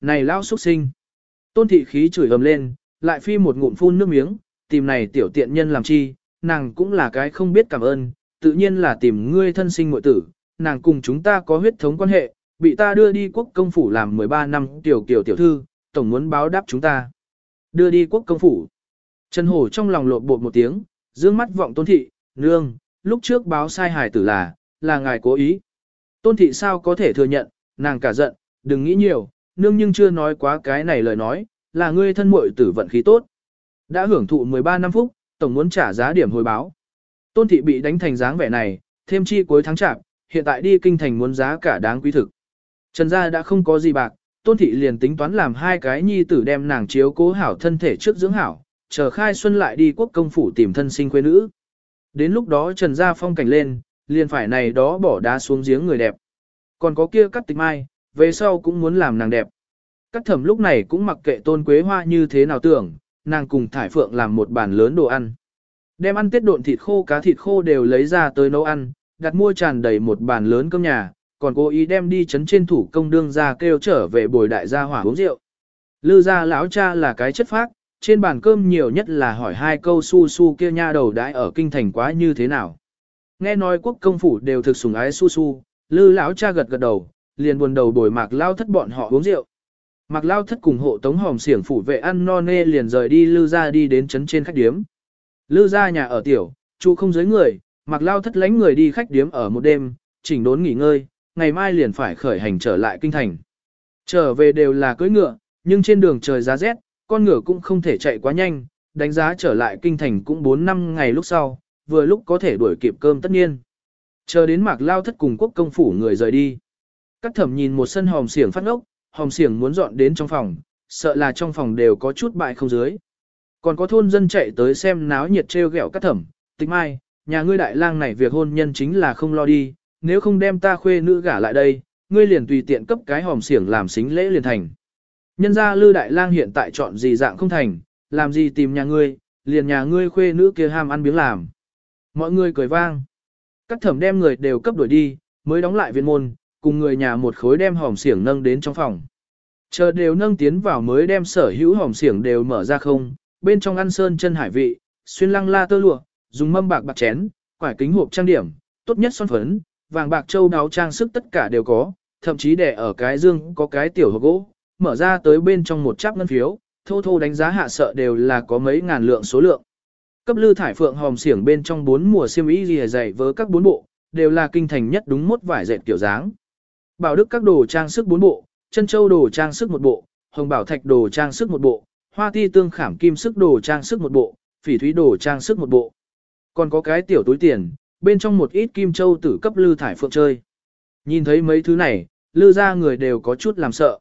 Này lao xuất sinh. Tôn thị khí chửi ầm lên, lại phi một ngụm phun nước miếng, tìm này tiểu tiện nhân làm chi, nàng cũng là cái không biết cảm ơn, tự nhiên là tìm ngươi thân sinh muội tử, nàng cùng chúng ta có huyết thống quan hệ, bị ta đưa đi quốc công phủ làm 13 năm tiểu kiểu tiểu thư, tổng muốn báo đáp chúng ta. Đưa đi quốc công phủ. Trần Hổ trong lòng lộn bột một tiếng, dương mắt vọng tôn thị, nương, lúc trước báo sai hài tử là, là ngài cố ý. Tôn thị sao có thể thừa nhận, nàng cả giận, đừng nghĩ nhiều, nương nhưng chưa nói quá cái này lời nói, là ngươi thân muội tử vận khí tốt. Đã hưởng thụ 13 năm phút, tổng muốn trả giá điểm hồi báo. Tôn thị bị đánh thành dáng vẻ này, thêm chi cuối tháng chạp, hiện tại đi kinh thành muốn giá cả đáng quý thực. Trần gia đã không có gì bạc, tôn thị liền tính toán làm hai cái nhi tử đem nàng chiếu cố hảo thân thể trước dưỡng hảo, chờ khai xuân lại đi quốc công phủ tìm thân sinh quê nữ. Đến lúc đó trần gia phong cảnh lên, liền phải này đó bỏ đá xuống giếng người đẹp. Còn có kia cắt tịch mai, về sau cũng muốn làm nàng đẹp. Các thẩm lúc này cũng mặc kệ tôn quế hoa như thế nào tưởng, nàng cùng thải phượng làm một bàn lớn đồ ăn. Đem ăn tiết độn thịt khô cá thịt khô đều lấy ra tới nấu ăn, đặt mua tràn đầy một bàn lớn cơm nhà, còn cố ý đem đi chấn trên thủ công đương ra kêu trở về bồi đại gia hỏa uống rượu. Lư gia lão cha là cái chất phác, trên bàn cơm nhiều nhất là hỏi hai câu su su kia nha đầu đãi ở kinh thành quá như thế nào. Nghe nói quốc công phủ đều thực sủng ái su su, lư lão cha gật gật đầu, liền buồn đầu bồi mạc lao thất bọn họ uống rượu. Mạc lao thất cùng hộ tống hòm xiển phủ vệ ăn no nê liền rời đi lư ra đi đến trấn trên khách điếm. Lư ra nhà ở tiểu, chú không giới người, mạc lao thất lánh người đi khách điếm ở một đêm, chỉnh đốn nghỉ ngơi, ngày mai liền phải khởi hành trở lại kinh thành. Trở về đều là cưỡi ngựa, nhưng trên đường trời giá rét, con ngựa cũng không thể chạy quá nhanh, đánh giá trở lại kinh thành cũng 4 năm ngày lúc sau, vừa lúc có thể đuổi kịp cơm tất nhiên. Chờ đến mạc lao thất cùng quốc công phủ người rời đi. Các thẩm nhìn một sân hòm xiển phát ngốc, hòm xiển muốn dọn đến trong phòng, sợ là trong phòng đều có chút bại không dưới. Còn có thôn dân chạy tới xem náo nhiệt treo gẹo các thẩm, tịch mai, nhà ngươi đại lang này việc hôn nhân chính là không lo đi, nếu không đem ta khuê nữ gả lại đây, ngươi liền tùy tiện cấp cái hòm xiển làm xính lễ liền thành. Nhân ra lư đại lang hiện tại chọn gì dạng không thành, làm gì tìm nhà ngươi, liền nhà ngươi khuê nữ kia ham ăn biếng làm. Mọi người cười vang. Các thẩm đem người đều cấp đuổi đi, mới đóng lại viện môn, cùng người nhà một khối đem hòm xiển nâng đến trong phòng. Chờ đều nâng tiến vào mới đem sở hữu hòm xiển đều mở ra không, bên trong ăn sơn chân hải vị, xuyên lăng la tơ lụa, dùng mâm bạc bạc chén, quải kính hộp trang điểm, tốt nhất son phấn, vàng bạc châu đáo trang sức tất cả đều có, thậm chí để ở cái dương có cái tiểu hộp gỗ, mở ra tới bên trong một chắp ngân phiếu, thô thô đánh giá hạ sợ đều là có mấy ngàn lượng số lượng. Cấp lư thải phượng hòm xiển bên trong bốn mùa xiêm y lìa dày với các bốn bộ, đều là kinh thành nhất đúng mốt vải dệt kiểu dáng. Bảo đức các đồ trang sức bốn bộ, chân châu đồ trang sức một bộ, hồng bảo thạch đồ trang sức một bộ, hoa ti tương khảm kim sức đồ trang sức một bộ, phỉ thúy đồ trang sức một bộ. Còn có cái tiểu túi tiền, bên trong một ít kim châu tử cấp lư thải phượng chơi. Nhìn thấy mấy thứ này, lư ra người đều có chút làm sợ.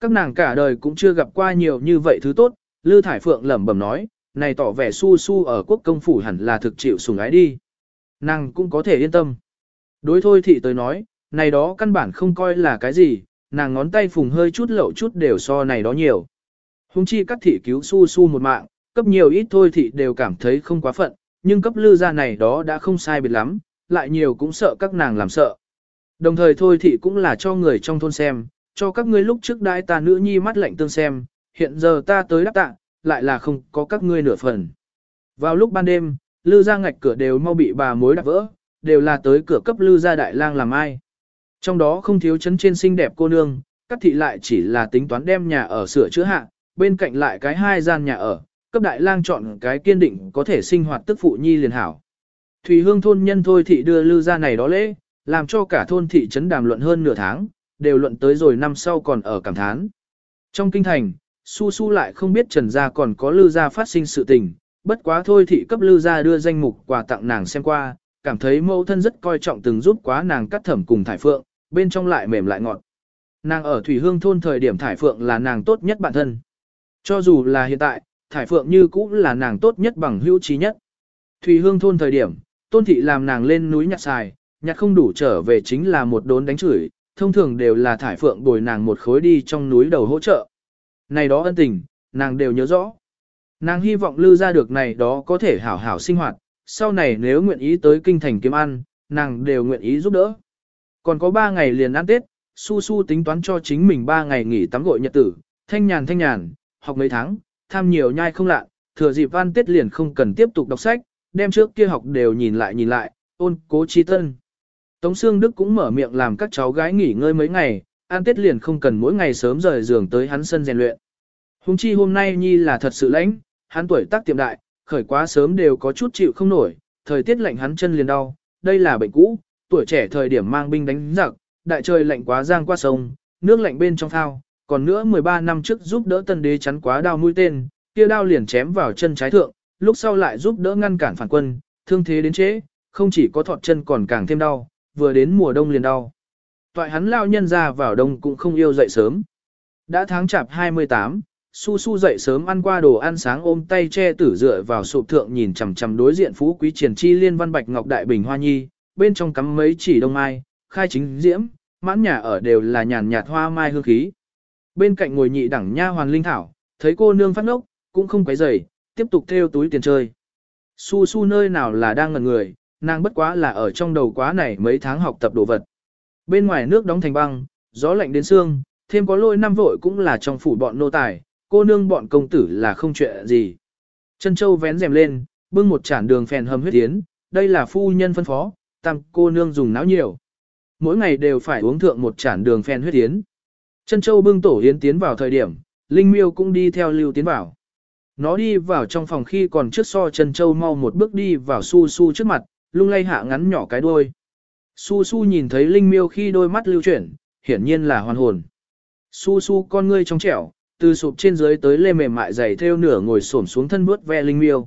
Các nàng cả đời cũng chưa gặp qua nhiều như vậy thứ tốt, lư thải phượng lẩm bẩm nói, này tỏ vẻ su su ở quốc công phủ hẳn là thực chịu sủng ái đi. Nàng cũng có thể yên tâm. Đối thôi thị tới nói, này đó căn bản không coi là cái gì, nàng ngón tay phùng hơi chút lậu chút đều so này đó nhiều. Hùng chi các thị cứu su su một mạng, cấp nhiều ít thôi thị đều cảm thấy không quá phận, nhưng cấp lư ra này đó đã không sai biệt lắm, lại nhiều cũng sợ các nàng làm sợ. Đồng thời thôi thị cũng là cho người trong thôn xem, cho các ngươi lúc trước đãi ta nữ nhi mắt lạnh tương xem, hiện giờ ta tới đáp tạ, lại là không có các ngươi nửa phần. Vào lúc ban đêm, lư ra ngạch cửa đều mau bị bà mối đạp vỡ, đều là tới cửa cấp lư ra đại lang làm ai. Trong đó không thiếu chấn trên xinh đẹp cô nương, các thị lại chỉ là tính toán đem nhà ở sửa chữa hạ, bên cạnh lại cái hai gian nhà ở, cấp đại lang chọn cái kiên định có thể sinh hoạt tức phụ nhi liền hảo. Thủy hương thôn nhân thôi thị đưa lưu ra này đó lễ, làm cho cả thôn thị trấn đàm luận hơn nửa tháng, đều luận tới rồi năm sau còn ở cảm thán. Trong kinh thành, su su lại không biết trần gia còn có lưu gia phát sinh sự tình, bất quá thôi thị cấp lưu gia đưa danh mục quà tặng nàng xem qua, cảm thấy mẫu thân rất coi trọng từng giúp quá nàng cắt thẩm cùng thải phượng, bên trong lại mềm lại ngọt. Nàng ở Thủy Hương thôn thời điểm thải phượng là nàng tốt nhất bạn thân. Cho dù là hiện tại, thải phượng như cũ là nàng tốt nhất bằng hữu trí nhất. Thủy Hương thôn thời điểm, tôn thị làm nàng lên núi nhặt xài, nhặt không đủ trở về chính là một đốn đánh chửi, thông thường đều là thải phượng bồi nàng một khối đi trong núi đầu hỗ trợ. Này đó ân tình, nàng đều nhớ rõ. Nàng hy vọng lưu ra được này đó có thể hảo hảo sinh hoạt, sau này nếu nguyện ý tới kinh thành kiếm ăn, nàng đều nguyện ý giúp đỡ. Còn có 3 ngày liền ăn Tết, su su tính toán cho chính mình 3 ngày nghỉ tắm gội nhật tử, thanh nhàn thanh nhàn, học mấy tháng, tham nhiều nhai không lạ, thừa dịp ăn tết liền không cần tiếp tục đọc sách, đem trước kia học đều nhìn lại nhìn lại, ôn cố chi tân. Tống Sương Đức cũng mở miệng làm các cháu gái nghỉ ngơi mấy ngày, ăn tết liền không cần mỗi ngày sớm rời giường tới hắn sân rèn luyện. Hùng chi hôm nay nhi là thật sự lãnh, hắn tuổi tác tiệm đại, khởi quá sớm đều có chút chịu không nổi, thời tiết lạnh hắn chân liền đau, đây là bệnh cũ, tuổi trẻ thời điểm mang binh đánh giặc, đại trời lạnh quá giang qua sông, nước lạnh bên trong thao, còn nữa 13 năm trước giúp đỡ tân đế chắn quá đao mũi tên, kia đao liền chém vào chân trái thượng, lúc sau lại giúp đỡ ngăn cản phản quân, thương thế đến chế, không chỉ có thọt chân còn càng thêm đau, vừa đến mùa đông liền đau. Toại hắn lao nhân ra vào đông cũng không yêu dậy sớm. Đã tháng chạp 28, Su Su dậy sớm ăn qua đồ ăn sáng ôm tay che tử dựa vào sụp thượng nhìn chằm chằm đối diện phú quý triển chi liên văn bạch ngọc đại bình hoa nhi, bên trong cắm mấy chỉ đông mai, khai chính diễm, mãn nhà ở đều là nhàn nhạt hoa mai hương khí. Bên cạnh ngồi nhị đẳng nha hoàn linh thảo, thấy cô nương phát ngốc, cũng không quấy rầy, tiếp tục theo túi tiền chơi. Su Su nơi nào là đang ngẩn người, nàng bất quá là ở trong đầu quá này mấy tháng học tập đồ vật. Bên ngoài nước đóng thành băng, gió lạnh đến xương, thêm có lôi năm vội cũng là trong phủ bọn nô tài, cô nương bọn công tử là không chuyện gì. Chân châu vén rèm lên, bưng một chản đường phèn hầm huyết tiến, đây là phu nhân phân phó, tam cô nương dùng não nhiều. Mỗi ngày đều phải uống thượng một chản đường phèn huyết yến. Chân châu bưng tổ yến tiến vào thời điểm, Linh Miêu cũng đi theo lưu tiến vào. Nó đi vào trong phòng khi còn trước so chân châu mau một bước đi vào su su trước mặt, lung lay hạ ngắn nhỏ cái đuôi. Su su nhìn thấy Linh Miêu khi đôi mắt lưu chuyển, hiển nhiên là hoàn hồn. Su su con ngươi trong trẻo, từ sụp trên dưới tới lê mềm mại dày theo nửa ngồi xổm xuống thân bước ve Linh Miêu.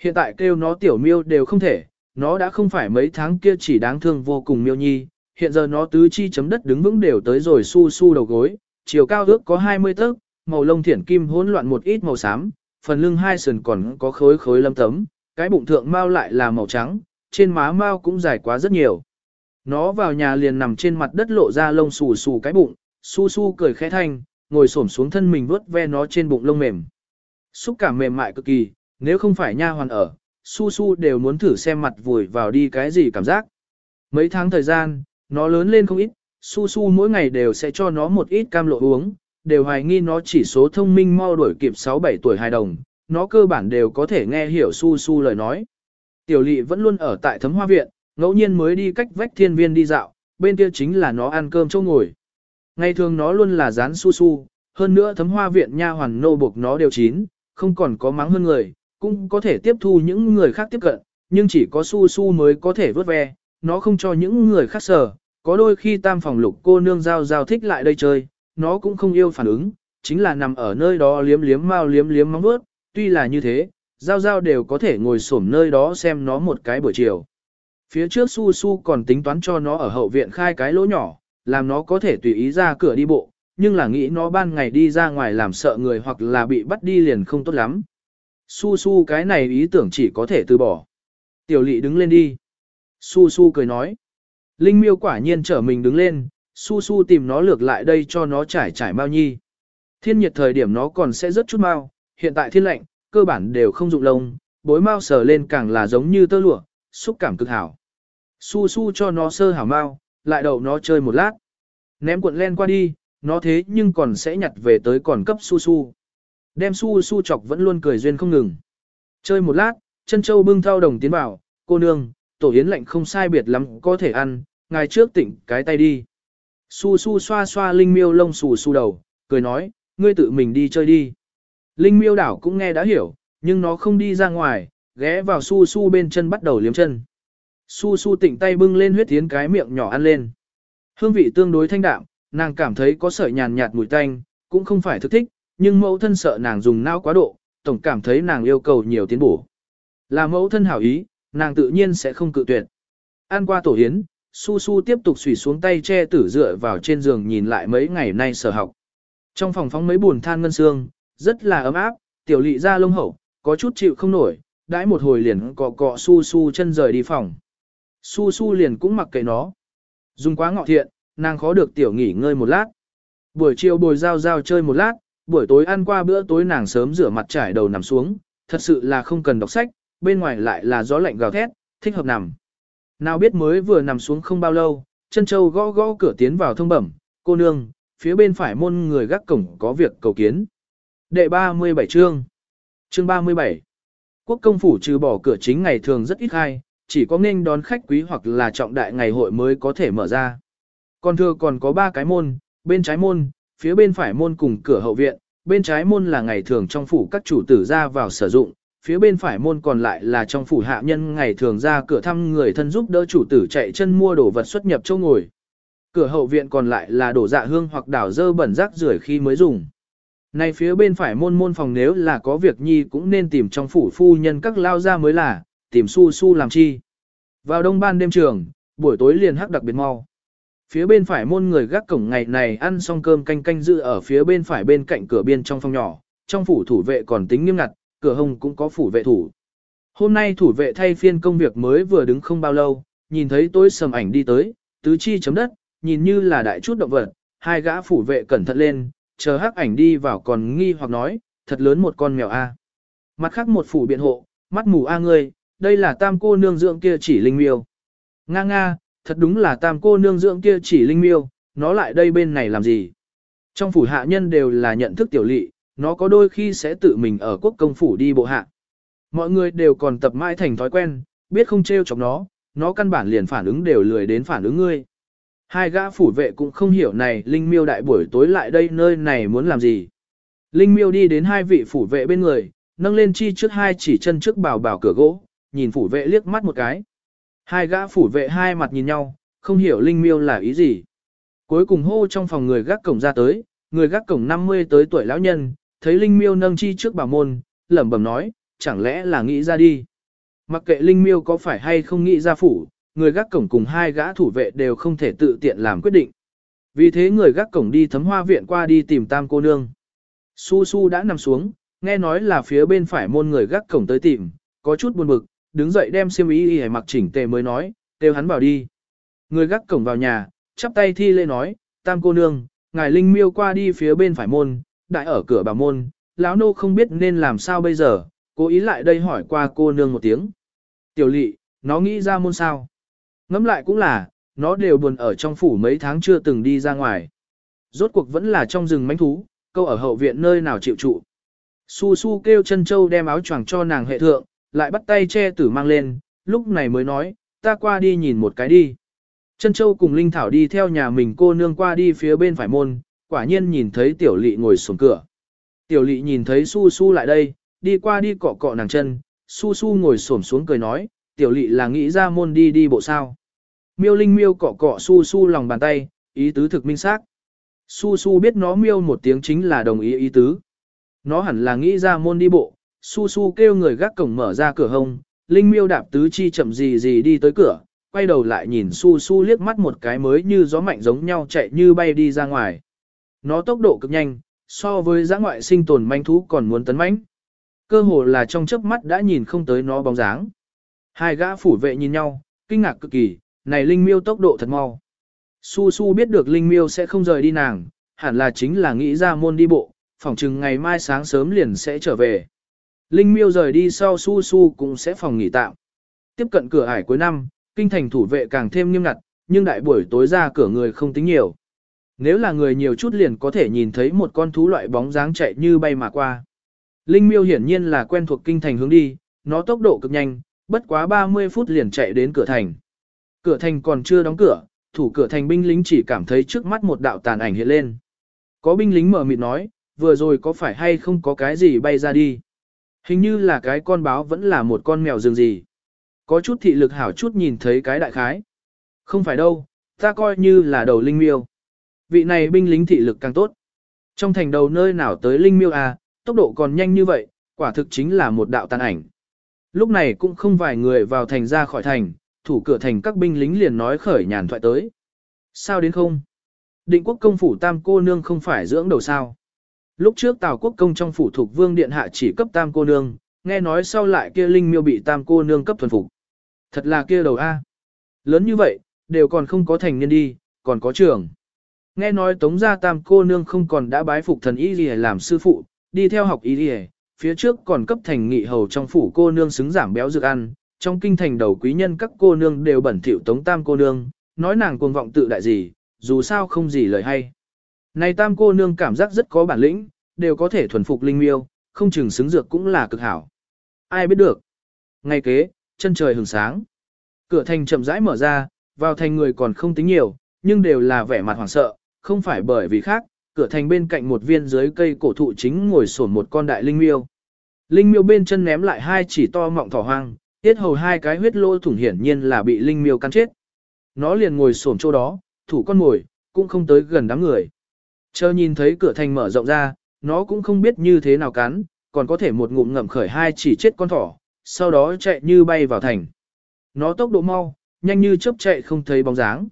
Hiện tại kêu nó tiểu miêu đều không thể, nó đã không phải mấy tháng kia chỉ đáng thương vô cùng miêu nhi, hiện giờ nó tứ chi chấm đất đứng vững đều tới rồi su su đầu gối, chiều cao ước có 20 tấc, màu lông thiển kim hỗn loạn một ít màu xám, phần lưng hai sườn còn có khối khối lâm tấm, cái bụng thượng mao lại là màu trắng, trên má mao cũng dài quá rất nhiều. Nó vào nhà liền nằm trên mặt đất lộ ra lông xù xù cái bụng, su su cười khẽ thanh, ngồi xổm xuống thân mình vuốt ve nó trên bụng lông mềm. Xúc cảm mềm mại cực kỳ, nếu không phải nha hoàn ở, su su đều muốn thử xem mặt vùi vào đi cái gì cảm giác. Mấy tháng thời gian, nó lớn lên không ít, su su mỗi ngày đều sẽ cho nó một ít cam lộ uống, đều hoài nghi nó chỉ số thông minh mau đuổi kịp 6-7 tuổi hài đồng, nó cơ bản đều có thể nghe hiểu su su lời nói. Tiểu lị vẫn luôn ở tại thấm hoa viện, ngẫu nhiên mới đi cách vách thiên viên đi dạo, bên kia chính là nó ăn cơm châu ngồi. Ngày thường nó luôn là dán su su, hơn nữa thấm hoa viện nha hoàn nô buộc nó đều chín, không còn có mắng hơn người, cũng có thể tiếp thu những người khác tiếp cận, nhưng chỉ có su su mới có thể vớt ve, nó không cho những người khác sờ, có đôi khi tam phòng lục cô nương giao giao thích lại đây chơi, nó cũng không yêu phản ứng, chính là nằm ở nơi đó liếm liếm mau liếm liếm móng vuốt, tuy là như thế, giao giao đều có thể ngồi xổm nơi đó xem nó một cái buổi chiều. Phía trước su su còn tính toán cho nó ở hậu viện khai cái lỗ nhỏ, làm nó có thể tùy ý ra cửa đi bộ, nhưng là nghĩ nó ban ngày đi ra ngoài làm sợ người hoặc là bị bắt đi liền không tốt lắm. Su su cái này ý tưởng chỉ có thể từ bỏ. Tiểu lị đứng lên đi. Su su cười nói. Linh miêu quả nhiên trở mình đứng lên, su su tìm nó lược lại đây cho nó trải trải mau nhi. Thiên nhiệt thời điểm nó còn sẽ rất chút mau, hiện tại thiên lạnh, cơ bản đều không dụng lông, bối mau sờ lên càng là giống như tơ lụa, xúc cảm cực hảo. Su su cho nó sơ hảo mau, lại đậu nó chơi một lát. Ném cuộn len qua đi, nó thế nhưng còn sẽ nhặt về tới còn cấp su su. Đem su su chọc vẫn luôn cười duyên không ngừng. Chơi một lát, chân châu bưng thao đồng tiến bảo, cô nương, tổ yến lạnh không sai biệt lắm có thể ăn, ngài trước tỉnh cái tay đi. Su su xoa xoa linh miêu lông xù xù đầu, cười nói, ngươi tự mình đi chơi đi. Linh miêu đảo cũng nghe đã hiểu, nhưng nó không đi ra ngoài, ghé vào su su bên chân bắt đầu liếm chân. Su su tỉnh tay bưng lên huyết tiến cái miệng nhỏ ăn lên. Hương vị tương đối thanh đạm, nàng cảm thấy có sợi nhàn nhạt mùi tanh, cũng không phải thức thích, nhưng mẫu thân sợ nàng dùng não quá độ, tổng cảm thấy nàng yêu cầu nhiều tiến bổ. Là mẫu thân hảo ý, nàng tự nhiên sẽ không cự tuyệt. An qua tổ hiến, su su tiếp tục xủy xuống tay che tử dựa vào trên giường nhìn lại mấy ngày nay sở học. Trong phòng phóng mấy buồn than ngân xương, rất là ấm áp, tiểu lị ra lông hậu, có chút chịu không nổi, đãi một hồi liền cọ cọ su su chân rời đi phòng. Su su liền cũng mặc kệ nó. Dùng quá ngọ thiện, nàng khó được tiểu nghỉ ngơi một lát. Buổi chiều bồi giao giao chơi một lát, buổi tối ăn qua bữa tối nàng sớm rửa mặt trải đầu nằm xuống, thật sự là không cần đọc sách, bên ngoài lại là gió lạnh gào thét, thích hợp nằm. Nào biết mới vừa nằm xuống không bao lâu, chân châu gõ gõ cửa tiến vào thông bẩm, Cô nương, phía bên phải môn người gác cổng có việc cầu kiến. Đệ 37 chương. Chương 37. Quốc công phủ trừ bỏ cửa chính ngày thường rất ít hay, chỉ có nên đón khách quý hoặc là trọng đại ngày hội mới có thể mở ra. Còn thưa còn có ba cái môn, bên trái môn, phía bên phải môn cùng cửa hậu viện, bên trái môn là ngày thường trong phủ các chủ tử ra vào sử dụng, phía bên phải môn còn lại là trong phủ hạ nhân ngày thường ra cửa thăm người thân giúp đỡ chủ tử chạy chân mua đồ vật xuất nhập châu ngồi. Cửa hậu viện còn lại là đổ dạ hương hoặc đảo dơ bẩn rác rưởi khi mới dùng. Này phía bên phải môn môn phòng nếu là có việc nhi cũng nên tìm trong phủ phu nhân các lao ra mới là, tìm su su làm chi. Vào đông ban đêm trường, buổi tối liền hắc đặc biệt mau. Phía bên phải môn người gác cổng ngày này ăn xong cơm canh canh dự ở phía bên phải bên cạnh cửa biên trong phòng nhỏ, trong phủ thủ vệ còn tính nghiêm ngặt, cửa hông cũng có phủ vệ thủ. Hôm nay thủ vệ thay phiên công việc mới vừa đứng không bao lâu, nhìn thấy tôi sầm ảnh đi tới, tứ chi chấm đất, nhìn như là đại chút động vật, hai gã phủ vệ cẩn thận lên, chờ hắc ảnh đi vào còn nghi hoặc nói, thật lớn một con mèo a. Mặt khác một phủ biện hộ, mắt mù a ngươi, đây là tam cô nương dưỡng kia chỉ linh miêu. Nga nga, thật đúng là tam cô nương dưỡng kia chỉ linh miêu, nó lại đây bên này làm gì? Trong phủ hạ nhân đều là nhận thức tiểu lỵ, nó có đôi khi sẽ tự mình ở quốc công phủ đi bộ hạ. Mọi người đều còn tập mãi thành thói quen, biết không trêu chọc nó, nó căn bản liền phản ứng đều lười đến phản ứng ngươi. Hai gã phủ vệ cũng không hiểu này Linh Miêu đại buổi tối lại đây nơi này muốn làm gì. Linh Miêu đi đến hai vị phủ vệ bên người, nâng lên chi trước hai chỉ chân trước bảo bảo cửa gỗ, nhìn phủ vệ liếc mắt một cái. Hai gã phủ vệ hai mặt nhìn nhau, không hiểu Linh Miêu là ý gì. Cuối cùng hô trong phòng người gác cổng ra tới, người gác cổng 50 tới tuổi lão nhân, thấy Linh Miêu nâng chi trước bảo môn, lẩm bẩm nói, chẳng lẽ là nghĩ ra đi. Mặc kệ Linh Miêu có phải hay không nghĩ ra phủ, người gác cổng cùng hai gã thủ vệ đều không thể tự tiện làm quyết định. Vì thế người gác cổng đi thấm hoa viện qua đi tìm tam cô nương. Su Su đã nằm xuống, nghe nói là phía bên phải môn người gác cổng tới tìm, có chút buồn bực, đứng dậy đem xiêm y y mặc chỉnh tề mới nói, kêu hắn vào đi. Người gác cổng vào nhà, chắp tay thi lễ nói, tam cô nương, ngài linh miêu qua đi phía bên phải môn, đại ở cửa bà môn, lão nô không biết nên làm sao bây giờ, cố ý lại đây hỏi qua cô nương một tiếng. Tiểu lỵ, nó nghĩ ra môn sao? Ngẫm lại cũng là, nó đều buồn ở trong phủ mấy tháng chưa từng đi ra ngoài. Rốt cuộc vẫn là trong rừng mánh thú, câu ở hậu viện nơi nào chịu trụ. Su su kêu chân châu đem áo choàng cho nàng hệ thượng, lại bắt tay che tử mang lên, lúc này mới nói, ta qua đi nhìn một cái đi. Trân châu cùng Linh Thảo đi theo nhà mình cô nương qua đi phía bên phải môn, quả nhiên nhìn thấy tiểu Lệ ngồi xuống cửa. Tiểu Lệ nhìn thấy su su lại đây, đi qua đi cọ cọ nàng chân, su su ngồi xổm xuống cười nói, tiểu Lệ là nghĩ ra môn đi đi bộ sao. Miêu linh miêu cọ cọ su su lòng bàn tay, ý tứ thực minh xác. Su su biết nó miêu một tiếng chính là đồng ý ý tứ. Nó hẳn là nghĩ ra môn đi bộ, su su kêu người gác cổng mở ra cửa hông, linh miêu đạp tứ chi chậm gì gì đi tới cửa, quay đầu lại nhìn su su liếc mắt một cái mới như gió mạnh giống nhau chạy như bay đi ra ngoài. Nó tốc độ cực nhanh, so với giã ngoại sinh tồn manh thú còn muốn tấn mãnh. Cơ hồ là trong chớp mắt đã nhìn không tới nó bóng dáng. Hai gã phủ vệ nhìn nhau, kinh ngạc cực kỳ, này Linh Miêu tốc độ thật mau. Su Su biết được Linh Miêu sẽ không rời đi nàng, hẳn là chính là nghĩ ra môn đi bộ, phỏng chừng ngày mai sáng sớm liền sẽ trở về. Linh Miêu rời đi sau Su Su cũng sẽ phòng nghỉ tạm. Tiếp cận cửa ải cuối năm, kinh thành thủ vệ càng thêm nghiêm ngặt, nhưng đại buổi tối ra cửa người không tính nhiều. Nếu là người nhiều chút liền có thể nhìn thấy một con thú loại bóng dáng chạy như bay mà qua. Linh miêu hiển nhiên là quen thuộc kinh thành hướng đi, nó tốc độ cực nhanh, bất quá 30 phút liền chạy đến cửa thành. Cửa thành còn chưa đóng cửa, thủ cửa thành binh lính chỉ cảm thấy trước mắt một đạo tàn ảnh hiện lên. Có binh lính mở mịt nói, vừa rồi có phải hay không có cái gì bay ra đi. Hình như là cái con báo vẫn là một con mèo rừng gì. Có chút thị lực hảo chút nhìn thấy cái đại khái. Không phải đâu, ta coi như là đầu linh miêu. Vị này binh lính thị lực càng tốt. Trong thành đầu nơi nào tới linh miêu à, tốc độ còn nhanh như vậy, quả thực chính là một đạo tàn ảnh. Lúc này cũng không vài người vào thành ra khỏi thành, thủ cửa thành các binh lính liền nói khởi nhàn thoại tới. Sao đến không? Định quốc công phủ tam cô nương không phải dưỡng đầu sao? Lúc trước Tào quốc công trong phủ thuộc vương điện hạ chỉ cấp tam cô nương, nghe nói sau lại kia linh miêu bị tam cô nương cấp thuần phục. Thật là kia đầu A. Lớn như vậy, đều còn không có thành niên đi, còn có trưởng. Nghe nói tống gia tam cô nương không còn đã bái phục thần y gì làm sư phụ, đi theo học y gì, phía trước còn cấp thành nghị hầu trong phủ cô nương xứng giảm béo dược ăn, trong kinh thành đầu quý nhân các cô nương đều bẩn thỉu tống tam cô nương, nói nàng cuồng vọng tự đại gì, dù sao không gì lời hay. Này tam cô nương cảm giác rất có bản lĩnh, đều có thể thuần phục linh miêu, không chừng xứng dược cũng là cực hảo. Ai biết được. Ngay kế, chân trời hừng sáng. Cửa thành chậm rãi mở ra, vào thành người còn không tính nhiều, nhưng đều là vẻ mặt hoảng sợ, không phải bởi vì khác, cửa thành bên cạnh một viên dưới cây cổ thụ chính ngồi sổn một con đại linh miêu. Linh miêu bên chân ném lại hai chỉ to mọng thỏ hoang, tiết hầu hai cái huyết lỗ thủng hiển nhiên là bị linh miêu cắn chết. Nó liền ngồi sổn chỗ đó, thủ con mồi, cũng không tới gần đám người. Chờ nhìn thấy cửa thành mở rộng ra, nó cũng không biết như thế nào cắn, còn có thể một ngụm ngậm khởi hai chỉ chết con thỏ, sau đó chạy như bay vào thành. Nó tốc độ mau, nhanh như chớp chạy không thấy bóng dáng.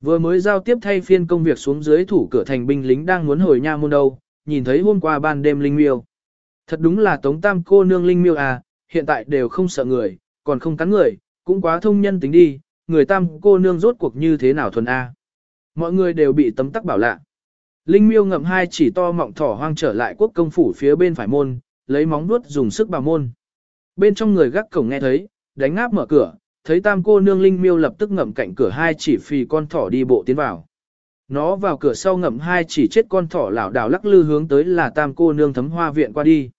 Vừa mới giao tiếp thay phiên công việc xuống dưới thủ cửa thành binh lính đang muốn hồi nha môn đâu, nhìn thấy hôm qua ban đêm linh miêu. Thật đúng là tống tam cô nương linh miêu à, hiện tại đều không sợ người, còn không cắn người, cũng quá thông nhân tính đi, người tam cô nương rốt cuộc như thế nào thuần A. Mọi người đều bị tấm tắc bảo lạ. Linh miêu ngậm hai chỉ to mọng thỏ hoang trở lại quốc công phủ phía bên phải môn, lấy móng vuốt dùng sức bào môn. Bên trong người gác cổng nghe thấy, đánh ngáp mở cửa, thấy tam cô nương linh miêu lập tức ngậm cạnh cửa hai chỉ phì con thỏ đi bộ tiến vào. Nó vào cửa sau ngậm hai chỉ chết con thỏ lảo đảo lắc lư hướng tới là tam cô nương thấm hoa viện qua đi.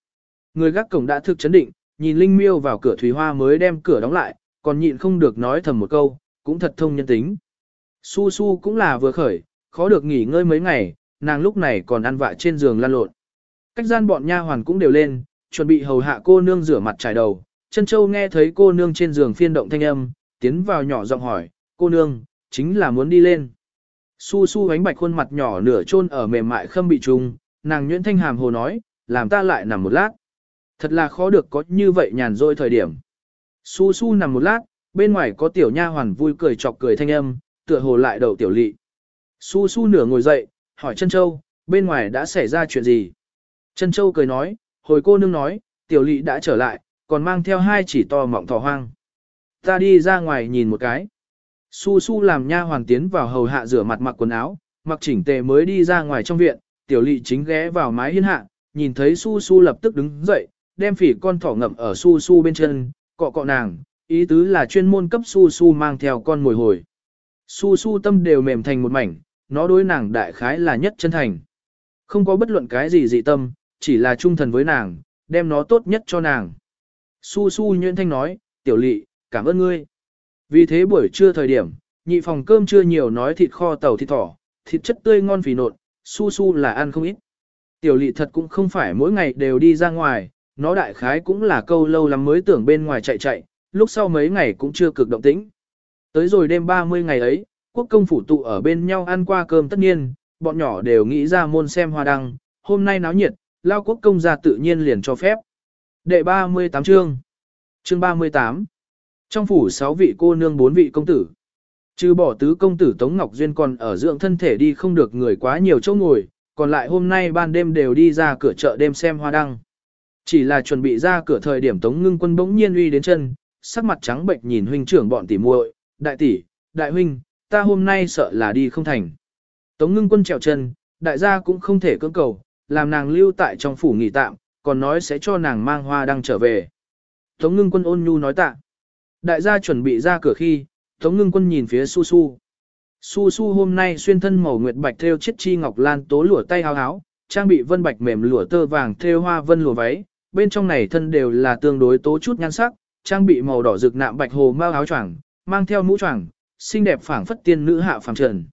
Người gác cổng đã thực chấn định, nhìn linh miêu vào cửa thủy hoa mới đem cửa đóng lại, còn nhịn không được nói thầm một câu, cũng thật thông nhân tính. Su su cũng là vừa khởi, khó được nghỉ ngơi mấy ngày, nàng lúc này còn ăn vạ trên giường lăn lộn. Cách gian bọn nha hoàn cũng đều lên, chuẩn bị hầu hạ cô nương rửa mặt trải đầu. Chân châu nghe thấy cô nương trên giường phiên động thanh âm, tiến vào nhỏ giọng hỏi, cô nương, chính là muốn đi lên. Su su ánh bạch khuôn mặt nhỏ nửa chôn ở mềm mại khâm bị trùng, nàng nhuyễn thanh hàm hồ nói, làm ta lại nằm một lát. Thật là khó được có như vậy nhàn rỗi thời điểm. Su su nằm một lát, bên ngoài có tiểu nha hoàn vui cười chọc cười thanh âm, tựa hồ lại đầu tiểu lị. Su su nửa ngồi dậy, hỏi Trân châu, bên ngoài đã xảy ra chuyện gì? Trân châu cười nói, hồi cô nương nói, tiểu lị đã trở lại, còn mang theo hai chỉ to mọng thỏ hoang. Ta đi ra ngoài nhìn một cái. Su su làm nha hoàn tiến vào hầu hạ rửa mặt mặc quần áo, mặc chỉnh tề mới đi ra ngoài trong viện, tiểu lị chính ghé vào mái hiên hạ, nhìn thấy su su lập tức đứng dậy, đem phỉ con thỏ ngậm ở su su bên chân, cọ cọ nàng, ý tứ là chuyên môn cấp su su mang theo con mồi hồi. Su su tâm đều mềm thành một mảnh, nó đối nàng đại khái là nhất chân thành. Không có bất luận cái gì dị tâm, chỉ là trung thần với nàng, đem nó tốt nhất cho nàng. Su su nhuyễn thanh nói, tiểu lị, cảm ơn ngươi. Vì thế buổi trưa thời điểm, nhị phòng cơm chưa nhiều nói thịt kho tàu thịt thỏ, thịt chất tươi ngon phì nộn, su su là ăn không ít. Tiểu lị thật cũng không phải mỗi ngày đều đi ra ngoài, nó đại khái cũng là câu lâu lắm mới tưởng bên ngoài chạy chạy, lúc sau mấy ngày cũng chưa cực động tĩnh. Tới rồi đêm 30 ngày ấy, quốc công phủ tụ ở bên nhau ăn qua cơm tất nhiên, bọn nhỏ đều nghĩ ra môn xem hoa đăng, hôm nay náo nhiệt, lao quốc công gia tự nhiên liền cho phép. Đệ 38 chương Chương 38 Trong phủ 6 vị cô nương 4 vị công tử Trừ bỏ tứ công tử Tống Ngọc Duyên còn ở dưỡng thân thể đi không được người quá nhiều chỗ ngồi, còn lại hôm nay ban đêm đều đi ra cửa chợ đêm xem hoa đăng. Chỉ là chuẩn bị ra cửa thời điểm Tống Ngưng Quân bỗng nhiên uy đến chân, sắc mặt trắng bệnh nhìn huynh trưởng bọn tỷ muội, đại tỷ, đại huynh, ta hôm nay sợ là đi không thành. Tống Ngưng Quân trèo chân, đại gia cũng không thể cưỡng cầu, làm nàng lưu tại trong phủ nghỉ tạm, còn nói sẽ cho nàng mang hoa đăng trở về. Tống Ngưng Quân ôn nhu nói tạ. Đại gia chuẩn bị ra cửa khi, Tống Ngưng Quân nhìn phía Su Su. Su Su hôm nay xuyên thân màu nguyệt bạch theo chiếc chi ngọc lan tố lụa tay háo háo, trang bị vân bạch mềm lụa tơ vàng theo hoa vân lụa váy, bên trong này thân đều là tương đối tố chút nhan sắc, trang bị màu đỏ rực nạm bạch hồ mao áo choàng, mang theo mũ choàng, xinh đẹp phảng phất tiên nữ hạ phàm trần.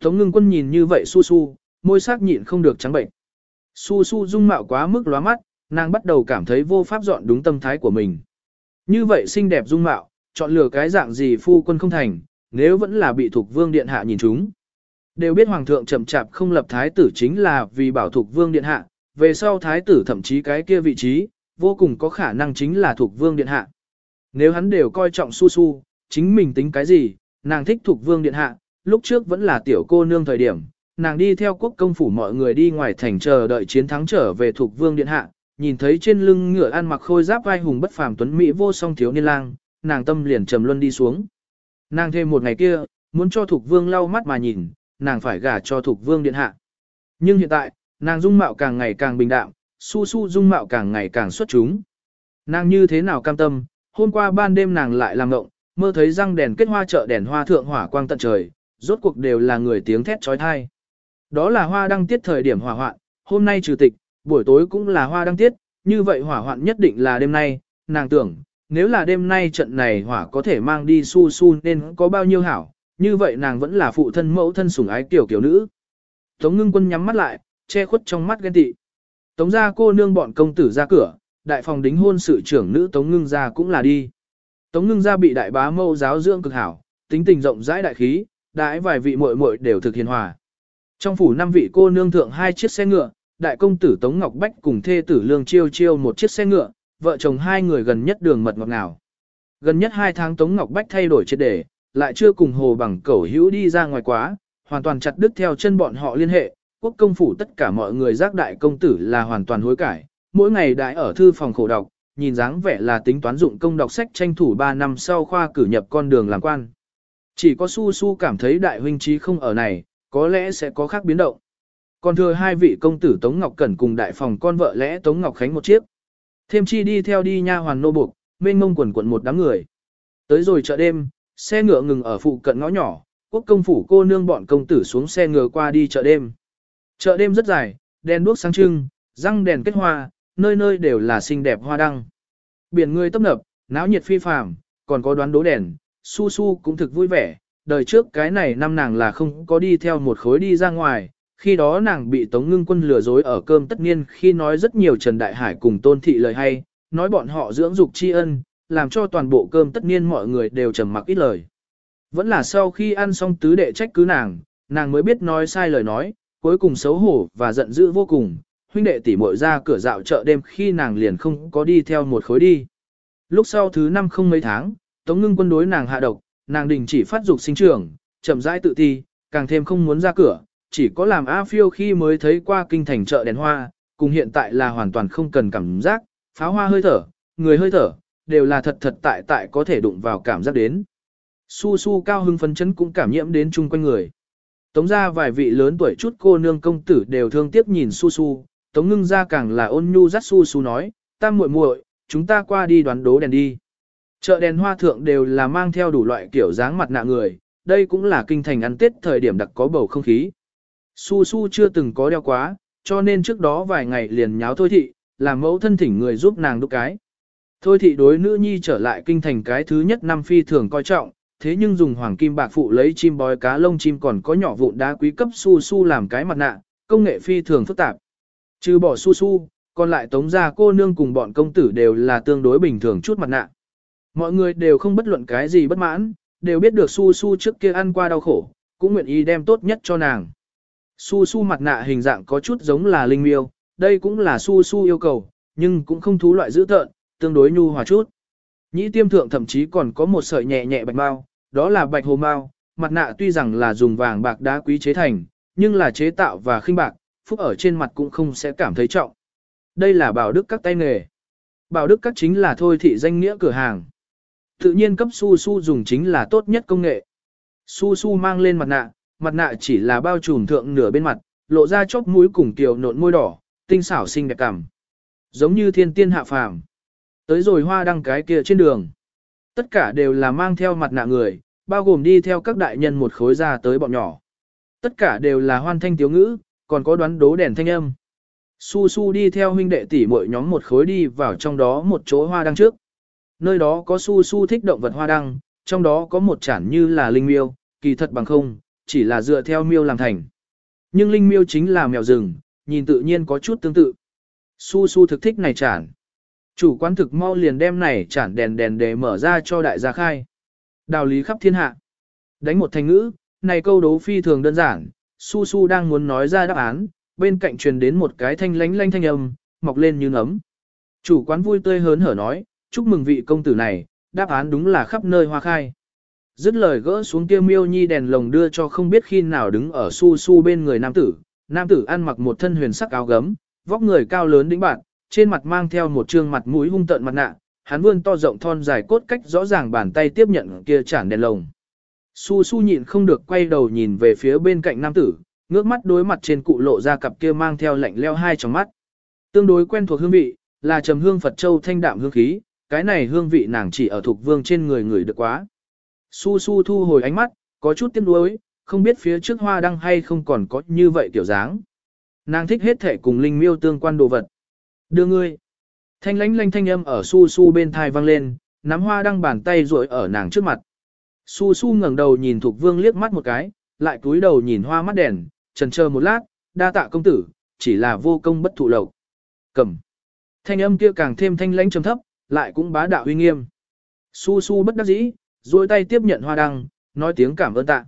Tống Ngưng Quân nhìn như vậy su su, môi sắc nhịn không được trắng bệnh. Su su dung mạo quá mức lóa mắt, nàng bắt đầu cảm thấy vô pháp dọn đúng tâm thái của mình. Như vậy xinh đẹp dung mạo, chọn lựa cái dạng gì phu quân không thành, nếu vẫn là bị thuộc vương điện hạ nhìn chúng. Đều biết hoàng thượng chậm chạp không lập thái tử chính là vì bảo thuộc vương điện hạ, về sau thái tử thậm chí cái kia vị trí, vô cùng có khả năng chính là thuộc vương điện hạ. Nếu hắn đều coi trọng su su, chính mình tính cái gì, nàng thích thuộc vương điện hạ, lúc trước vẫn là tiểu cô nương thời điểm, nàng đi theo quốc công phủ mọi người đi ngoài thành chờ đợi chiến thắng trở về thuộc vương điện hạ, nhìn thấy trên lưng ngựa ăn mặc khôi giáp vai hùng bất phàm tuấn mỹ vô song thiếu niên lang, nàng tâm liền trầm luân đi xuống. Nàng thêm một ngày kia, muốn cho thuộc vương lau mắt mà nhìn, nàng phải gả cho thuộc vương điện hạ. Nhưng hiện tại, nàng dung mạo càng ngày càng bình đạm, su su dung mạo càng ngày càng xuất chúng. Nàng như thế nào cam tâm, hôm qua ban đêm nàng lại làm ngộng, mơ thấy răng đèn kết hoa chợ đèn hoa thượng hỏa quang tận trời, rốt cuộc đều là người tiếng thét trói thai. Đó là hoa đăng tiết thời điểm hỏa hoạn, hôm nay trừ tịch, buổi tối cũng là hoa đăng tiết, như vậy hỏa hoạn nhất định là đêm nay, nàng tưởng, nếu là đêm nay trận này hỏa có thể mang đi su su nên có bao nhiêu hảo, như vậy nàng vẫn là phụ thân mẫu thân sủng ái tiểu kiểu nữ. Tống ngưng quân nhắm mắt lại, che khuất trong mắt ghen tị. Tống ra cô nương bọn công tử ra cửa, đại phòng đính hôn sự trưởng nữ Tống ngưng ra cũng là đi. Tống ngưng gia bị đại bá mâu giáo dưỡng cực hảo, tính tình rộng rãi đại khí, đãi vài vị muội muội đều thực hiền hòa. Trong phủ năm vị cô nương thượng hai chiếc xe ngựa, đại công tử Tống Ngọc Bách cùng thê tử Lương Chiêu Chiêu một chiếc xe ngựa, vợ chồng hai người gần nhất đường mật ngọt ngào. Gần nhất hai tháng Tống Ngọc Bách thay đổi triệt đề, lại chưa cùng hồ bằng cẩu hữu đi ra ngoài quá, hoàn toàn chặt đứt theo chân bọn họ liên hệ, quốc công phủ tất cả mọi người giác đại công tử là hoàn toàn hối cải, mỗi ngày đại ở thư phòng khổ đọc, nhìn dáng vẻ là tính toán dụng công đọc sách tranh thủ 3 năm sau khoa cử nhập con đường làm quan. Chỉ có Su Su cảm thấy đại huynh trí không ở này, có lẽ sẽ có khác biến động. Còn thừa hai vị công tử Tống Ngọc Cẩn cùng đại phòng con vợ lẽ Tống Ngọc Khánh một chiếc. Thêm chi đi theo đi nha hoàn nô buộc, mênh mông quần quận một đám người. Tới rồi chợ đêm, xe ngựa ngừng ở phụ cận ngõ nhỏ, quốc công phủ cô nương bọn công tử xuống xe ngựa qua đi chợ đêm. Chợ đêm rất dài, đèn đuốc sáng trưng, răng đèn kết hoa, nơi nơi đều là xinh đẹp hoa đăng. Biển người tấp nập, náo nhiệt phi phàm, còn có đoán đố đèn, su su cũng thực vui vẻ. Đời trước cái này năm nàng là không có đi theo một khối đi ra ngoài, khi đó nàng bị Tống Ngưng Quân lừa dối ở cơm tất niên khi nói rất nhiều Trần Đại Hải cùng Tôn Thị lời hay, nói bọn họ dưỡng dục tri ân, làm cho toàn bộ cơm tất niên mọi người đều trầm mặc ít lời. Vẫn là sau khi ăn xong tứ đệ trách cứ nàng, nàng mới biết nói sai lời nói, cuối cùng xấu hổ và giận dữ vô cùng, huynh đệ tỷ muội ra cửa dạo chợ đêm khi nàng liền không có đi theo một khối đi. Lúc sau thứ năm không mấy tháng, Tống Ngưng Quân đối nàng hạ độc, nàng đình chỉ phát dục sinh trưởng, chậm rãi tự thi càng thêm không muốn ra cửa, chỉ có làm A phiêu khi mới thấy qua kinh thành chợ đèn hoa, cùng hiện tại là hoàn toàn không cần cảm giác, pháo hoa hơi thở, người hơi thở, đều là thật thật tại tại có thể đụng vào cảm giác đến. Su su cao hưng phấn chấn cũng cảm nhiễm đến chung quanh người. Tống ra vài vị lớn tuổi chút cô nương công tử đều thương tiếc nhìn su su, tống ngưng ra càng là ôn nhu rắt su su nói, ta muội muội, chúng ta qua đi đoán đố đèn đi. Chợ đèn hoa thượng đều là mang theo đủ loại kiểu dáng mặt nạ người, đây cũng là kinh thành ăn tết thời điểm đặc có bầu không khí. Su Su chưa từng có đeo quá, cho nên trước đó vài ngày liền nháo Thôi Thị, làm mẫu thân thỉnh người giúp nàng đúc cái. Thôi Thị đối nữ nhi trở lại kinh thành cái thứ nhất năm phi thường coi trọng, thế nhưng dùng hoàng kim bạc phụ lấy chim bói cá lông chim còn có nhỏ vụn đá quý cấp Su Su làm cái mặt nạ, công nghệ phi thường phức tạp. Trừ bỏ Su Su, còn lại tống gia cô nương cùng bọn công tử đều là tương đối bình thường chút mặt nạ. Mọi người đều không bất luận cái gì bất mãn, đều biết được Su Su trước kia ăn qua đau khổ, cũng nguyện ý đem tốt nhất cho nàng. Su su mặt nạ hình dạng có chút giống là linh miêu, đây cũng là su su yêu cầu, nhưng cũng không thú loại dữ tợn, tương đối nhu hòa chút. Nhĩ tiêm thượng thậm chí còn có một sợi nhẹ nhẹ bạch mao, đó là bạch hồ mao, mặt nạ tuy rằng là dùng vàng bạc đá quý chế thành, nhưng là chế tạo và khinh bạc, phúc ở trên mặt cũng không sẽ cảm thấy trọng. Đây là bảo đức các tay nghề. Bảo đức các chính là thôi thị danh nghĩa cửa hàng. Tự nhiên cấp su su dùng chính là tốt nhất công nghệ. Su su mang lên mặt nạ, mặt nạ chỉ là bao trùm thượng nửa bên mặt, lộ ra chóp mũi cùng kiều nộn môi đỏ, tinh xảo xinh đẹp cảm. Giống như thiên tiên hạ phàm. Tới rồi hoa đăng cái kia trên đường. Tất cả đều là mang theo mặt nạ người, bao gồm đi theo các đại nhân một khối ra tới bọn nhỏ. Tất cả đều là hoan thanh tiếu ngữ, còn có đoán đố đèn thanh âm. Su su đi theo huynh đệ tỷ muội nhóm một khối đi vào trong đó một chỗ hoa đăng trước. Nơi đó có su su thích động vật hoa đăng, trong đó có một chản như là linh miêu, kỳ thật bằng không, chỉ là dựa theo miêu làm thành. Nhưng linh miêu chính là mèo rừng, nhìn tự nhiên có chút tương tự. Su su thực thích này chản. Chủ quán thực mau liền đem này chản đèn đèn để mở ra cho đại gia khai. Đào lý khắp thiên hạ. Đánh một thành ngữ, này câu đố phi thường đơn giản, su su đang muốn nói ra đáp án, bên cạnh truyền đến một cái thanh lánh lanh thanh âm, mọc lên như ngấm. Chủ quán vui tươi hớn hở nói, chúc mừng vị công tử này, đáp án đúng là khắp nơi hoa khai. Dứt lời gỡ xuống kia miêu nhi đèn lồng đưa cho không biết khi nào đứng ở su su bên người nam tử. Nam tử ăn mặc một thân huyền sắc áo gấm, vóc người cao lớn đĩnh bạn, trên mặt mang theo một trương mặt mũi hung tợn mặt nạ, hắn vươn to rộng thon dài cốt cách rõ ràng bàn tay tiếp nhận kia chản đèn lồng. Su su nhịn không được quay đầu nhìn về phía bên cạnh nam tử, ngước mắt đối mặt trên cụ lộ ra cặp kia mang theo lạnh leo hai trong mắt. Tương đối quen thuộc hương vị, là trầm hương Phật Châu thanh đạm hương khí, cái này hương vị nàng chỉ ở thuộc vương trên người người được quá. Su su thu hồi ánh mắt, có chút tiếc nuối, không biết phía trước hoa đăng hay không còn có như vậy tiểu dáng. Nàng thích hết thể cùng linh miêu tương quan đồ vật. Đưa ngươi. Thanh lánh lanh thanh âm ở su su bên thai vang lên, nắm hoa đăng bàn tay rội ở nàng trước mặt. Su su ngẩng đầu nhìn Thục Vương liếc mắt một cái, lại cúi đầu nhìn hoa mắt đèn, trần chờ một lát, đa tạ công tử, chỉ là vô công bất thụ lộc. Cầm. Thanh âm kia càng thêm thanh lãnh trầm thấp, lại cũng bá đạo uy nghiêm. Su su bất đắc dĩ, duỗi tay tiếp nhận hoa đăng, nói tiếng cảm ơn tạ.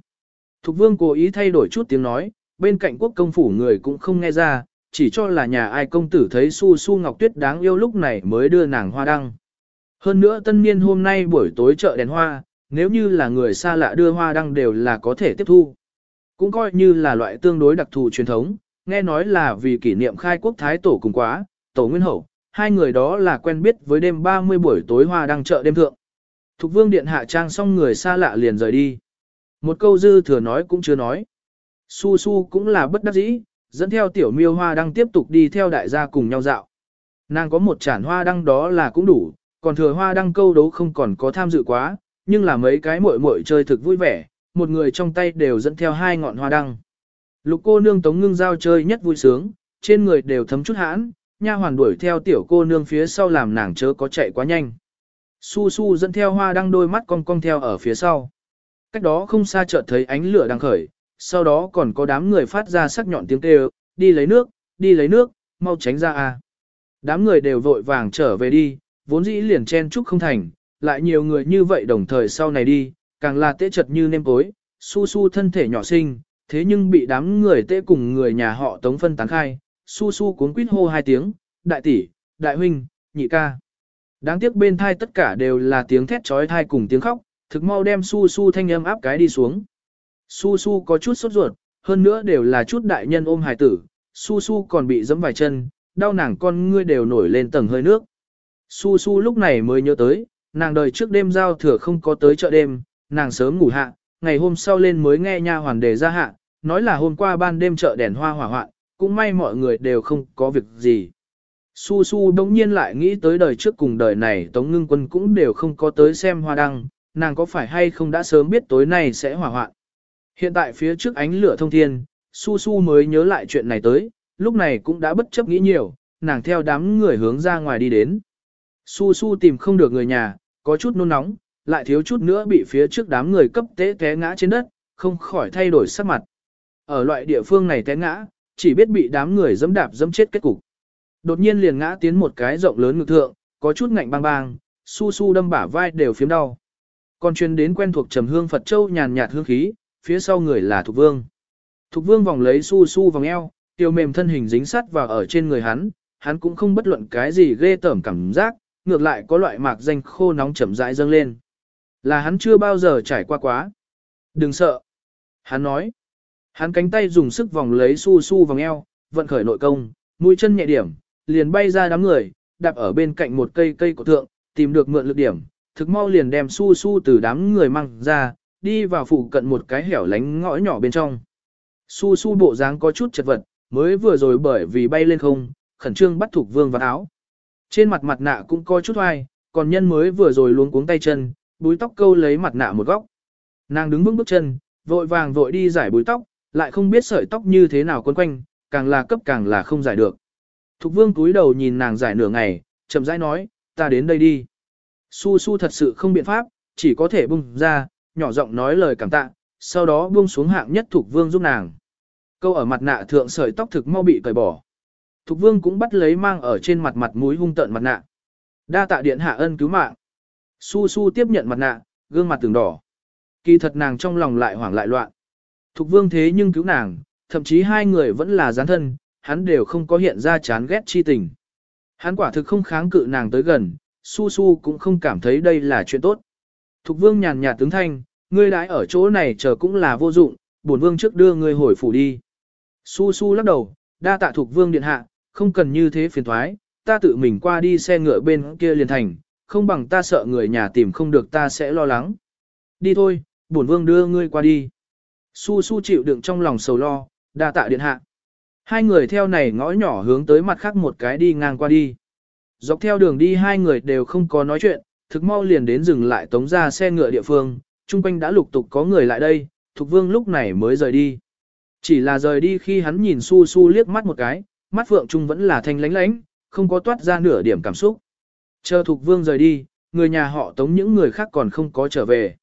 Thục vương cố ý thay đổi chút tiếng nói, bên cạnh quốc công phủ người cũng không nghe ra, chỉ cho là nhà ai công tử thấy su su ngọc tuyết đáng yêu lúc này mới đưa nàng hoa đăng. Hơn nữa tân niên hôm nay buổi tối chợ đèn hoa, nếu như là người xa lạ đưa hoa đăng đều là có thể tiếp thu. Cũng coi như là loại tương đối đặc thù truyền thống, nghe nói là vì kỷ niệm khai quốc thái tổ cùng quá, tổ nguyên hậu, hai người đó là quen biết với đêm 30 buổi tối hoa đăng chợ đêm thượng. Thục vương điện hạ trang xong người xa lạ liền rời đi. Một câu dư thừa nói cũng chưa nói. Su su cũng là bất đắc dĩ, dẫn theo tiểu miêu hoa đăng tiếp tục đi theo đại gia cùng nhau dạo. Nàng có một chản hoa đăng đó là cũng đủ, còn thừa hoa đăng câu đấu không còn có tham dự quá, nhưng là mấy cái muội muội chơi thực vui vẻ, một người trong tay đều dẫn theo hai ngọn hoa đăng. Lục cô nương tống ngưng giao chơi nhất vui sướng, trên người đều thấm chút hãn, nha hoàn đuổi theo tiểu cô nương phía sau làm nàng chớ có chạy quá nhanh. Su su dẫn theo hoa đăng đôi mắt cong cong theo ở phía sau. Cách đó không xa chợt thấy ánh lửa đang khởi, sau đó còn có đám người phát ra sắc nhọn tiếng kêu, đi lấy nước, đi lấy nước, mau tránh ra a. Đám người đều vội vàng trở về đi, vốn dĩ liền chen chúc không thành, lại nhiều người như vậy đồng thời sau này đi, càng là tế chật như nêm cối, su su thân thể nhỏ sinh, thế nhưng bị đám người tế cùng người nhà họ tống phân tán khai, su su cuốn quýt hô hai tiếng, đại tỷ, đại huynh, nhị ca. Đáng tiếc bên thai tất cả đều là tiếng thét trói thai cùng tiếng khóc, thực mau đem su su thanh âm áp cái đi xuống. Su su có chút sốt ruột, hơn nữa đều là chút đại nhân ôm hài tử, su su còn bị giẫm vài chân, đau nàng con ngươi đều nổi lên tầng hơi nước. Su su lúc này mới nhớ tới, nàng đời trước đêm giao thừa không có tới chợ đêm, nàng sớm ngủ hạ, ngày hôm sau lên mới nghe nha hoàn đề ra hạ, nói là hôm qua ban đêm chợ đèn hoa hỏa hoạn, cũng may mọi người đều không có việc gì. Su Su đống nhiên lại nghĩ tới đời trước cùng đời này Tống Ngưng Quân cũng đều không có tới xem hoa đăng, nàng có phải hay không đã sớm biết tối nay sẽ hỏa hoạn. Hiện tại phía trước ánh lửa thông thiên, Su Su mới nhớ lại chuyện này tới, lúc này cũng đã bất chấp nghĩ nhiều, nàng theo đám người hướng ra ngoài đi đến. Su Su tìm không được người nhà, có chút nôn nóng, lại thiếu chút nữa bị phía trước đám người cấp tế té ngã trên đất, không khỏi thay đổi sắc mặt. Ở loại địa phương này té ngã, chỉ biết bị đám người dẫm đạp dẫm chết kết cục. Đột nhiên liền ngã tiến một cái rộng lớn ngực thượng, có chút ngạnh bang bang, su su đâm bả vai đều phiếm đau. Còn truyền đến quen thuộc trầm hương Phật Châu nhàn nhạt hương khí, phía sau người là Thục Vương. Thục Vương vòng lấy su su vòng eo, tiêu mềm thân hình dính sắt vào ở trên người hắn, hắn cũng không bất luận cái gì ghê tởm cảm giác, ngược lại có loại mạc danh khô nóng chậm rãi dâng lên. Là hắn chưa bao giờ trải qua quá. Đừng sợ. Hắn nói. Hắn cánh tay dùng sức vòng lấy su su vòng eo, vận khởi nội công, mũi chân nhẹ điểm, liền bay ra đám người, đạp ở bên cạnh một cây cây cổ thượng, tìm được mượn lực điểm, thực mau liền đem su su từ đám người mang ra, đi vào phụ cận một cái hẻo lánh ngõ nhỏ bên trong. Su su bộ dáng có chút chật vật, mới vừa rồi bởi vì bay lên không, khẩn trương bắt thuộc vương vào áo. Trên mặt mặt nạ cũng có chút hoài, còn nhân mới vừa rồi luống cuống tay chân, búi tóc câu lấy mặt nạ một góc. Nàng đứng vững bước chân, vội vàng vội đi giải búi tóc, lại không biết sợi tóc như thế nào quấn quanh, càng là cấp càng là không giải được. Thục vương cúi đầu nhìn nàng giải nửa ngày, chậm rãi nói, ta đến đây đi. Su su thật sự không biện pháp, chỉ có thể bung ra, nhỏ giọng nói lời cảm tạ, sau đó buông xuống hạng nhất thục vương giúp nàng. Câu ở mặt nạ thượng sợi tóc thực mau bị cởi bỏ. Thục vương cũng bắt lấy mang ở trên mặt mặt mũi hung tợn mặt nạ. Đa tạ điện hạ ân cứu mạng. Su su tiếp nhận mặt nạ, gương mặt từng đỏ. Kỳ thật nàng trong lòng lại hoảng lại loạn. Thục vương thế nhưng cứu nàng, thậm chí hai người vẫn là gián thân, hắn đều không có hiện ra chán ghét chi tình. Hắn quả thực không kháng cự nàng tới gần, su su cũng không cảm thấy đây là chuyện tốt. Thục vương nhàn nhạt tướng thanh, ngươi đãi ở chỗ này chờ cũng là vô dụng, bổn vương trước đưa ngươi hồi phủ đi. Su su lắc đầu, đa tạ thục vương điện hạ, không cần như thế phiền thoái, ta tự mình qua đi xe ngựa bên kia liền thành, không bằng ta sợ người nhà tìm không được ta sẽ lo lắng. Đi thôi, bổn vương đưa ngươi qua đi. Su su chịu đựng trong lòng sầu lo, đa tạ điện hạ. Hai người theo này ngõ nhỏ hướng tới mặt khác một cái đi ngang qua đi. Dọc theo đường đi hai người đều không có nói chuyện, thực mau liền đến dừng lại tống ra xe ngựa địa phương, chung quanh đã lục tục có người lại đây, Thục Vương lúc này mới rời đi. Chỉ là rời đi khi hắn nhìn Su Su liếc mắt một cái, mắt Phượng Trung vẫn là thanh lánh lánh, không có toát ra nửa điểm cảm xúc. Chờ Thục Vương rời đi, người nhà họ tống những người khác còn không có trở về.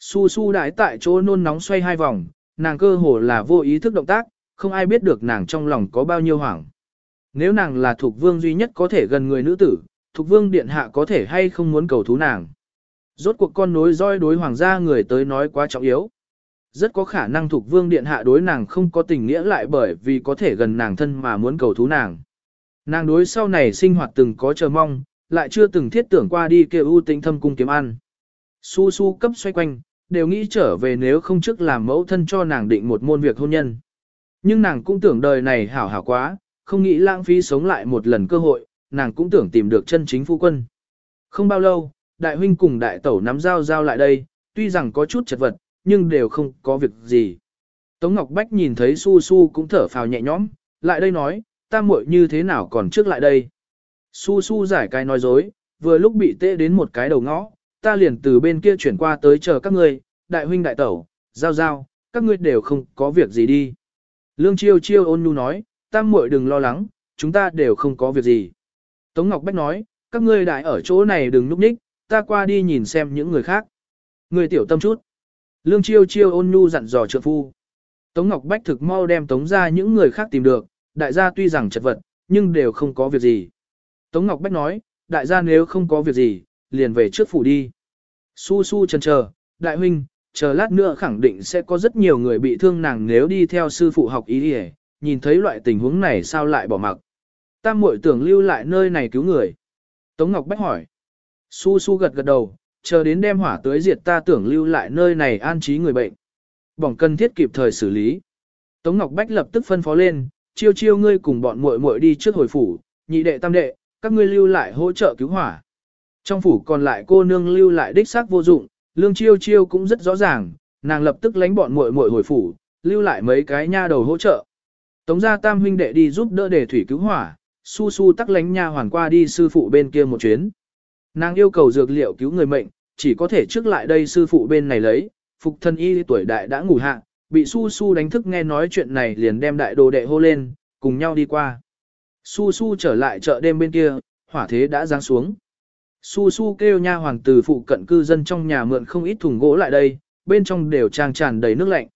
Su Su đái tại chỗ nôn nóng xoay hai vòng, nàng cơ hồ là vô ý thức động tác, không ai biết được nàng trong lòng có bao nhiêu hoảng. Nếu nàng là Thục Vương duy nhất có thể gần người nữ tử, Thục Vương Điện Hạ có thể hay không muốn cầu thú nàng. Rốt cuộc con nối roi đối hoàng gia người tới nói quá trọng yếu. Rất có khả năng thuộc Vương Điện Hạ đối nàng không có tình nghĩa lại bởi vì có thể gần nàng thân mà muốn cầu thú nàng. Nàng đối sau này sinh hoạt từng có chờ mong, lại chưa từng thiết tưởng qua đi kêu ưu tinh thâm cung kiếm ăn. Su su cấp xoay quanh, đều nghĩ trở về nếu không trước làm mẫu thân cho nàng định một môn việc hôn nhân. Nhưng nàng cũng tưởng đời này hảo hảo quá, không nghĩ lãng phí sống lại một lần cơ hội, nàng cũng tưởng tìm được chân chính phu quân. Không bao lâu, đại huynh cùng đại tẩu nắm dao dao lại đây, tuy rằng có chút chật vật, nhưng đều không có việc gì. Tống Ngọc Bách nhìn thấy Su Su cũng thở phào nhẹ nhõm, lại đây nói, ta muội như thế nào còn trước lại đây. Su Su giải cái nói dối, vừa lúc bị tê đến một cái đầu ngõ, ta liền từ bên kia chuyển qua tới chờ các ngươi, đại huynh đại tẩu, giao giao, các ngươi đều không có việc gì đi. Lương Chiêu Chiêu ôn nhu nói, tam muội đừng lo lắng, chúng ta đều không có việc gì. Tống Ngọc Bách nói, các ngươi đại ở chỗ này đừng núp nhích, ta qua đi nhìn xem những người khác. Người tiểu tâm chút. Lương Chiêu Chiêu ôn nhu dặn dò trượng phu. Tống Ngọc Bách thực mau đem tống ra những người khác tìm được, đại gia tuy rằng chật vật, nhưng đều không có việc gì. Tống Ngọc Bách nói, đại gia nếu không có việc gì, liền về trước phủ đi. Su su chần chờ, đại huynh, chờ lát nữa khẳng định sẽ có rất nhiều người bị thương nàng nếu đi theo sư phụ học ý đi nhìn thấy loại tình huống này sao lại bỏ mặc. Tam muội tưởng lưu lại nơi này cứu người. Tống Ngọc Bách hỏi. Su su gật gật đầu, chờ đến đem hỏa tới diệt ta tưởng lưu lại nơi này an trí người bệnh. Bỏng cần thiết kịp thời xử lý. Tống Ngọc Bách lập tức phân phó lên, chiêu chiêu ngươi cùng bọn muội muội đi trước hồi phủ, nhị đệ tam đệ, các ngươi lưu lại hỗ trợ cứu hỏa. Trong phủ còn lại cô nương lưu lại đích xác vô dụng, lương chiêu chiêu cũng rất rõ ràng, nàng lập tức lánh bọn muội muội hồi phủ, lưu lại mấy cái nha đầu hỗ trợ. Tống gia tam huynh đệ đi giúp đỡ để thủy cứu hỏa, su su tắc lánh nha hoàn qua đi sư phụ bên kia một chuyến. Nàng yêu cầu dược liệu cứu người mệnh, chỉ có thể trước lại đây sư phụ bên này lấy, phục thân y tuổi đại đã ngủ hạ, bị su su đánh thức nghe nói chuyện này liền đem đại đồ đệ hô lên, cùng nhau đi qua. Su su trở lại chợ đêm bên kia, hỏa thế đã giáng xuống. Su su kêu nha hoàng từ phụ cận cư dân trong nhà mượn không ít thùng gỗ lại đây, bên trong đều trang tràn đầy nước lạnh.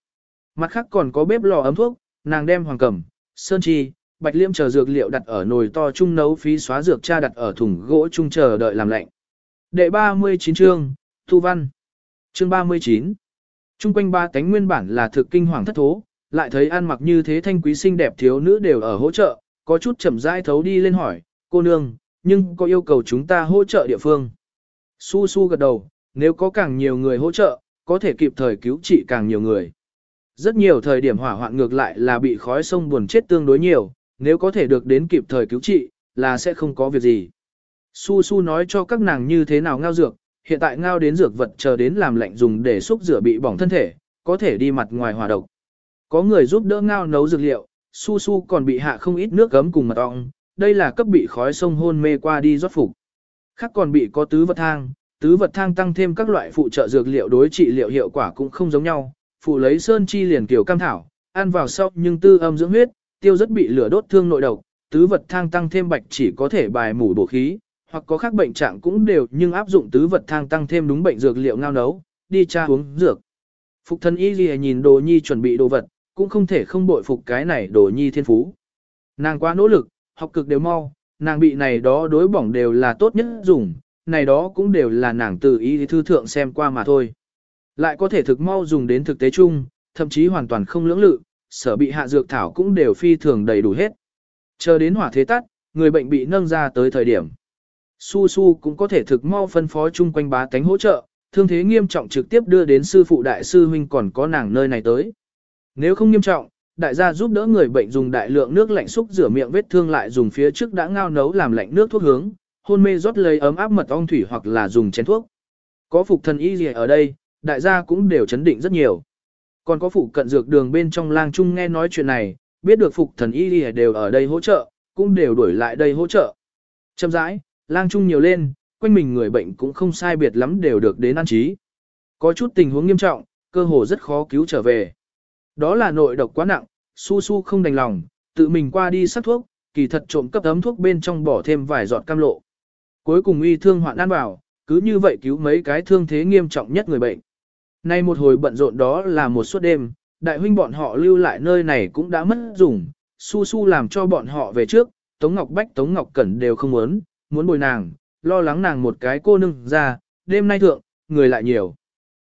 Mặt khác còn có bếp lò ấm thuốc, nàng đem hoàng cẩm, sơn chi, bạch liêm chờ dược liệu đặt ở nồi to chung nấu phí xóa dược cha đặt ở thùng gỗ chung chờ đợi làm lạnh. Đệ 39 chương, Thu Văn. Chương 39. Trung quanh ba cánh nguyên bản là thực kinh hoàng thất thố, lại thấy ăn mặc như thế thanh quý xinh đẹp thiếu nữ đều ở hỗ trợ, có chút chậm rãi thấu đi lên hỏi, cô nương, nhưng có yêu cầu chúng ta hỗ trợ địa phương. Su su gật đầu, nếu có càng nhiều người hỗ trợ, có thể kịp thời cứu trị càng nhiều người. Rất nhiều thời điểm hỏa hoạn ngược lại là bị khói sông buồn chết tương đối nhiều, nếu có thể được đến kịp thời cứu trị, là sẽ không có việc gì. Su su nói cho các nàng như thế nào ngao dược, hiện tại ngao đến dược vật chờ đến làm lạnh dùng để xúc rửa bị bỏng thân thể, có thể đi mặt ngoài hỏa độc. Có người giúp đỡ ngao nấu dược liệu, su su còn bị hạ không ít nước gấm cùng mật ong, đây là cấp bị khói sông hôn mê qua đi rót phục. Khác còn bị có tứ vật thang, tứ vật thang tăng thêm các loại phụ trợ dược liệu đối trị liệu hiệu quả cũng không giống nhau, phụ lấy sơn chi liền kiểu cam thảo, ăn vào sau nhưng tư âm dưỡng huyết, tiêu rất bị lửa đốt thương nội độc, tứ vật thang tăng thêm bạch chỉ có thể bài mủ bổ khí, hoặc có khác bệnh trạng cũng đều nhưng áp dụng tứ vật thang tăng thêm đúng bệnh dược liệu ngao nấu, đi tra uống dược. Phục thân y gì nhìn đồ nhi chuẩn bị đồ vật, cũng không thể không bội phục cái này đồ nhi thiên phú. Nàng quá nỗ lực, học cực đều mau, nàng bị này đó đối bỏng đều là tốt nhất dùng, này đó cũng đều là nàng tự ý thư thượng xem qua mà thôi. Lại có thể thực mau dùng đến thực tế chung, thậm chí hoàn toàn không lưỡng lự, sở bị hạ dược thảo cũng đều phi thường đầy đủ hết. Chờ đến hỏa thế tắt, người bệnh bị nâng ra tới thời điểm. Su Su cũng có thể thực mau phân phó chung quanh bá tánh hỗ trợ, thương thế nghiêm trọng trực tiếp đưa đến sư phụ đại sư huynh còn có nàng nơi này tới. Nếu không nghiêm trọng, đại gia giúp đỡ người bệnh dùng đại lượng nước lạnh xúc rửa miệng vết thương lại dùng phía trước đã ngao nấu làm lạnh nước thuốc hướng, hôn mê rót lấy ấm áp mật ong thủy hoặc là dùng chén thuốc. Có phục thần y gì ở đây, đại gia cũng đều chấn định rất nhiều. Còn có phụ cận dược đường bên trong lang trung nghe nói chuyện này, biết được phục thần y gì đều ở đây hỗ trợ, cũng đều đuổi lại đây hỗ trợ. Châm rãi, lang trung nhiều lên, quanh mình người bệnh cũng không sai biệt lắm đều được đến an trí. Có chút tình huống nghiêm trọng, cơ hồ rất khó cứu trở về. Đó là nội độc quá nặng, su su không đành lòng, tự mình qua đi sắc thuốc, kỳ thật trộm cấp ấm thuốc bên trong bỏ thêm vài giọt cam lộ. Cuối cùng uy thương hoạn an bảo, cứ như vậy cứu mấy cái thương thế nghiêm trọng nhất người bệnh. Nay một hồi bận rộn đó là một suốt đêm, đại huynh bọn họ lưu lại nơi này cũng đã mất dùng, su su làm cho bọn họ về trước, Tống Ngọc Bách Tống Ngọc Cẩn đều không muốn, muốn bồi nàng, lo lắng nàng một cái cô nương ra, đêm nay thượng, người lại nhiều.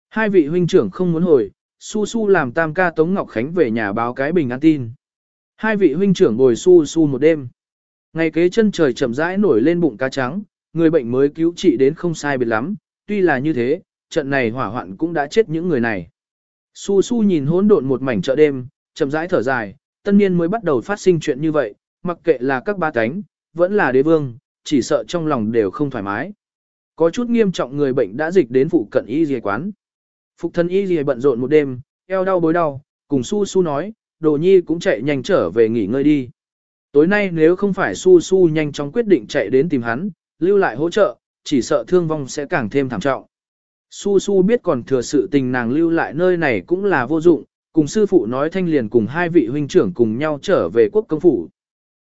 Hai vị huynh trưởng không muốn hồi, su su làm tam ca Tống Ngọc Khánh về nhà báo cái bình an tin. Hai vị huynh trưởng bồi su su một đêm. Ngày kế chân trời chậm rãi nổi lên bụng cá trắng, người bệnh mới cứu trị đến không sai biệt lắm, tuy là như thế, trận này hỏa hoạn cũng đã chết những người này. Su su nhìn hỗn độn một mảnh chợ đêm, chậm rãi thở dài, tân niên mới bắt đầu phát sinh chuyện như vậy, mặc kệ là các ba cánh, vẫn là đế vương, chỉ sợ trong lòng đều không thoải mái. Có chút nghiêm trọng người bệnh đã dịch đến phụ cận y dì quán. Phục thân y dì bận rộn một đêm, eo đau bối đau, cùng su su nói, đồ nhi cũng chạy nhanh trở về nghỉ ngơi đi. Tối nay nếu không phải su su nhanh chóng quyết định chạy đến tìm hắn, lưu lại hỗ trợ, chỉ sợ thương vong sẽ càng thêm thảm trọng. Su Su biết còn thừa sự tình nàng lưu lại nơi này cũng là vô dụng, cùng sư phụ nói thanh liền cùng hai vị huynh trưởng cùng nhau trở về quốc công phủ.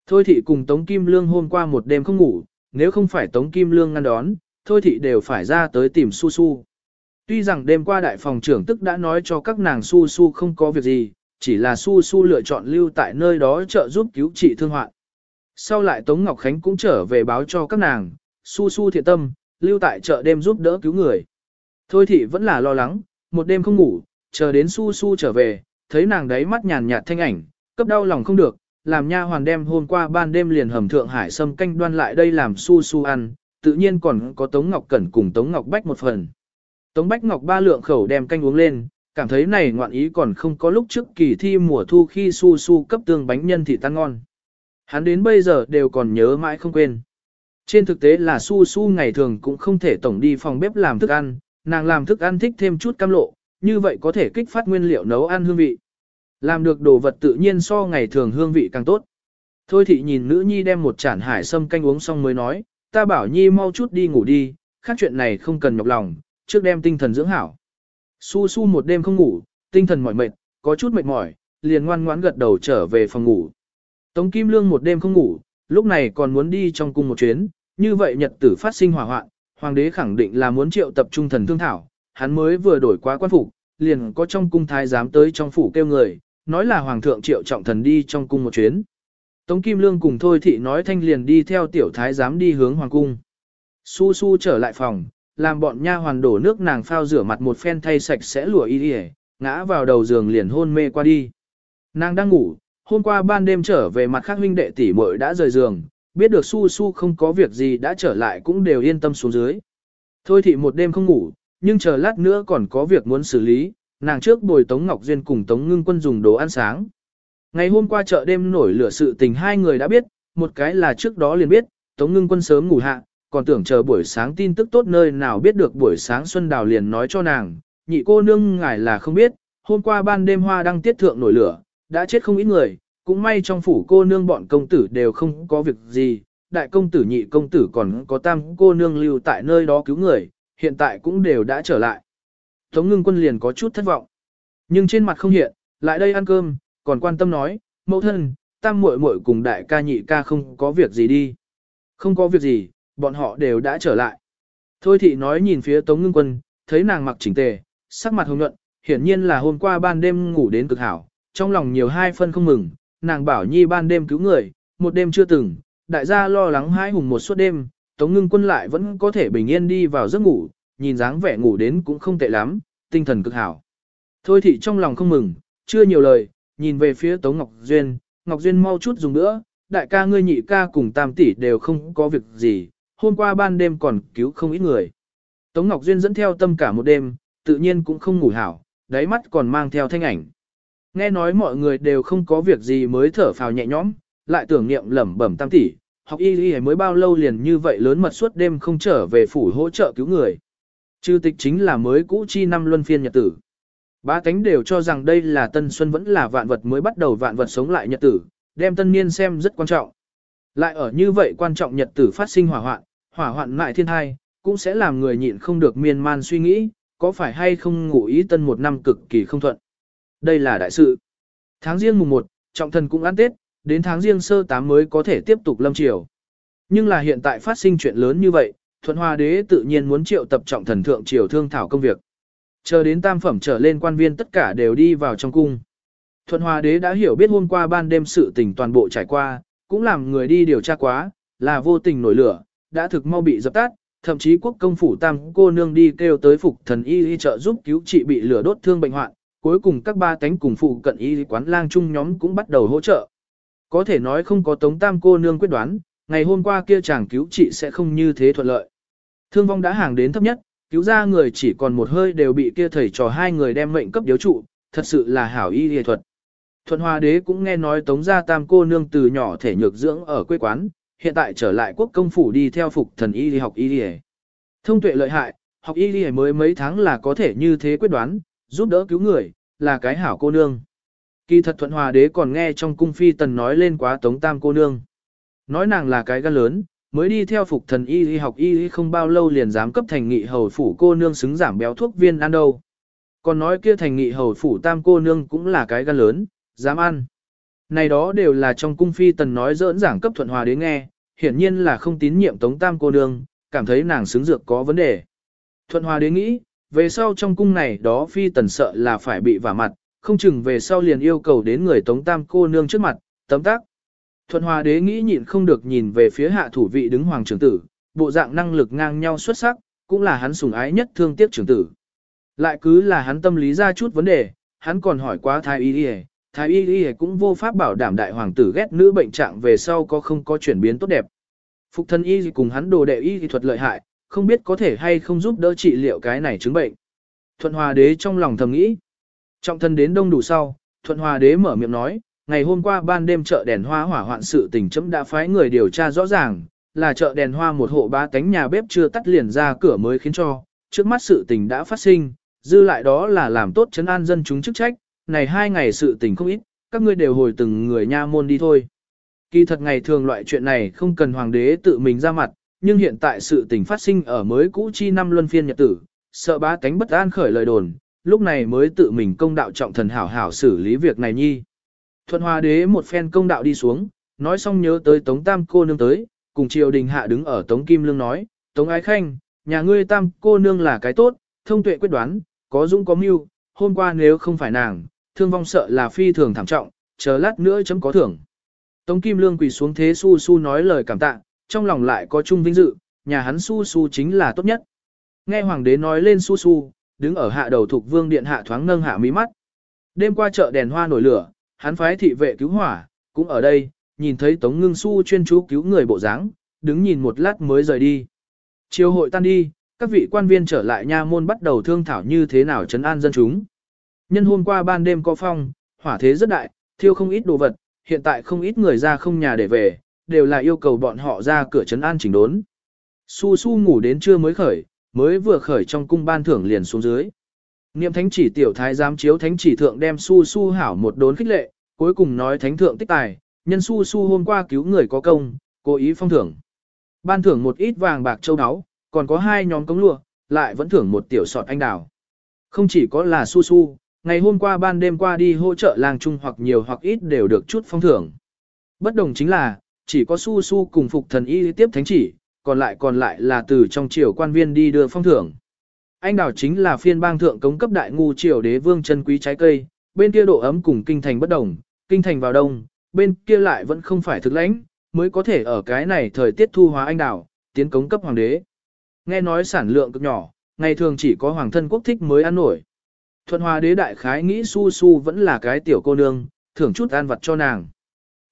Thôi thị cùng Tống Kim Lương hôm qua một đêm không ngủ, nếu không phải Tống Kim Lương ngăn đón, Thôi thị đều phải ra tới tìm Su Su. Tuy rằng đêm qua đại phòng trưởng tức đã nói cho các nàng Su Su không có việc gì, chỉ là Su Su lựa chọn lưu tại nơi đó trợ giúp cứu trị thương hoạn. Sau lại Tống Ngọc Khánh cũng trở về báo cho các nàng, Su Su thiện tâm, lưu tại chợ đêm giúp đỡ cứu người. Thôi thị vẫn là lo lắng, một đêm không ngủ, chờ đến su su trở về, thấy nàng đấy mắt nhàn nhạt thanh ảnh, cấp đau lòng không được, làm nha hoàn đem hôm qua ban đêm liền hầm thượng hải sâm canh đoan lại đây làm su su ăn, tự nhiên còn có Tống Ngọc Cẩn cùng Tống Ngọc Bách một phần. Tống Bách Ngọc ba lượng khẩu đem canh uống lên, cảm thấy này ngoạn ý còn không có lúc trước kỳ thi mùa thu khi su su cấp tương bánh nhân thị tan ngon. Hắn đến bây giờ đều còn nhớ mãi không quên. Trên thực tế là su su ngày thường cũng không thể tổng đi phòng bếp làm thức ăn, Nàng làm thức ăn thích thêm chút cam lộ, như vậy có thể kích phát nguyên liệu nấu ăn hương vị. Làm được đồ vật tự nhiên so ngày thường hương vị càng tốt. Thôi thị nhìn nữ nhi đem một chản hải sâm canh uống xong mới nói, ta bảo nhi mau chút đi ngủ đi, khác chuyện này không cần nhọc lòng, trước đem tinh thần dưỡng hảo. Su su một đêm không ngủ, tinh thần mỏi mệt, có chút mệt mỏi, liền ngoan ngoãn gật đầu trở về phòng ngủ. Tống Kim Lương một đêm không ngủ, lúc này còn muốn đi trong cung một chuyến, như vậy nhật tử phát sinh hỏa hoạn, hoàng đế khẳng định là muốn triệu tập trung thần thương thảo, hắn mới vừa đổi quá quan phủ, liền có trong cung thái giám tới trong phủ kêu người, nói là hoàng thượng triệu trọng thần đi trong cung một chuyến. Tống Kim Lương cùng Thôi Thị nói thanh liền đi theo tiểu thái giám đi hướng hoàng cung. Su su trở lại phòng, làm bọn nha hoàn đổ nước nàng phao rửa mặt một phen thay sạch sẽ lụa y đi ngã vào đầu giường liền hôn mê qua đi. Nàng đang ngủ, hôm qua ban đêm trở về mặt khác huynh đệ tỷ muội đã rời giường, biết được su su không có việc gì đã trở lại cũng đều yên tâm xuống dưới. Thôi thị một đêm không ngủ, nhưng chờ lát nữa còn có việc muốn xử lý, nàng trước bồi Tống Ngọc Duyên cùng Tống Ngưng Quân dùng đồ ăn sáng. Ngày hôm qua chợ đêm nổi lửa sự tình hai người đã biết, một cái là trước đó liền biết, Tống Ngưng Quân sớm ngủ hạ, còn tưởng chờ buổi sáng tin tức tốt nơi nào biết được buổi sáng Xuân Đào liền nói cho nàng, nhị cô nương ngài là không biết, hôm qua ban đêm hoa đăng tiết thượng nổi lửa, đã chết không ít người, cũng may trong phủ cô nương bọn công tử đều không có việc gì, đại công tử nhị công tử còn có tam cô nương lưu tại nơi đó cứu người, hiện tại cũng đều đã trở lại. Tống ngưng quân liền có chút thất vọng. Nhưng trên mặt không hiện, lại đây ăn cơm, còn quan tâm nói, mẫu thân, tam muội muội cùng đại ca nhị ca không có việc gì đi. Không có việc gì, bọn họ đều đã trở lại. Thôi thị nói nhìn phía tống ngưng quân, thấy nàng mặc chỉnh tề, sắc mặt hồng nhuận, hiển nhiên là hôm qua ban đêm ngủ đến cực hảo, trong lòng nhiều hai phân không mừng, nàng bảo nhi ban đêm cứu người, một đêm chưa từng, đại gia lo lắng hai hùng một suốt đêm, tống ngưng quân lại vẫn có thể bình yên đi vào giấc ngủ, nhìn dáng vẻ ngủ đến cũng không tệ lắm, tinh thần cực hảo. Thôi thị trong lòng không mừng, chưa nhiều lời, nhìn về phía Tống Ngọc Duyên, Ngọc Duyên mau chút dùng nữa, đại ca ngươi nhị ca cùng tam tỷ đều không có việc gì, hôm qua ban đêm còn cứu không ít người. Tống Ngọc Duyên dẫn theo tâm cả một đêm, tự nhiên cũng không ngủ hảo, đáy mắt còn mang theo thanh ảnh. Nghe nói mọi người đều không có việc gì mới thở phào nhẹ nhõm, lại tưởng niệm lẩm bẩm tam tỷ, học y y mới bao lâu liền như vậy lớn mật suốt đêm không trở về phủ hỗ trợ cứu người. Chư tịch chính là mới cũ chi năm luân phiên nhật tử. Ba cánh đều cho rằng đây là tân xuân vẫn là vạn vật mới bắt đầu vạn vật sống lại nhật tử, đem tân niên xem rất quan trọng. Lại ở như vậy quan trọng nhật tử phát sinh hỏa hoạn, hỏa hoạn lại thiên thai, cũng sẽ làm người nhịn không được miên man suy nghĩ, có phải hay không ngủ ý tân một năm cực kỳ không thuận. Đây là đại sự. Tháng riêng mùng 1, trọng thần cũng ăn Tết, đến tháng riêng sơ tám mới có thể tiếp tục lâm triều. Nhưng là hiện tại phát sinh chuyện lớn như vậy, thuận hòa đế tự nhiên muốn triệu tập trọng thần thượng triều thương thảo công việc. Chờ đến tam phẩm trở lên quan viên tất cả đều đi vào trong cung. Thuận hòa đế đã hiểu biết hôm qua ban đêm sự tình toàn bộ trải qua, cũng làm người đi điều tra quá, là vô tình nổi lửa, đã thực mau bị dập tắt, thậm chí quốc công phủ tam cô nương đi kêu tới phục thần y y trợ giúp cứu trị bị lửa đốt thương bệnh hoạn, cuối cùng các ba tánh cùng phụ cận y quán lang chung nhóm cũng bắt đầu hỗ trợ. Có thể nói không có tống tam cô nương quyết đoán, ngày hôm qua kia chàng cứu trị sẽ không như thế thuận lợi. Thương vong đã hàng đến thấp nhất, cứu ra người chỉ còn một hơi đều bị kia thầy trò hai người đem mệnh cấp điếu trụ, thật sự là hảo y y thuật. Thuận Hoa đế cũng nghe nói tống gia tam cô nương từ nhỏ thể nhược dưỡng ở quê quán, hiện tại trở lại quốc công phủ đi theo phục thần y đi học y đi Thông tuệ lợi hại, học y đi mới mấy tháng là có thể như thế quyết đoán, giúp đỡ cứu người, là cái hảo cô nương. Kỳ thật thuận hòa đế còn nghe trong cung phi tần nói lên quá tống tam cô nương. Nói nàng là cái gan lớn, mới đi theo phục thần y y học y y không bao lâu liền dám cấp thành nghị hầu phủ cô nương xứng giảm béo thuốc viên ăn đâu. Còn nói kia thành nghị hầu phủ tam cô nương cũng là cái gan lớn, dám ăn. Này đó đều là trong cung phi tần nói dỡn giảng cấp thuận hòa đến nghe, hiển nhiên là không tín nhiệm tống tam cô nương, cảm thấy nàng xứng dược có vấn đề. Thuận hòa đến nghĩ, về sau trong cung này đó phi tần sợ là phải bị vả mặt, không chừng về sau liền yêu cầu đến người tống tam cô nương trước mặt, tấm tác. Thuận hòa đế nghĩ nhịn không được nhìn về phía hạ thủ vị đứng hoàng trưởng tử, bộ dạng năng lực ngang nhau xuất sắc, cũng là hắn sủng ái nhất thương tiếc trưởng tử. Lại cứ là hắn tâm lý ra chút vấn đề, hắn còn hỏi quá thái y y thái y y cũng vô pháp bảo đảm đại hoàng tử ghét nữ bệnh trạng về sau có không có chuyển biến tốt đẹp. Phục thân y cùng hắn đồ đệ y thuật lợi hại, không biết có thể hay không giúp đỡ trị liệu cái này chứng bệnh. Thuận hòa đế trong lòng thầm nghĩ. Trọng thân đến đông đủ sau, thuận hòa đế mở miệng nói, ngày hôm qua ban đêm chợ đèn hoa hỏa hoạn sự tình chấm đã phái người điều tra rõ ràng, là chợ đèn hoa một hộ ba cánh nhà bếp chưa tắt liền ra cửa mới khiến cho, trước mắt sự tình đã phát sinh, dư lại đó là làm tốt chấn an dân chúng chức trách, này hai ngày sự tình không ít, các ngươi đều hồi từng người nha môn đi thôi. Kỳ thật ngày thường loại chuyện này không cần hoàng đế tự mình ra mặt, nhưng hiện tại sự tình phát sinh ở mới cũ chi năm luân phiên nhật tử, sợ ba cánh bất an khởi lời đồn, lúc này mới tự mình công đạo trọng thần hảo hảo xử lý việc này nhi. Thuận hòa đế một phen công đạo đi xuống, nói xong nhớ tới Tống Tam cô nương tới, cùng triều đình hạ đứng ở Tống Kim Lương nói, Tống Ái Khanh, nhà ngươi Tam cô nương là cái tốt, thông tuệ quyết đoán, có dũng có mưu, hôm qua nếu không phải nàng, thương vong sợ là phi thường thảm trọng, chờ lát nữa chấm có thưởng. Tống Kim Lương quỳ xuống thế su su nói lời cảm tạ, trong lòng lại có chung vinh dự, nhà hắn su su chính là tốt nhất. Nghe hoàng đế nói lên su su, đứng ở hạ đầu thuộc vương điện hạ thoáng nâng hạ mí mắt. Đêm qua chợ đèn hoa nổi lửa, hắn phái thị vệ cứu hỏa, cũng ở đây, nhìn thấy Tống Ngưng Su chuyên chú cứu người bộ dáng, đứng nhìn một lát mới rời đi. Chiều hội tan đi, các vị quan viên trở lại nha môn bắt đầu thương thảo như thế nào trấn an dân chúng. Nhân hôm qua ban đêm có phong, hỏa thế rất đại, thiêu không ít đồ vật, hiện tại không ít người ra không nhà để về, đều là yêu cầu bọn họ ra cửa trấn an chỉnh đốn. Su su ngủ đến trưa mới khởi, mới vừa khởi trong cung ban thưởng liền xuống dưới. Niệm thánh chỉ tiểu thái giám chiếu thánh chỉ thượng đem su su hảo một đốn khích lệ, cuối cùng nói thánh thượng tích tài, nhân su su hôm qua cứu người có công, cố ý phong thưởng. Ban thưởng một ít vàng bạc châu áo, còn có hai nhóm cống lụa, lại vẫn thưởng một tiểu sọt anh đào. Không chỉ có là su su, ngày hôm qua ban đêm qua đi hỗ trợ làng chung hoặc nhiều hoặc ít đều được chút phong thưởng. Bất đồng chính là, chỉ có su su cùng phục thần y tiếp thánh chỉ, còn lại còn lại là từ trong triều quan viên đi đưa phong thưởng. Anh đào chính là phiên bang thượng cống cấp đại ngu triều đế vương chân quý trái cây, bên kia độ ấm cùng kinh thành bất đồng, kinh thành vào đông, bên kia lại vẫn không phải thực lãnh, mới có thể ở cái này thời tiết thu hóa anh đào, tiến cống cấp hoàng đế. Nghe nói sản lượng cực nhỏ, ngày thường chỉ có hoàng thân quốc thích mới ăn nổi. Thuận hòa đế đại khái nghĩ su su vẫn là cái tiểu cô nương, thưởng chút ăn vật cho nàng.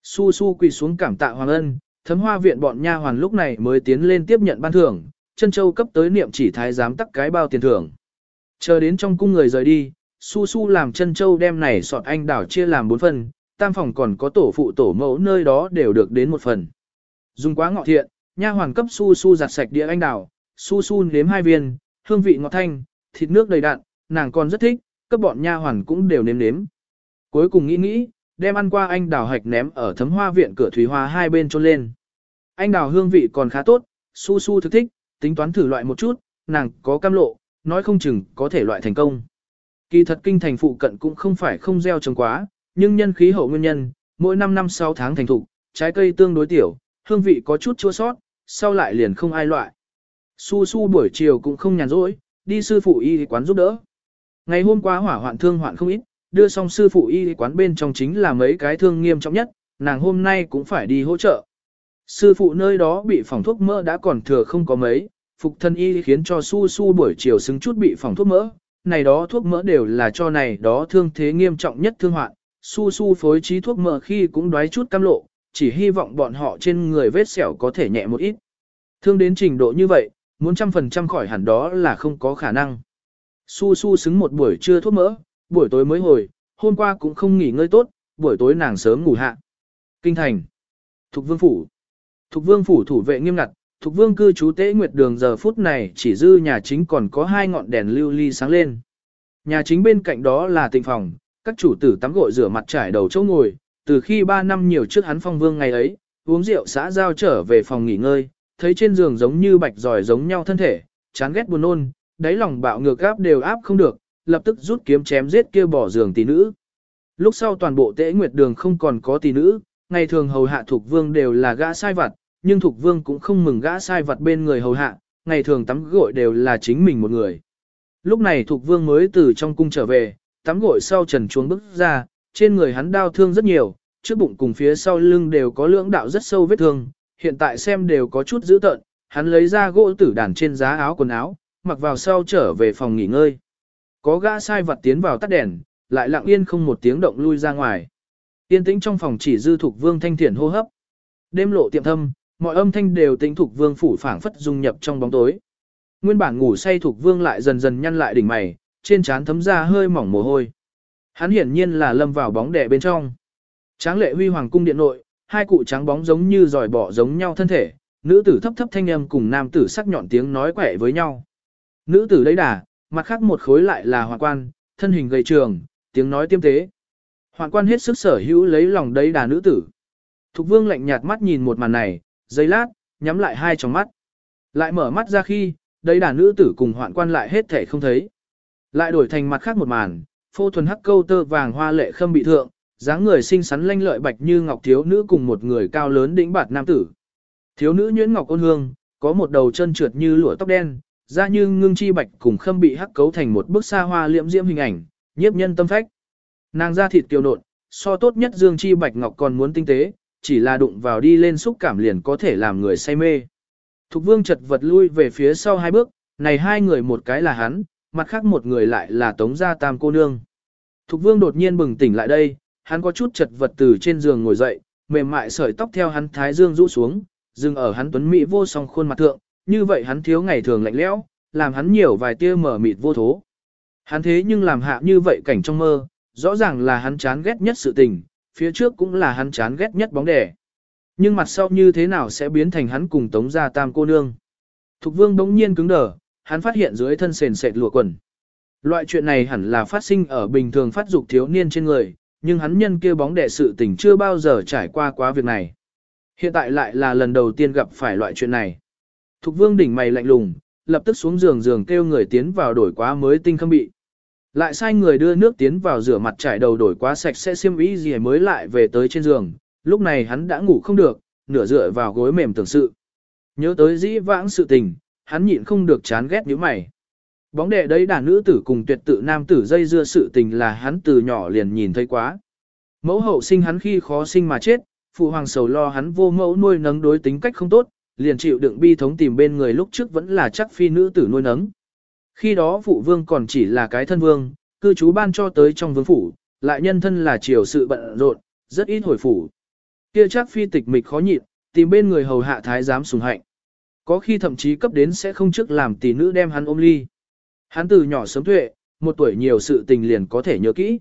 Su su quỳ xuống cảm tạ hoàng ân, thấm hoa viện bọn nha hoàn lúc này mới tiến lên tiếp nhận ban thưởng, chân châu cấp tới niệm chỉ thái giám tắc cái bao tiền thưởng. Chờ đến trong cung người rời đi, su su làm chân châu đem này sọt anh đảo chia làm bốn phần, tam phòng còn có tổ phụ tổ mẫu nơi đó đều được đến một phần. Dùng quá ngọ thiện, nha hoàn cấp su su giặt sạch đĩa anh đảo, su su nếm hai viên, hương vị ngọt thanh, thịt nước đầy đặn, nàng còn rất thích, cấp bọn nha hoàn cũng đều nếm nếm. Cuối cùng nghĩ nghĩ, đem ăn qua anh đào hạch ném ở thấm hoa viện cửa thủy hoa hai bên trôn lên. Anh đào hương vị còn khá tốt, su su thực thích, tính toán thử loại một chút, nàng có cam lộ, nói không chừng có thể loại thành công. Kỳ thật kinh thành phụ cận cũng không phải không gieo trồng quá, nhưng nhân khí hậu nguyên nhân, mỗi 5 năm 6 tháng thành thục, trái cây tương đối tiểu, hương vị có chút chua sót, sau lại liền không ai loại. Su su buổi chiều cũng không nhàn rỗi, đi sư phụ y quán giúp đỡ. Ngày hôm qua hỏa hoạn thương hoạn không ít, đưa xong sư phụ y quán bên trong chính là mấy cái thương nghiêm trọng nhất, nàng hôm nay cũng phải đi hỗ trợ. Sư phụ nơi đó bị phòng thuốc mỡ đã còn thừa không có mấy, phục thân y khiến cho su su buổi chiều xứng chút bị phòng thuốc mỡ, này đó thuốc mỡ đều là cho này đó thương thế nghiêm trọng nhất thương hoạn, su su phối trí thuốc mỡ khi cũng đoái chút cam lộ, chỉ hy vọng bọn họ trên người vết sẹo có thể nhẹ một ít. Thương đến trình độ như vậy, muốn trăm phần trăm khỏi hẳn đó là không có khả năng. Su su xứng một buổi trưa thuốc mỡ, buổi tối mới hồi, hôm qua cũng không nghỉ ngơi tốt, buổi tối nàng sớm ngủ hạ. Kinh thành. Thục vương phủ. Thục vương phủ thủ vệ nghiêm ngặt, thục vương cư trú tế nguyệt đường giờ phút này chỉ dư nhà chính còn có hai ngọn đèn lưu ly sáng lên. Nhà chính bên cạnh đó là tịnh phòng, các chủ tử tắm gội rửa mặt trải đầu chỗ ngồi, từ khi ba năm nhiều trước hắn phong vương ngày ấy, uống rượu xã giao trở về phòng nghỉ ngơi, thấy trên giường giống như bạch giỏi giống nhau thân thể, chán ghét buồn nôn, đáy lòng bạo ngược áp đều áp không được, lập tức rút kiếm chém giết kia bỏ giường tỷ nữ. Lúc sau toàn bộ tế nguyệt đường không còn có tỷ nữ, ngày thường hầu hạ thuộc vương đều là gã sai vặt, nhưng thuộc vương cũng không mừng gã sai vặt bên người hầu hạ, ngày thường tắm gội đều là chính mình một người. Lúc này thuộc vương mới từ trong cung trở về, tắm gội sau trần chuông bước ra, trên người hắn đau thương rất nhiều, trước bụng cùng phía sau lưng đều có lưỡng đạo rất sâu vết thương, hiện tại xem đều có chút dữ tợn, hắn lấy ra gỗ tử đàn trên giá áo quần áo, mặc vào sau trở về phòng nghỉ ngơi. Có gã sai vật tiến vào tắt đèn, lại lặng yên không một tiếng động lui ra ngoài. Yên tĩnh trong phòng chỉ dư thuộc vương thanh thiển hô hấp. Đêm lộ tiệm thâm, mọi âm thanh đều tính thuộc vương phủ phảng phất dung nhập trong bóng tối. Nguyên bản ngủ say thuộc vương lại dần dần nhăn lại đỉnh mày, trên trán thấm ra hơi mỏng mồ hôi. Hắn hiển nhiên là lâm vào bóng đè bên trong. Tráng lệ huy hoàng cung điện nội, hai cụ trắng bóng giống như giỏi bỏ giống nhau thân thể, nữ tử thấp thấp thanh âm cùng nam tử sắc nhọn tiếng nói quẻ với nhau. Nữ tử lấy đà, mặt khác một khối lại là hoàng quan, thân hình gầy trường, tiếng nói tiêm tế. Hoàng quan hết sức sở hữu lấy lòng đấy đà nữ tử. Thục vương lạnh nhạt mắt nhìn một màn này, giây lát, nhắm lại hai tròng mắt. Lại mở mắt ra khi, đây đàn nữ tử cùng hoạn quan lại hết thể không thấy. Lại đổi thành mặt khác một màn, phô thuần hắc câu tơ vàng hoa lệ khâm bị thượng, dáng người xinh xắn lanh lợi bạch như ngọc thiếu nữ cùng một người cao lớn đĩnh bạt nam tử. Thiếu nữ nhuyễn ngọc ôn hương, có một đầu chân trượt như lụa tóc đen, da như ngưng chi bạch cùng khâm bị hắc cấu thành một bức xa hoa liễm diễm hình ảnh, nhiếp nhân tâm phách. Nàng da thịt kiều nộn, so tốt nhất dương chi bạch ngọc còn muốn tinh tế, chỉ là đụng vào đi lên xúc cảm liền có thể làm người say mê. Thục vương chật vật lui về phía sau hai bước, này hai người một cái là hắn, mặt khác một người lại là tống gia tam cô nương. Thục vương đột nhiên bừng tỉnh lại đây, hắn có chút chật vật từ trên giường ngồi dậy, mềm mại sợi tóc theo hắn thái dương rũ xuống, dừng ở hắn tuấn mỹ vô song khuôn mặt thượng, như vậy hắn thiếu ngày thường lạnh lẽo, làm hắn nhiều vài tia mở mịt vô thố. Hắn thế nhưng làm hạ như vậy cảnh trong mơ, rõ ràng là hắn chán ghét nhất sự tình, phía trước cũng là hắn chán ghét nhất bóng đẻ. Nhưng mặt sau như thế nào sẽ biến thành hắn cùng tống gia tam cô nương. Thục vương đống nhiên cứng đờ, hắn phát hiện dưới thân sền sệt lụa quần. Loại chuyện này hẳn là phát sinh ở bình thường phát dục thiếu niên trên người, nhưng hắn nhân kia bóng đẻ sự tình chưa bao giờ trải qua quá việc này. Hiện tại lại là lần đầu tiên gặp phải loại chuyện này. Thục vương đỉnh mày lạnh lùng, lập tức xuống giường giường kêu người tiến vào đổi quá mới tinh khâm bị. Lại sai người đưa nước tiến vào rửa mặt trải đầu đổi quá sạch sẽ xiêm ý gì mới lại về tới trên giường, lúc này hắn đã ngủ không được, nửa dựa vào gối mềm tưởng sự. Nhớ tới dĩ vãng sự tình, hắn nhịn không được chán ghét nhíu mày. Bóng đệ đấy đàn nữ tử cùng tuyệt tự nam tử dây dưa sự tình là hắn từ nhỏ liền nhìn thấy quá. Mẫu hậu sinh hắn khi khó sinh mà chết, phụ hoàng sầu lo hắn vô mẫu nuôi nấng đối tính cách không tốt, liền chịu đựng bi thống tìm bên người lúc trước vẫn là chắc phi nữ tử nuôi nấng. Khi đó phụ vương còn chỉ là cái thân vương, cư trú ban cho tới trong vương phủ, lại nhân thân là triều sự bận rộn, rất ít hồi phủ. Kia chắc phi tịch mịch khó nhịn, tìm bên người hầu hạ thái giám sùng hạnh. Có khi thậm chí cấp đến sẽ không trước làm tỷ nữ đem hắn ôm ly. Hắn từ nhỏ sớm tuệ, một tuổi nhiều sự tình liền có thể nhớ kỹ.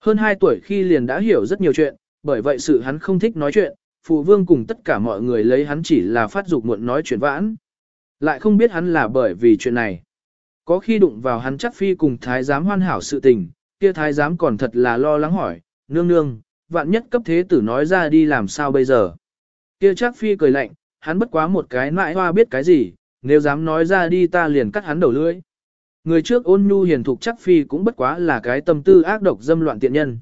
Hơn hai tuổi khi liền đã hiểu rất nhiều chuyện, bởi vậy sự hắn không thích nói chuyện, phụ vương cùng tất cả mọi người lấy hắn chỉ là phát dục muộn nói chuyện vãn. Lại không biết hắn là bởi vì chuyện này. Có khi đụng vào hắn chắc phi cùng thái giám hoàn hảo sự tình, kia thái giám còn thật là lo lắng hỏi, nương nương, vạn nhất cấp thế tử nói ra đi làm sao bây giờ. Kia chắc phi cười lạnh, hắn bất quá một cái nại hoa biết cái gì, nếu dám nói ra đi ta liền cắt hắn đầu lưỡi. Người trước ôn nhu hiền thục chắc phi cũng bất quá là cái tâm tư ác độc dâm loạn tiện nhân.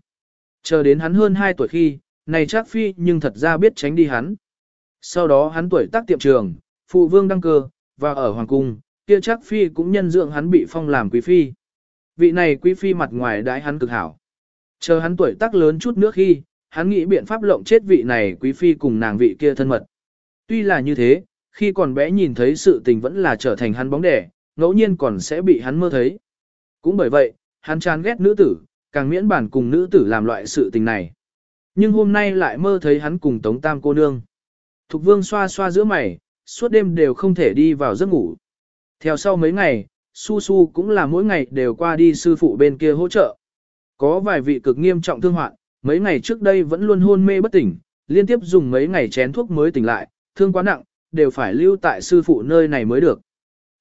Chờ đến hắn hơn 2 tuổi khi, này chắc phi nhưng thật ra biết tránh đi hắn. Sau đó hắn tuổi tác tiệm trường, phụ vương đăng cơ, và ở hoàng cung, kia chắc phi cũng nhân dưỡng hắn bị phong làm quý phi. Vị này quý phi mặt ngoài đãi hắn cực hảo. Chờ hắn tuổi tác lớn chút nữa khi, hắn nghĩ biện pháp lộng chết vị này quý phi cùng nàng vị kia thân mật. Tuy là như thế, khi còn bé nhìn thấy sự tình vẫn là trở thành hắn bóng đẻ, ngẫu nhiên còn sẽ bị hắn mơ thấy. Cũng bởi vậy, hắn chán ghét nữ tử, càng miễn bản cùng nữ tử làm loại sự tình này. Nhưng hôm nay lại mơ thấy hắn cùng Tống Tam cô nương. Thục vương xoa xoa giữa mày, suốt đêm đều không thể đi vào giấc ngủ. Theo sau mấy ngày, Su Su cũng là mỗi ngày đều qua đi sư phụ bên kia hỗ trợ. Có vài vị cực nghiêm trọng thương hoạn, mấy ngày trước đây vẫn luôn hôn mê bất tỉnh, liên tiếp dùng mấy ngày chén thuốc mới tỉnh lại, thương quá nặng, đều phải lưu tại sư phụ nơi này mới được.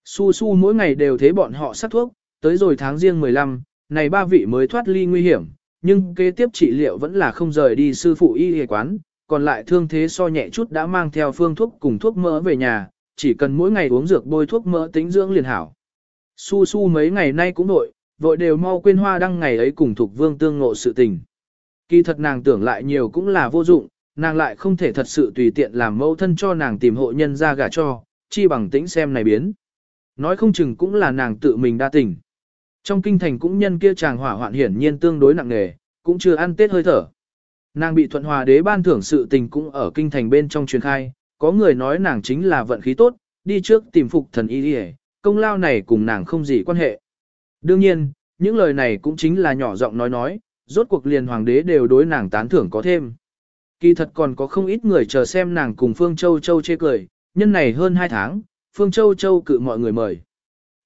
Su Su mỗi ngày đều thế bọn họ sát thuốc, tới rồi tháng riêng 15, này ba vị mới thoát ly nguy hiểm, nhưng kế tiếp trị liệu vẫn là không rời đi sư phụ y y quán, còn lại thương thế so nhẹ chút đã mang theo phương thuốc cùng thuốc mỡ về nhà, chỉ cần mỗi ngày uống dược bôi thuốc mỡ tính dưỡng liền hảo. Su Su mấy ngày nay cũng nội, vội đều mau quên hoa đăng ngày ấy cùng thuộc vương tương ngộ sự tình. Kỳ thật nàng tưởng lại nhiều cũng là vô dụng, nàng lại không thể thật sự tùy tiện làm mẫu thân cho nàng tìm hộ nhân ra gả cho, chi bằng tĩnh xem này biến. Nói không chừng cũng là nàng tự mình đa tình. Trong kinh thành cũng nhân kia chàng hỏa hoạn hiển nhiên tương đối nặng nề, cũng chưa ăn tết hơi thở. Nàng bị thuận hòa đế ban thưởng sự tình cũng ở kinh thành bên trong truyền khai, có người nói nàng chính là vận khí tốt, đi trước tìm phục thần y đi công lao này cùng nàng không gì quan hệ. Đương nhiên, những lời này cũng chính là nhỏ giọng nói nói, rốt cuộc liền hoàng đế đều đối nàng tán thưởng có thêm. Kỳ thật còn có không ít người chờ xem nàng cùng Phương Châu Châu chê cười, nhân này hơn 2 tháng, Phương Châu Châu cự mọi người mời.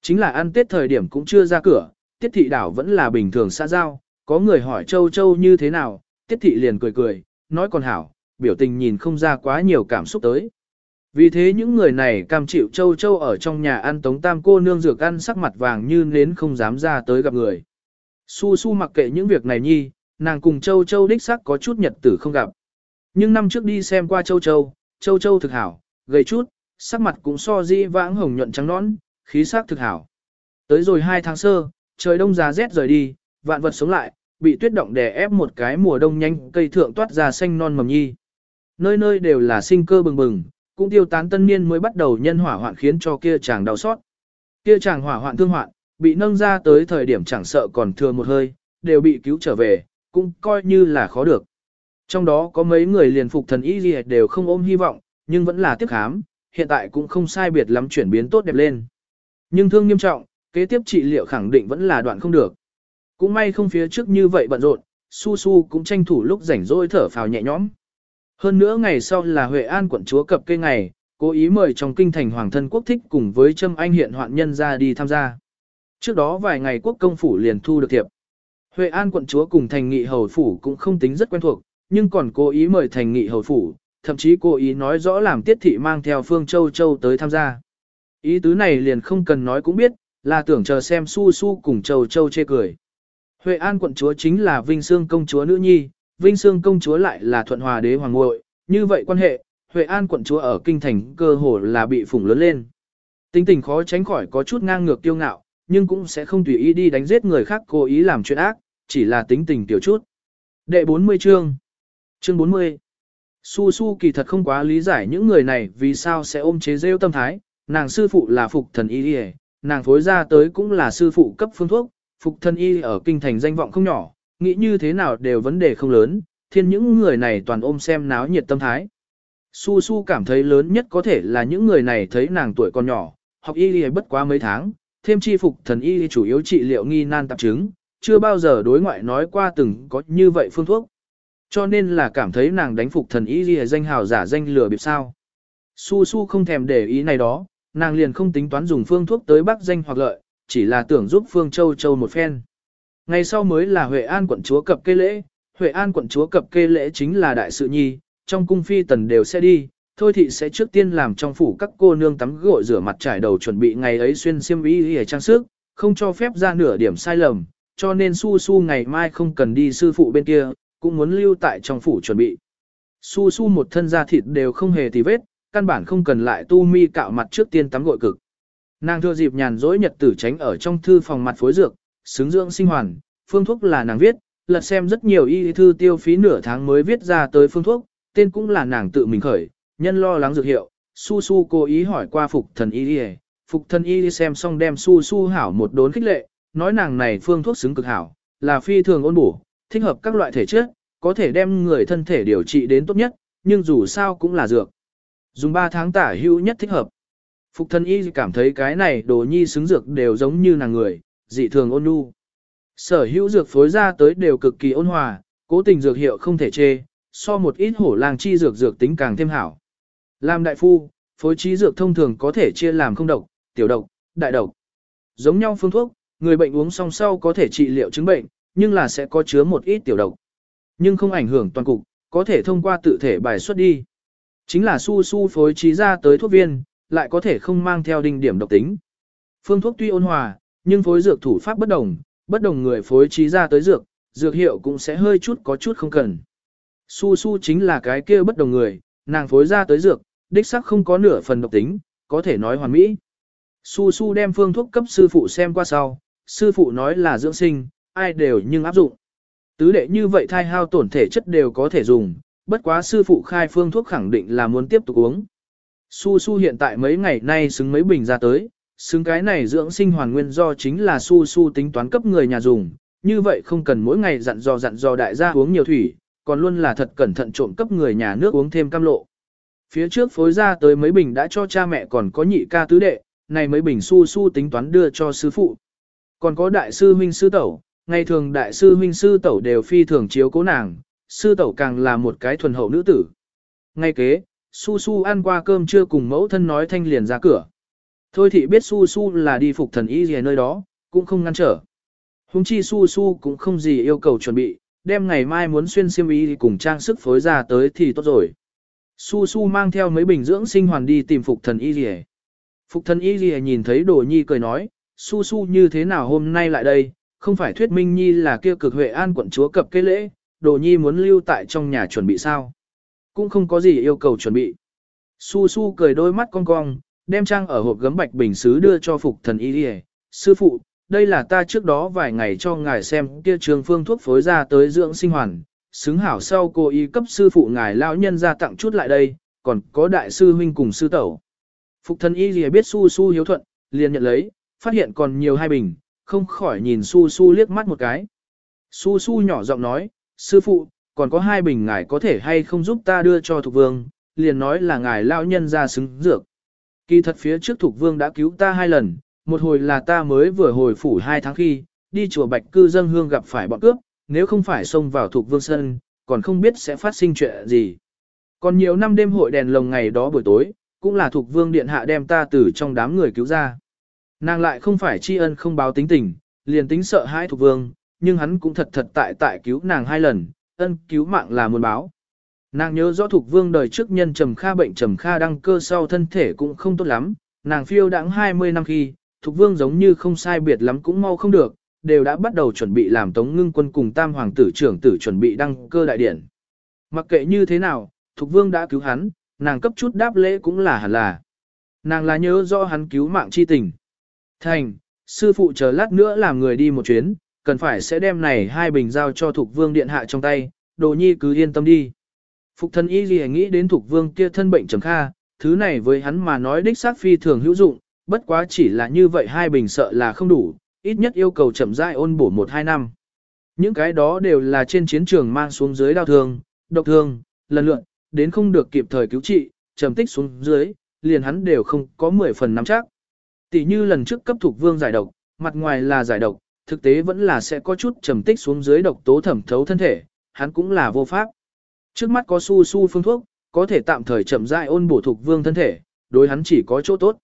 Chính là ăn tết thời điểm cũng chưa ra cửa, tiết thị đảo vẫn là bình thường xã giao, có người hỏi Châu Châu như thế nào, tiết thị liền cười cười, nói còn hảo, biểu tình nhìn không ra quá nhiều cảm xúc tới. Vì thế những người này cam chịu Châu Châu ở trong nhà ăn tống tam cô nương dược ăn sắc mặt vàng như nến không dám ra tới gặp người. Su su mặc kệ những việc này nhi, nàng cùng Châu Châu đích sắc có chút nhật tử không gặp. Nhưng năm trước đi xem qua Châu Châu, Châu Châu thực hảo, gầy chút, sắc mặt cũng so di vãng hồng nhuận trắng nõn, khí sắc thực hảo. Tới rồi hai tháng sơ, trời đông giá rét rời đi, vạn vật sống lại, bị tuyết động đè ép một cái mùa đông nhanh cây thượng toát ra xanh non mầm nhi. Nơi nơi đều là sinh cơ bừng bừng, cũng tiêu tán tân niên mới bắt đầu nhân hỏa hoạn khiến cho kia chàng đau xót. Kia chàng hỏa hoạn thương hoạn, bị nâng ra tới thời điểm chẳng sợ còn thừa một hơi, đều bị cứu trở về, cũng coi như là khó được. Trong đó có mấy người liền phục thần y gì đều không ôm hy vọng, nhưng vẫn là tiếp khám, hiện tại cũng không sai biệt lắm chuyển biến tốt đẹp lên. Nhưng thương nghiêm trọng, kế tiếp trị liệu khẳng định vẫn là đoạn không được. Cũng may không phía trước như vậy bận rộn, Su Su cũng tranh thủ lúc rảnh rỗi thở phào nhẹ nhõm. Hơn nữa ngày sau là Huệ An quận chúa cập cây ngày, cố ý mời trong kinh thành hoàng thân quốc thích cùng với Trâm Anh hiện hoạn nhân ra đi tham gia. Trước đó vài ngày quốc công phủ liền thu được thiệp. Huệ An quận chúa cùng thành nghị hầu phủ cũng không tính rất quen thuộc, nhưng còn cố ý mời thành nghị hầu phủ, thậm chí cố ý nói rõ làm tiết thị mang theo Phương Châu Châu tới tham gia. Ý tứ này liền không cần nói cũng biết, là tưởng chờ xem su su cùng Châu Châu chê cười. Huệ An quận chúa chính là Vinh Sương công chúa nữ nhi, Vinh Sương công chúa lại là thuận hòa đế hoàng ngội, như vậy quan hệ, Huệ An quận chúa ở kinh thành cơ hồ là bị phủng lớn lên. Tính tình khó tránh khỏi có chút ngang ngược kiêu ngạo, nhưng cũng sẽ không tùy ý đi đánh giết người khác cố ý làm chuyện ác, chỉ là tính tình tiểu chút. Đệ 40 chương Chương 40 Su Su kỳ thật không quá lý giải những người này vì sao sẽ ôm chế rêu tâm thái, nàng sư phụ là phục thần y nàng phối ra tới cũng là sư phụ cấp phương thuốc, phục thần y ở kinh thành danh vọng không nhỏ, nghĩ như thế nào đều vấn đề không lớn, thiên những người này toàn ôm xem náo nhiệt tâm thái. Su Su cảm thấy lớn nhất có thể là những người này thấy nàng tuổi còn nhỏ, học y bất quá mấy tháng, thêm chi phục thần y chủ yếu trị liệu nghi nan tạp chứng, chưa bao giờ đối ngoại nói qua từng có như vậy phương thuốc. Cho nên là cảm thấy nàng đánh phục thần y gì danh hào giả danh lừa bịp sao. Su Su không thèm để ý này đó, nàng liền không tính toán dùng phương thuốc tới bắc danh hoặc lợi, chỉ là tưởng giúp Phương Châu Châu một phen. Ngày sau mới là Huệ An quận chúa cập kê lễ, Huệ An quận chúa cập kê lễ chính là đại sự nhi, trong cung phi tần đều sẽ đi, thôi thị sẽ trước tiên làm trong phủ các cô nương tắm gội rửa mặt trải đầu chuẩn bị ngày ấy xuyên xiêm y y trang sức, không cho phép ra nửa điểm sai lầm, cho nên Su Su ngày mai không cần đi sư phụ bên kia, cũng muốn lưu tại trong phủ chuẩn bị. Su Su một thân da thịt đều không hề tì vết, căn bản không cần lại tu mi cạo mặt trước tiên tắm gội cực. Nàng thừa dịp nhàn rỗi nhật tử tránh ở trong thư phòng mặt phối dược, xứng dưỡng sinh hoàn, phương thuốc là nàng viết, lật xem rất nhiều y thư tiêu phí nửa tháng mới viết ra tới phương thuốc, tên cũng là nàng tự mình khởi, nhân lo lắng dược hiệu, su su cố ý hỏi qua phục thần y đi phục thần y xem xong đem su su hảo một đốn khích lệ, nói nàng này phương thuốc xứng cực hảo, là phi thường ôn bổ, thích hợp các loại thể chất, có thể đem người thân thể điều trị đến tốt nhất, nhưng dù sao cũng là dược. Dùng 3 tháng tả hữu nhất thích hợp. Phục thân y cảm thấy cái này đồ nhi xứng dược đều giống như nàng người, dị thường ôn nhu. Sở hữu dược phối ra tới đều cực kỳ ôn hòa, cố tình dược hiệu không thể chê, so một ít hổ lang chi dược dược tính càng thêm hảo. Làm đại phu, phối trí dược thông thường có thể chia làm không độc, tiểu độc, đại độc. Giống nhau phương thuốc, người bệnh uống xong sau có thể trị liệu chứng bệnh, nhưng là sẽ có chứa một ít tiểu độc. Nhưng không ảnh hưởng toàn cục, có thể thông qua tự thể bài xuất đi. Chính là su su phối trí ra tới thuốc viên, lại có thể không mang theo đinh điểm độc tính. Phương thuốc tuy ôn hòa, nhưng phối dược thủ pháp bất đồng, bất đồng người phối trí ra tới dược, dược hiệu cũng sẽ hơi chút có chút không cần. Su su chính là cái kia bất đồng người, nàng phối ra tới dược, đích sắc không có nửa phần độc tính, có thể nói hoàn mỹ. Su su đem phương thuốc cấp sư phụ xem qua sau, sư phụ nói là dưỡng sinh, ai đều nhưng áp dụng. Tứ đệ như vậy thai hao tổn thể chất đều có thể dùng, bất quá sư phụ khai phương thuốc khẳng định là muốn tiếp tục uống. Su Su hiện tại mấy ngày nay xứng mấy bình ra tới, xứng cái này dưỡng sinh hoàn nguyên do chính là Su Su tính toán cấp người nhà dùng, như vậy không cần mỗi ngày dặn dò dặn dò đại gia uống nhiều thủy, còn luôn là thật cẩn thận trộm cấp người nhà nước uống thêm cam lộ. Phía trước phối ra tới mấy bình đã cho cha mẹ còn có nhị ca tứ đệ, này mấy bình Su Su tính toán đưa cho sư phụ. Còn có đại sư huynh sư tẩu, ngày thường đại sư huynh sư tẩu đều phi thường chiếu cố nàng, sư tẩu càng là một cái thuần hậu nữ tử. Ngay kế, Su Su ăn qua cơm trưa cùng mẫu thân nói thanh liền ra cửa. Thôi thị biết Su Su là đi phục thần y gì nơi đó, cũng không ngăn trở. Hùng chi Su Su cũng không gì yêu cầu chuẩn bị, đem ngày mai muốn xuyên xiêm y cùng trang sức phối ra tới thì tốt rồi. Su Su mang theo mấy bình dưỡng sinh hoàn đi tìm phục thần y gì Phục thần y gì nhìn thấy đồ nhi cười nói, Su Su như thế nào hôm nay lại đây, không phải thuyết minh nhi là kia cực huệ an quận chúa cập cây lễ, đồ nhi muốn lưu tại trong nhà chuẩn bị sao. Cũng không có gì yêu cầu chuẩn bị. Su su cười đôi mắt cong cong, đem trang ở hộp gấm bạch bình xứ đưa cho phục thần y y Sư phụ, đây là ta trước đó vài ngày cho ngài xem kia trường phương thuốc phối ra tới dưỡng sinh hoàn. Xứng hảo sau cô y cấp sư phụ ngài lão nhân ra tặng chút lại đây, còn có đại sư huynh cùng sư tẩu. Phục thần y y biết su su hiếu thuận, liền nhận lấy, phát hiện còn nhiều hai bình, không khỏi nhìn su su liếc mắt một cái. Su su nhỏ giọng nói, sư phụ, còn có hai bình ngài có thể hay không giúp ta đưa cho Thục Vương, liền nói là ngài lao nhân ra xứng dược. Kỳ thật phía trước Thục Vương đã cứu ta hai lần, một hồi là ta mới vừa hồi phủ hai tháng khi, đi chùa Bạch Cư dân hương gặp phải bọn cướp, nếu không phải xông vào Thục Vương sân, còn không biết sẽ phát sinh chuyện gì. Còn nhiều năm đêm hội đèn lồng ngày đó buổi tối, cũng là Thục Vương Điện Hạ đem ta từ trong đám người cứu ra. Nàng lại không phải tri ân không báo tính tình, liền tính sợ hãi Thục Vương, nhưng hắn cũng thật thật tại tại cứu nàng hai lần, ân cứu mạng là muôn báo. Nàng nhớ rõ thuộc vương đời trước nhân trầm kha bệnh trầm kha đăng cơ sau thân thể cũng không tốt lắm, nàng phiêu đãng 20 năm khi, thuộc vương giống như không sai biệt lắm cũng mau không được, đều đã bắt đầu chuẩn bị làm tống ngưng quân cùng tam hoàng tử trưởng tử chuẩn bị đăng cơ đại điển. Mặc kệ như thế nào, thuộc vương đã cứu hắn, nàng cấp chút đáp lễ cũng là hẳn là. Nàng là nhớ rõ hắn cứu mạng chi tình. Thành, sư phụ chờ lát nữa làm người đi một chuyến, cần phải sẽ đem này hai bình giao cho thuộc Vương Điện Hạ trong tay, đồ nhi cứ yên tâm đi. Phục thân y gì nghĩ đến thuộc Vương kia thân bệnh trầm kha, thứ này với hắn mà nói đích xác phi thường hữu dụng, bất quá chỉ là như vậy hai bình sợ là không đủ, ít nhất yêu cầu chậm rãi ôn bổ một hai năm. Những cái đó đều là trên chiến trường mang xuống dưới đau thương, độc thương, lần lượt, đến không được kịp thời cứu trị, trầm tích xuống dưới, liền hắn đều không có 10 phần nắm chắc. Tỷ như lần trước cấp thuộc vương giải độc, mặt ngoài là giải độc, thực tế vẫn là sẽ có chút trầm tích xuống dưới độc tố thẩm thấu thân thể, hắn cũng là vô pháp. Trước mắt có su su phương thuốc, có thể tạm thời chậm rãi ôn bổ thuộc vương thân thể, đối hắn chỉ có chỗ tốt.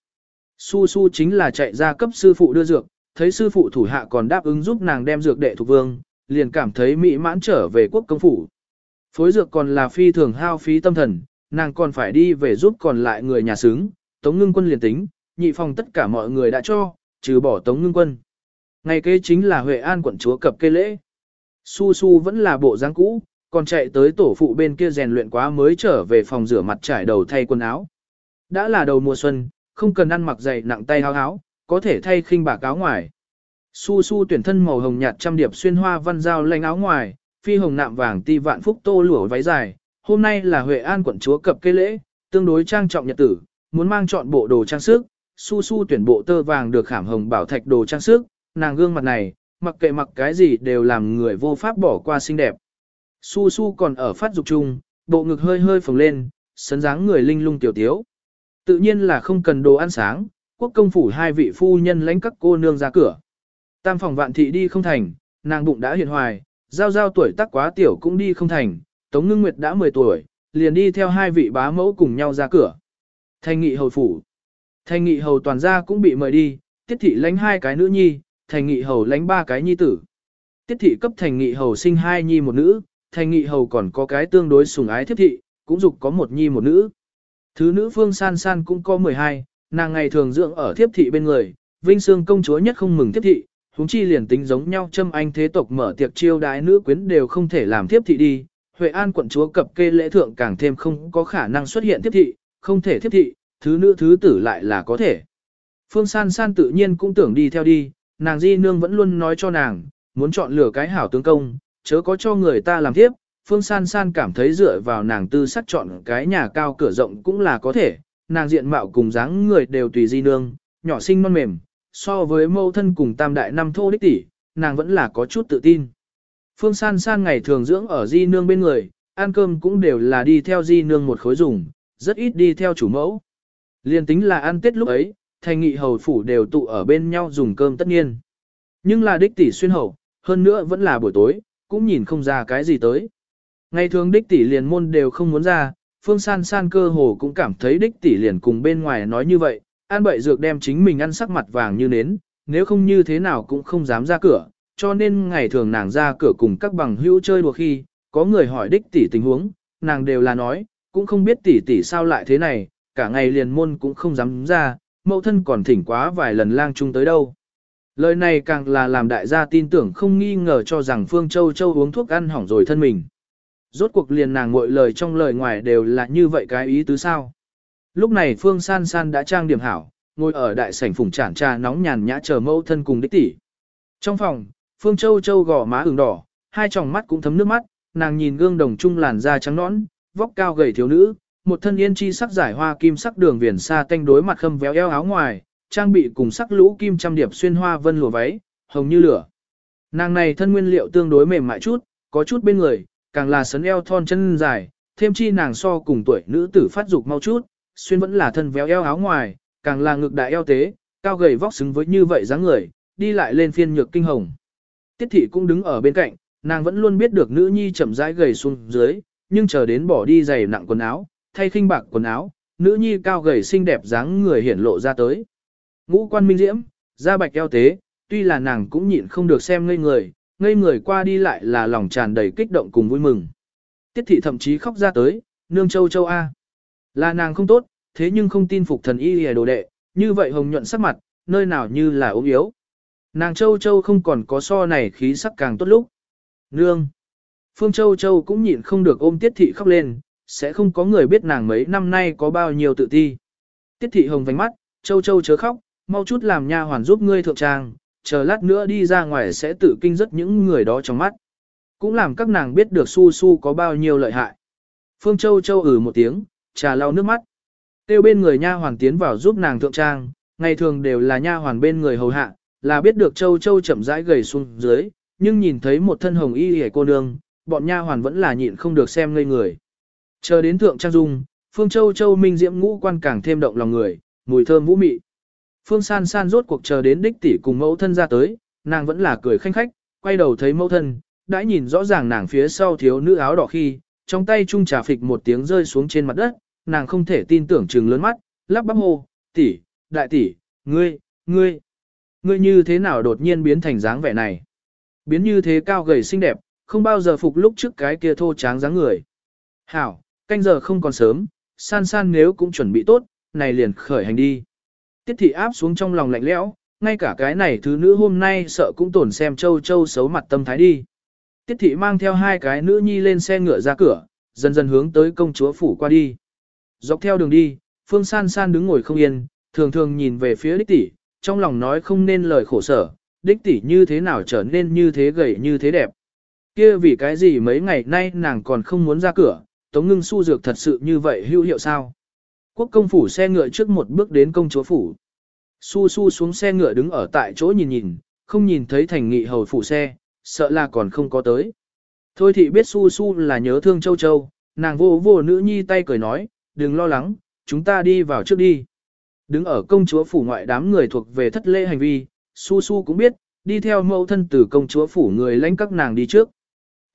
Su su chính là chạy ra cấp sư phụ đưa dược, thấy sư phụ thủ hạ còn đáp ứng giúp nàng đem dược đệ thuộc vương, liền cảm thấy mỹ mãn trở về quốc công phủ. Phối dược còn là phi thường hao phí tâm thần, nàng còn phải đi về giúp còn lại người nhà xứng, tống ngưng quân liền tính, nhị phòng tất cả mọi người đã cho, trừ bỏ tống ngưng quân. Ngày kế chính là Huệ An quận chúa cập kê lễ. Su Su vẫn là bộ dáng cũ, còn chạy tới tổ phụ bên kia rèn luyện quá mới trở về phòng rửa mặt trải đầu thay quần áo. Đã là đầu mùa xuân, không cần ăn mặc dày nặng tay áo áo, có thể thay khinh bạc áo ngoài. Su su tuyển thân màu hồng nhạt trăm điệp xuyên hoa văn dao lanh áo ngoài, phi hồng nạm vàng ti vạn phúc tô lụa váy dài. Hôm nay là Huệ An quận chúa cập cây lễ, tương đối trang trọng nhật tử, muốn mang chọn bộ đồ trang sức, su su tuyển bộ tơ vàng được khảm hồng bảo thạch đồ trang sức, nàng gương mặt này, mặc kệ mặc cái gì đều làm người vô pháp bỏ qua xinh đẹp. Su su còn ở phát dục chung, bộ ngực hơi hơi phồng lên, sấn dáng người linh lung tiểu tiếu. Tự nhiên là không cần đồ ăn sáng, quốc công phủ hai vị phu nhân lãnh các cô nương ra cửa. Tam phòng vạn thị đi không thành, nàng bụng đã hiện hoài, giao giao tuổi tác quá tiểu cũng đi không thành, Tống Ngưng Nguyệt đã 10 tuổi, liền đi theo hai vị bá mẫu cùng nhau ra cửa. Thanh nghị hầu phủ. Thanh nghị hầu toàn gia cũng bị mời đi, tiết thị lãnh hai cái nữ nhi, thành nghị hầu lãnh ba cái nhi tử. Tiết thị cấp thành nghị hầu sinh hai nhi một nữ, thành nghị hầu còn có cái tương đối sủng ái thiết thị, cũng dục có một nhi một nữ. Thứ nữ phương san san cũng có 12, nàng ngày thường dưỡng ở thiếp thị bên người, vinh xương công chúa nhất không mừng thiếp thị, huống chi liền tính giống nhau châm anh thế tộc mở tiệc chiêu đái nữ quyến đều không thể làm thiếp thị đi. Huệ An quận chúa cập kê lễ thượng càng thêm không có khả năng xuất hiện thiếp thị, không thể thiếp thị, thứ nữ thứ tử lại là có thể. Phương san san tự nhiên cũng tưởng đi theo đi, nàng di nương vẫn luôn nói cho nàng, muốn chọn lựa cái hảo tướng công, chớ có cho người ta làm tiếp. Phương San San cảm thấy dựa vào nàng tư sắc chọn cái nhà cao cửa rộng cũng là có thể, nàng diện mạo cùng dáng người đều tùy di nương, nhỏ xinh non mềm, so với mâu thân cùng tam đại năm thô đích tỷ, nàng vẫn là có chút tự tin. Phương San San ngày thường dưỡng ở di nương bên người, ăn cơm cũng đều là đi theo di nương một khối dùng, rất ít đi theo chủ mẫu. Liên tính là ăn tết lúc ấy, thành nghị hầu phủ đều tụ ở bên nhau dùng cơm tất nhiên. Nhưng là đích tỷ xuyên hậu, hơn nữa vẫn là buổi tối, cũng nhìn không ra cái gì tới. Ngày thường đích tỷ liền môn đều không muốn ra, phương san san cơ hồ cũng cảm thấy đích tỷ liền cùng bên ngoài nói như vậy, an bậy dược đem chính mình ăn sắc mặt vàng như nến, nếu không như thế nào cũng không dám ra cửa, cho nên ngày thường nàng ra cửa cùng các bằng hữu chơi đùa khi, có người hỏi đích tỷ tình huống, nàng đều là nói, cũng không biết tỷ tỷ sao lại thế này, cả ngày liền môn cũng không dám ra, mẫu thân còn thỉnh quá vài lần lang chung tới đâu. Lời này càng là làm đại gia tin tưởng không nghi ngờ cho rằng Phương Châu Châu uống thuốc ăn hỏng rồi thân mình. Rốt cuộc liền nàng mọi lời trong lời ngoài đều là như vậy cái ý tứ sao. Lúc này Phương San San đã trang điểm hảo, ngồi ở đại sảnh phùng chản trà nóng nhàn nhã chờ mẫu thân cùng đích tỷ. Trong phòng, Phương Châu Châu gò má ửng đỏ, hai tròng mắt cũng thấm nước mắt, nàng nhìn gương đồng trung làn da trắng nõn, vóc cao gầy thiếu nữ, một thân yên chi sắc giải hoa kim sắc đường viền xa tanh đối mặt khâm véo eo áo ngoài, trang bị cùng sắc lũ kim trăm điệp xuyên hoa vân lụa váy, hồng như lửa. Nàng này thân nguyên liệu tương đối mềm mại chút, có chút bên người, càng là sấn eo thon chân dài, thêm chi nàng so cùng tuổi nữ tử phát dục mau chút, xuyên vẫn là thân véo eo áo ngoài, càng là ngực đại eo tế, cao gầy vóc xứng với như vậy dáng người, đi lại lên phiên nhược kinh hồng. Tiết thị cũng đứng ở bên cạnh, nàng vẫn luôn biết được nữ nhi chậm rãi gầy xuống dưới, nhưng chờ đến bỏ đi giày nặng quần áo, thay khinh bạc quần áo, nữ nhi cao gầy xinh đẹp dáng người hiển lộ ra tới. Ngũ quan minh diễm, da bạch eo tế, tuy là nàng cũng nhịn không được xem ngây người, ngây người qua đi lại là lòng tràn đầy kích động cùng vui mừng. Tiết thị thậm chí khóc ra tới, nương châu châu A. Là nàng không tốt, thế nhưng không tin phục thần y hề đồ đệ, như vậy hồng nhuận sắc mặt, nơi nào như là ốm yếu. Nàng châu châu không còn có so này khí sắc càng tốt lúc. Nương. Phương châu châu cũng nhịn không được ôm tiết thị khóc lên, sẽ không có người biết nàng mấy năm nay có bao nhiêu tự ti. Tiết thị hồng vánh mắt, châu châu chớ khóc, mau chút làm nha hoàn giúp ngươi thượng trang, chờ lát nữa đi ra ngoài sẽ tự kinh rất những người đó trong mắt. Cũng làm các nàng biết được su su có bao nhiêu lợi hại. Phương Châu Châu ử ừ một tiếng, trà lau nước mắt. Tiêu bên người nha hoàn tiến vào giúp nàng thượng trang, ngày thường đều là nha hoàn bên người hầu hạ, là biết được Châu Châu chậm rãi gầy xuống dưới, nhưng nhìn thấy một thân hồng y hề cô nương, bọn nha hoàn vẫn là nhịn không được xem ngây người. Chờ đến thượng trang dung, Phương Châu Châu minh diễm ngũ quan càng thêm động lòng người, mùi thơm vũ mị. Phương San San rốt cuộc chờ đến đích tỷ cùng mẫu thân ra tới, nàng vẫn là cười khanh khách, quay đầu thấy mẫu thân, đã nhìn rõ ràng nàng phía sau thiếu nữ áo đỏ khi, trong tay chung trà phịch một tiếng rơi xuống trên mặt đất, nàng không thể tin tưởng trừng lớn mắt, lắp bắp hô, tỷ, đại tỷ, ngươi, ngươi, ngươi như thế nào đột nhiên biến thành dáng vẻ này? Biến như thế cao gầy xinh đẹp, không bao giờ phục lúc trước cái kia thô tráng dáng người. Hảo, canh giờ không còn sớm, san san nếu cũng chuẩn bị tốt, này liền khởi hành đi. Tiết thị áp xuống trong lòng lạnh lẽo, ngay cả cái này thứ nữ hôm nay sợ cũng tổn xem châu châu xấu mặt tâm thái đi. Tiết thị mang theo hai cái nữ nhi lên xe ngựa ra cửa, dần dần hướng tới công chúa phủ qua đi. Dọc theo đường đi, Phương San San đứng ngồi không yên, thường thường nhìn về phía đích tỷ, trong lòng nói không nên lời khổ sở, đích tỷ như thế nào trở nên như thế gầy như thế đẹp. Kia vì cái gì mấy ngày nay nàng còn không muốn ra cửa, Tống Ngưng su dược thật sự như vậy hữu hiệu sao? Quốc công phủ xe ngựa trước một bước đến công chúa phủ. Su su xuống xe ngựa đứng ở tại chỗ nhìn nhìn, không nhìn thấy thành nghị hầu phủ xe, sợ là còn không có tới. Thôi thì biết su su là nhớ thương châu châu, nàng vô vô nữ nhi tay cười nói, đừng lo lắng, chúng ta đi vào trước đi. Đứng ở công chúa phủ ngoại đám người thuộc về thất lễ hành vi, su su cũng biết, đi theo mẫu thân từ công chúa phủ người lãnh các nàng đi trước.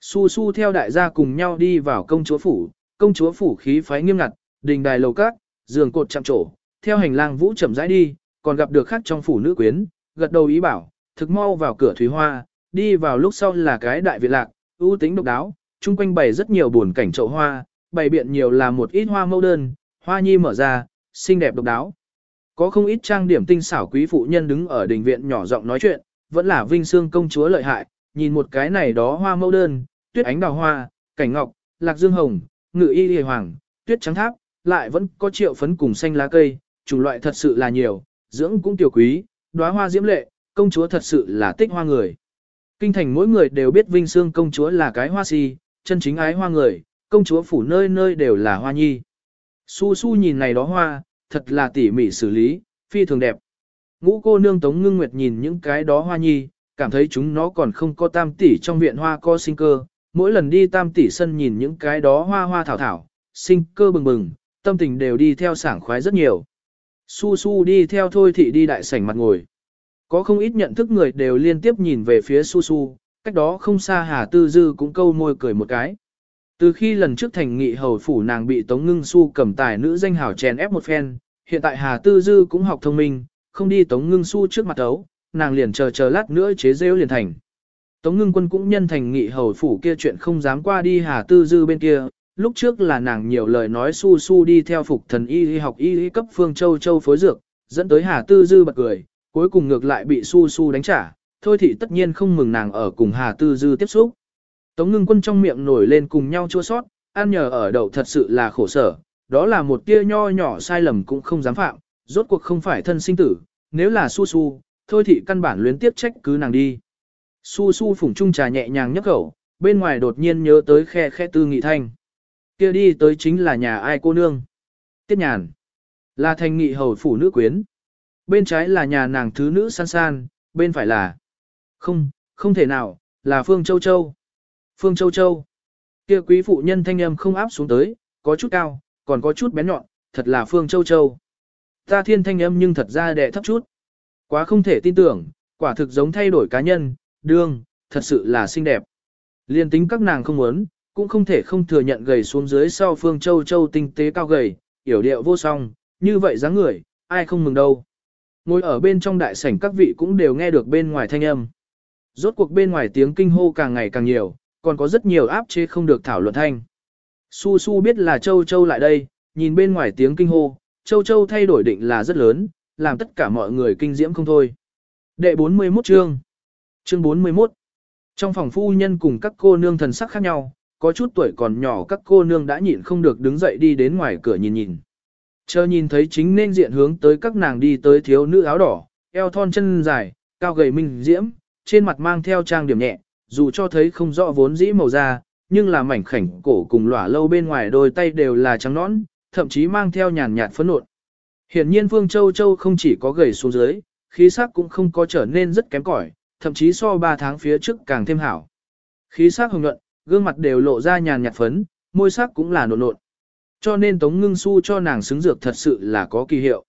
Su su theo đại gia cùng nhau đi vào công chúa phủ, công chúa phủ khí phái nghiêm ngặt, đình đài lầu cát, giường cột chạm trổ, theo hành lang vũ chậm rãi đi, còn gặp được khác trong phủ nữ quyến, gật đầu ý bảo, thực mau vào cửa thủy hoa, đi vào lúc sau là cái đại viện lạc, ưu tính độc đáo, chung quanh bày rất nhiều buồn cảnh chậu hoa, bày biện nhiều là một ít hoa mẫu đơn, hoa nhi mở ra, xinh đẹp độc đáo. Có không ít trang điểm tinh xảo quý phụ nhân đứng ở đình viện nhỏ giọng nói chuyện, vẫn là vinh xương công chúa lợi hại, nhìn một cái này đó hoa mẫu đơn, tuyết ánh đào hoa, cảnh ngọc, lạc dương hồng, ngự y lìa hoàng, tuyết trắng tháp, lại vẫn có triệu phấn cùng xanh lá cây, chủng loại thật sự là nhiều, dưỡng cũng tiểu quý, đóa hoa diễm lệ, công chúa thật sự là tích hoa người. Kinh thành mỗi người đều biết Vinh Sương công chúa là cái hoa si, chân chính ái hoa người, công chúa phủ nơi nơi đều là hoa nhi. Su su nhìn này đó hoa, thật là tỉ mỉ xử lý, phi thường đẹp. Ngũ cô nương Tống Ngưng Nguyệt nhìn những cái đó hoa nhi, cảm thấy chúng nó còn không có tam tỷ trong viện hoa co sinh cơ. Mỗi lần đi tam tỷ sân nhìn những cái đó hoa hoa thảo thảo, sinh cơ bừng bừng, tâm tình đều đi theo sảng khoái rất nhiều. Su su đi theo thôi thị đi đại sảnh mặt ngồi. Có không ít nhận thức người đều liên tiếp nhìn về phía su su, cách đó không xa Hà Tư Dư cũng câu môi cười một cái. Từ khi lần trước thành nghị hầu phủ nàng bị Tống Ngưng Su cầm tài nữ danh hào chèn ép một phen, hiện tại Hà Tư Dư cũng học thông minh, không đi Tống Ngưng Su trước mặt ấu, nàng liền chờ chờ lát nữa chế rêu liền thành. Tống Ngưng Quân cũng nhân thành nghị hầu phủ kia chuyện không dám qua đi Hà Tư Dư bên kia, lúc trước là nàng nhiều lời nói su su đi theo phục thần y y học y y cấp phương châu châu phối dược, dẫn tới Hà Tư Dư bật cười, cuối cùng ngược lại bị su su đánh trả, thôi thì tất nhiên không mừng nàng ở cùng Hà Tư Dư tiếp xúc. Tống ngưng quân trong miệng nổi lên cùng nhau chua sót, ăn nhờ ở đậu thật sự là khổ sở, đó là một tia nho nhỏ sai lầm cũng không dám phạm, rốt cuộc không phải thân sinh tử, nếu là su su, thôi thì căn bản luyến tiếp trách cứ nàng đi. Su su phủng trung trà nhẹ nhàng nhấp khẩu, bên ngoài đột nhiên nhớ tới khe khe tư nghị thanh kia đi tới chính là nhà ai cô nương. Tiết nhàn. Là thành nghị hầu phủ nữ quyến. Bên trái là nhà nàng thứ nữ san san, bên phải là... Không, không thể nào, là Phương Châu Châu. Phương Châu Châu. Kia quý phụ nhân thanh âm không áp xuống tới, có chút cao, còn có chút bén nhọn, thật là Phương Châu Châu. Ta thiên thanh âm nhưng thật ra đẻ thấp chút. Quá không thể tin tưởng, quả thực giống thay đổi cá nhân, đương, thật sự là xinh đẹp. Liên tính các nàng không muốn, cũng không thể không thừa nhận gầy xuống dưới sau Phương Châu Châu tinh tế cao gầy, yểu điệu vô song, như vậy dáng người, ai không mừng đâu. Ngồi ở bên trong đại sảnh các vị cũng đều nghe được bên ngoài thanh âm. Rốt cuộc bên ngoài tiếng kinh hô càng ngày càng nhiều, còn có rất nhiều áp chế không được thảo luận thanh. Su Su biết là Châu Châu lại đây, nhìn bên ngoài tiếng kinh hô, Châu Châu thay đổi định là rất lớn, làm tất cả mọi người kinh diễm không thôi. Đệ 41 chương Chương 41 Trong phòng phu nhân cùng các cô nương thần sắc khác nhau, có chút tuổi còn nhỏ các cô nương đã nhịn không được đứng dậy đi đến ngoài cửa nhìn nhìn. Chờ nhìn thấy chính nên diện hướng tới các nàng đi tới thiếu nữ áo đỏ, eo thon chân dài, cao gầy minh diễm, trên mặt mang theo trang điểm nhẹ, dù cho thấy không rõ vốn dĩ màu da, nhưng là mảnh khảnh cổ cùng lỏa lâu bên ngoài đôi tay đều là trắng nõn, thậm chí mang theo nhàn nhạt phấn nộn. Hiển nhiên Phương Châu Châu không chỉ có gầy xuống dưới, khí sắc cũng không có trở nên rất kém cỏi, thậm chí so 3 tháng phía trước càng thêm hảo. Khí sắc hồng nhuận, gương mặt đều lộ ra nhàn nhạt phấn, môi sắc cũng là nộn nộn. Cho nên Tống Ngưng Su cho nàng xứng dược thật sự là có kỳ hiệu.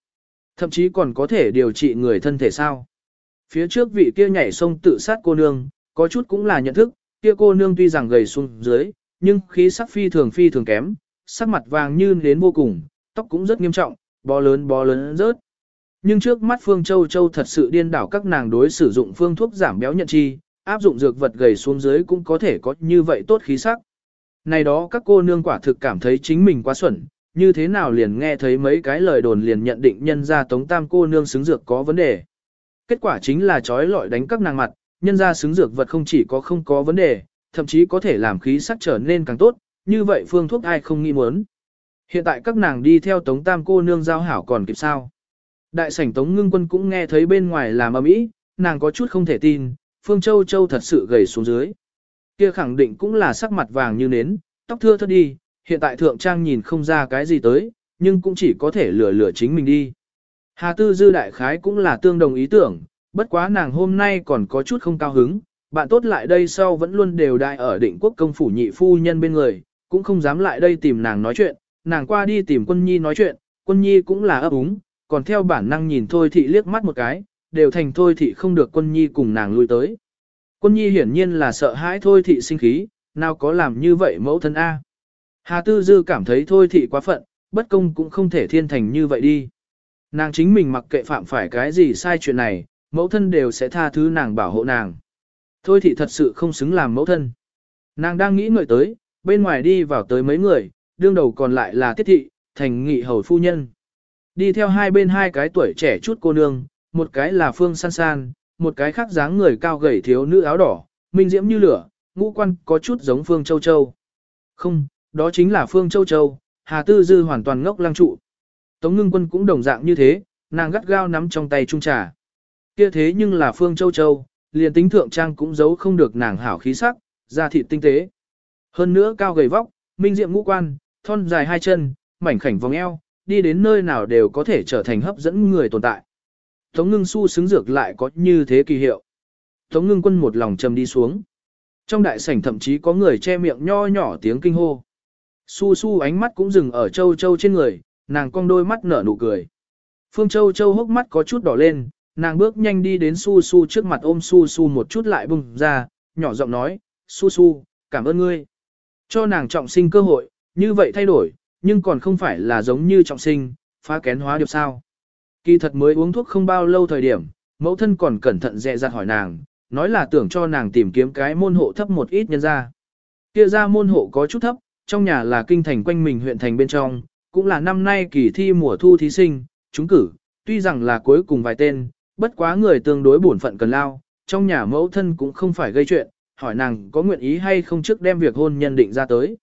Thậm chí còn có thể điều trị người thân thể sao. Phía trước vị kia nhảy sông tự sát cô nương, có chút cũng là nhận thức, kia cô nương tuy rằng gầy xuống dưới, nhưng khí sắc phi thường phi thường kém, sắc mặt vàng như đến vô cùng, tóc cũng rất nghiêm trọng, bó lớn bó lớn rớt. Nhưng trước mắt Phương Châu Châu thật sự điên đảo các nàng đối sử dụng phương thuốc giảm béo nhận chi, áp dụng dược vật gầy xuống dưới cũng có thể có như vậy tốt khí sắc. Này đó các cô nương quả thực cảm thấy chính mình quá xuẩn, như thế nào liền nghe thấy mấy cái lời đồn liền nhận định nhân ra tống tam cô nương xứng dược có vấn đề. Kết quả chính là trói lọi đánh các nàng mặt, nhân ra xứng dược vật không chỉ có không có vấn đề, thậm chí có thể làm khí sắc trở nên càng tốt, như vậy phương thuốc ai không nghĩ muốn. Hiện tại các nàng đi theo tống tam cô nương giao hảo còn kịp sao. Đại sảnh Tống Ngưng Quân cũng nghe thấy bên ngoài làm ầm ĩ, nàng có chút không thể tin, Phương Châu Châu thật sự gầy xuống dưới. Kia khẳng định cũng là sắc mặt vàng như nến, tóc thưa thớt đi, hiện tại thượng trang nhìn không ra cái gì tới, nhưng cũng chỉ có thể lừa lừa chính mình đi. Hà Tư Dư đại khái cũng là tương đồng ý tưởng, bất quá nàng hôm nay còn có chút không cao hứng, bạn tốt lại đây sau vẫn luôn đều đại ở định quốc công phủ nhị phu nhân bên người, cũng không dám lại đây tìm nàng nói chuyện, nàng qua đi tìm quân nhi nói chuyện, quân nhi cũng là ấp úng, còn theo bản năng nhìn thôi thị liếc mắt một cái, đều thành thôi thị không được quân nhi cùng nàng lui tới. Quân nhi hiển nhiên là sợ hãi thôi thị sinh khí, nào có làm như vậy mẫu thân A. Hà Tư Dư cảm thấy thôi thị quá phận, bất công cũng không thể thiên thành như vậy đi. Nàng chính mình mặc kệ phạm phải cái gì sai chuyện này, mẫu thân đều sẽ tha thứ nàng bảo hộ nàng. Thôi thị thật sự không xứng làm mẫu thân. Nàng đang nghĩ ngợi tới, bên ngoài đi vào tới mấy người, đương đầu còn lại là tiết thị, thành nghị hầu phu nhân. Đi theo hai bên hai cái tuổi trẻ chút cô nương, một cái là Phương San San, một cái khác dáng người cao gầy thiếu nữ áo đỏ, minh diễm như lửa, ngũ quan có chút giống Phương Châu Châu. Không, đó chính là Phương Châu Châu, Hà Tư Dư hoàn toàn ngốc lăng trụ. Tống ngưng quân cũng đồng dạng như thế, nàng gắt gao nắm trong tay trung trà. Kia thế nhưng là Phương Châu Châu, liền tính thượng trang cũng giấu không được nàng hảo khí sắc, da thịt tinh tế. Hơn nữa cao gầy vóc, minh diệm ngũ quan, thon dài hai chân, mảnh khảnh vòng eo, đi đến nơi nào đều có thể trở thành hấp dẫn người tồn tại. Tống ngưng su xứng dược lại có như thế kỳ hiệu. Tống ngưng quân một lòng trầm đi xuống. Trong đại sảnh thậm chí có người che miệng nho nhỏ tiếng kinh hô. Su su ánh mắt cũng dừng ở châu châu trên người, nàng cong đôi mắt nở nụ cười. Phương châu châu hốc mắt có chút đỏ lên, nàng bước nhanh đi đến su su trước mặt ôm su su một chút lại bùng ra, nhỏ giọng nói, su su, cảm ơn ngươi. Cho nàng trọng sinh cơ hội, như vậy thay đổi, nhưng còn không phải là giống như trọng sinh, phá kén hóa được sao. Kỳ thật mới uống thuốc không bao lâu thời điểm, mẫu thân còn cẩn thận dè dặt hỏi nàng, nói là tưởng cho nàng tìm kiếm cái môn hộ thấp một ít nhân ra. Kia ra môn hộ có chút thấp, trong nhà là kinh thành quanh mình huyện thành bên trong, cũng là năm nay kỳ thi mùa thu thí sinh, trúng cử, tuy rằng là cuối cùng vài tên, bất quá người tương đối bổn phận cần lao, trong nhà mẫu thân cũng không phải gây chuyện, hỏi nàng có nguyện ý hay không trước đem việc hôn nhân định ra tới.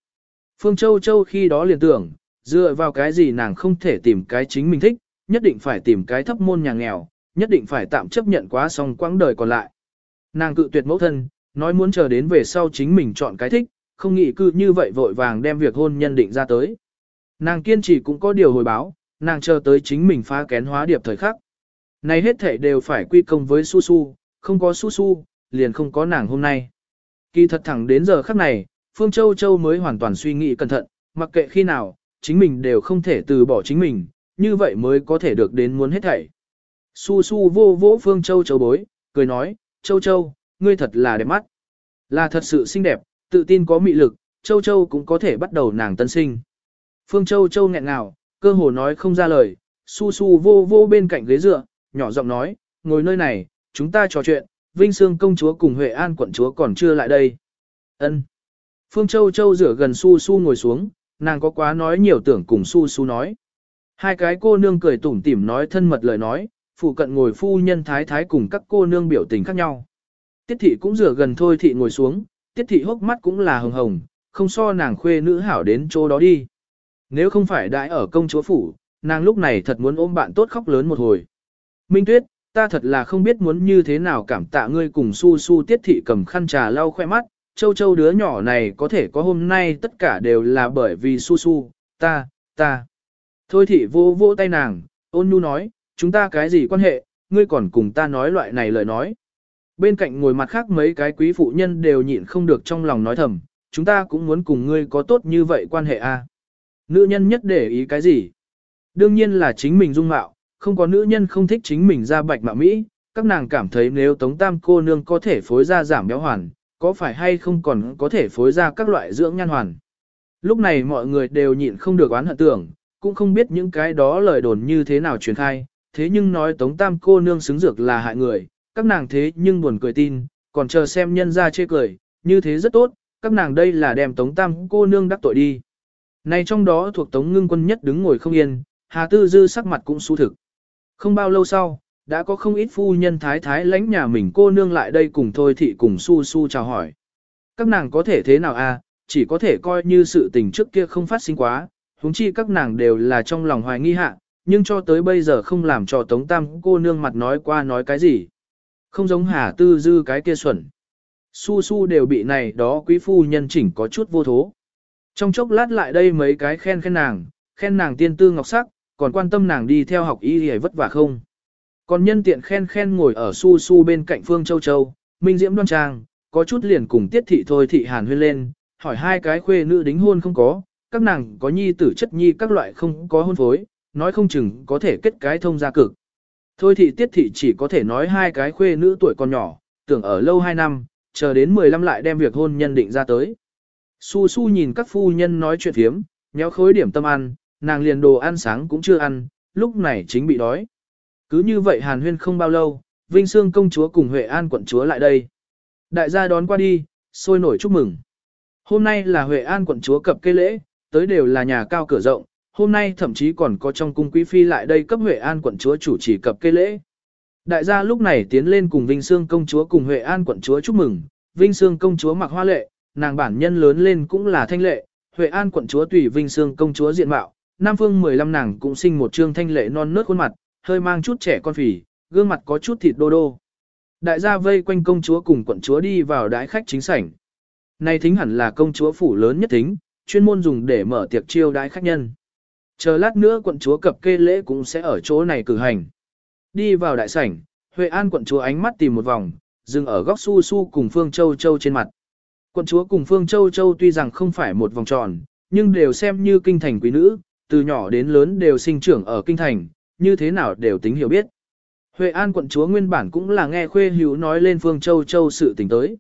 Phương Châu Châu khi đó liền tưởng, dựa vào cái gì nàng không thể tìm cái chính mình thích, nhất định phải tìm cái thấp môn nhà nghèo, nhất định phải tạm chấp nhận quá xong quãng đời còn lại. Nàng cự tuyệt mẫu thân, nói muốn chờ đến về sau chính mình chọn cái thích, không nghĩ cư như vậy vội vàng đem việc hôn nhân định ra tới. Nàng kiên trì cũng có điều hồi báo, nàng chờ tới chính mình phá kén hóa điệp thời khắc. Này hết thể đều phải quy công với su su, không có su su, liền không có nàng hôm nay. Kỳ thật thẳng đến giờ khắc này, Phương Châu Châu mới hoàn toàn suy nghĩ cẩn thận, mặc kệ khi nào, chính mình đều không thể từ bỏ chính mình, như vậy mới có thể được đến muốn hết thảy. Su su vô vỗ Phương Châu Châu bối, cười nói, Châu Châu, ngươi thật là đẹp mắt. Là thật sự xinh đẹp, tự tin có mị lực, Châu Châu cũng có thể bắt đầu nàng tân sinh. Phương Châu Châu nghẹn ngào, cơ hồ nói không ra lời, su su vô vô bên cạnh ghế dựa, nhỏ giọng nói, ngồi nơi này, chúng ta trò chuyện, Vinh Sương công chúa cùng Huệ An quận chúa còn chưa lại đây. Ân. Phương Châu Châu rửa gần su su ngồi xuống, nàng có quá nói nhiều tưởng cùng su su nói. Hai cái cô nương cười tủm tỉm nói thân mật lời nói, phụ cận ngồi phu nhân thái thái cùng các cô nương biểu tình khác nhau. Tiết thị cũng rửa gần thôi thị ngồi xuống, tiết thị hốc mắt cũng là hồng hồng, không so nàng khuê nữ hảo đến chỗ đó đi. Nếu không phải đại ở công chúa phủ, nàng lúc này thật muốn ôm bạn tốt khóc lớn một hồi. Minh Tuyết, ta thật là không biết muốn như thế nào cảm tạ ngươi cùng su su tiết thị cầm khăn trà lau khoe mắt, châu châu đứa nhỏ này có thể có hôm nay tất cả đều là bởi vì su su, ta, ta. Thôi thị vô vô tay nàng, ôn nhu nói, chúng ta cái gì quan hệ, ngươi còn cùng ta nói loại này lời nói. Bên cạnh ngồi mặt khác mấy cái quý phụ nhân đều nhịn không được trong lòng nói thầm, chúng ta cũng muốn cùng ngươi có tốt như vậy quan hệ a. À? Nữ nhân nhất để ý cái gì? Đương nhiên là chính mình dung mạo, không có nữ nhân không thích chính mình ra bạch mạo Mỹ, các nàng cảm thấy nếu Tống Tam cô nương có thể phối ra giảm béo hoàn, có phải hay không còn có thể phối ra các loại dưỡng nhan hoàn. Lúc này mọi người đều nhịn không được oán hận tưởng, cũng không biết những cái đó lời đồn như thế nào truyền khai, thế nhưng nói Tống Tam cô nương xứng dược là hại người, các nàng thế nhưng buồn cười tin, còn chờ xem nhân ra chê cười, như thế rất tốt, các nàng đây là đem Tống Tam cô nương đắc tội đi. Này trong đó thuộc Tống Ngưng quân nhất đứng ngồi không yên, Hà Tư Dư sắc mặt cũng xú thực. Không bao lâu sau, đã có không ít phu nhân thái thái lãnh nhà mình cô nương lại đây cùng thôi thị cùng su su chào hỏi. Các nàng có thể thế nào à, chỉ có thể coi như sự tình trước kia không phát sinh quá, huống chi các nàng đều là trong lòng hoài nghi hạ, nhưng cho tới bây giờ không làm cho Tống Tam cô nương mặt nói qua nói cái gì. Không giống Hà Tư Dư cái kia xuẩn. Su su đều bị này đó quý phu nhân chỉnh có chút vô thố. Trong chốc lát lại đây mấy cái khen khen nàng, khen nàng tiên tư ngọc sắc, còn quan tâm nàng đi theo học y hề vất vả không. Còn nhân tiện khen khen ngồi ở su su bên cạnh Phương Châu Châu, Minh Diễm đoan trang, có chút liền cùng tiết thị thôi thị hàn huyên lên, hỏi hai cái khuê nữ đính hôn không có, các nàng có nhi tử chất nhi các loại không có hôn phối, nói không chừng có thể kết cái thông gia cực. Thôi thị tiết thị chỉ có thể nói hai cái khuê nữ tuổi còn nhỏ, tưởng ở lâu hai năm, chờ đến 15 lại đem việc hôn nhân định ra tới. Su su nhìn các phu nhân nói chuyện phiếm, nhéo khối điểm tâm ăn, nàng liền đồ ăn sáng cũng chưa ăn, lúc này chính bị đói. Cứ như vậy hàn huyên không bao lâu, Vinh Sương công chúa cùng Huệ An quận chúa lại đây. Đại gia đón qua đi, sôi nổi chúc mừng. Hôm nay là Huệ An quận chúa cập cây lễ, tới đều là nhà cao cửa rộng, hôm nay thậm chí còn có trong cung quý phi lại đây cấp Huệ An quận chúa chủ trì cập cây lễ. Đại gia lúc này tiến lên cùng Vinh Sương công chúa cùng Huệ An quận chúa chúc mừng, Vinh Sương công chúa mặc hoa lệ, nàng bản nhân lớn lên cũng là thanh lệ, Huệ An quận chúa tùy Vinh Sương công chúa diện mạo, Nam Phương 15 nàng cũng sinh một trương thanh lệ non nớt khuôn mặt, hơi mang chút trẻ con phì, gương mặt có chút thịt đô đô. Đại gia vây quanh công chúa cùng quận chúa đi vào đái khách chính sảnh. Này thính hẳn là công chúa phủ lớn nhất thính, chuyên môn dùng để mở tiệc chiêu đãi khách nhân. Chờ lát nữa quận chúa cập kê lễ cũng sẽ ở chỗ này cử hành. Đi vào đại sảnh, Huệ An quận chúa ánh mắt tìm một vòng, dừng ở góc su su cùng Phương Châu Châu trên mặt. Quận chúa cùng Phương Châu Châu tuy rằng không phải một vòng tròn, nhưng đều xem như kinh thành quý nữ, từ nhỏ đến lớn đều sinh trưởng ở kinh thành, như thế nào đều tính hiểu biết. Huệ An quận chúa nguyên bản cũng là nghe khuê hữu nói lên Phương Châu Châu sự tình tới.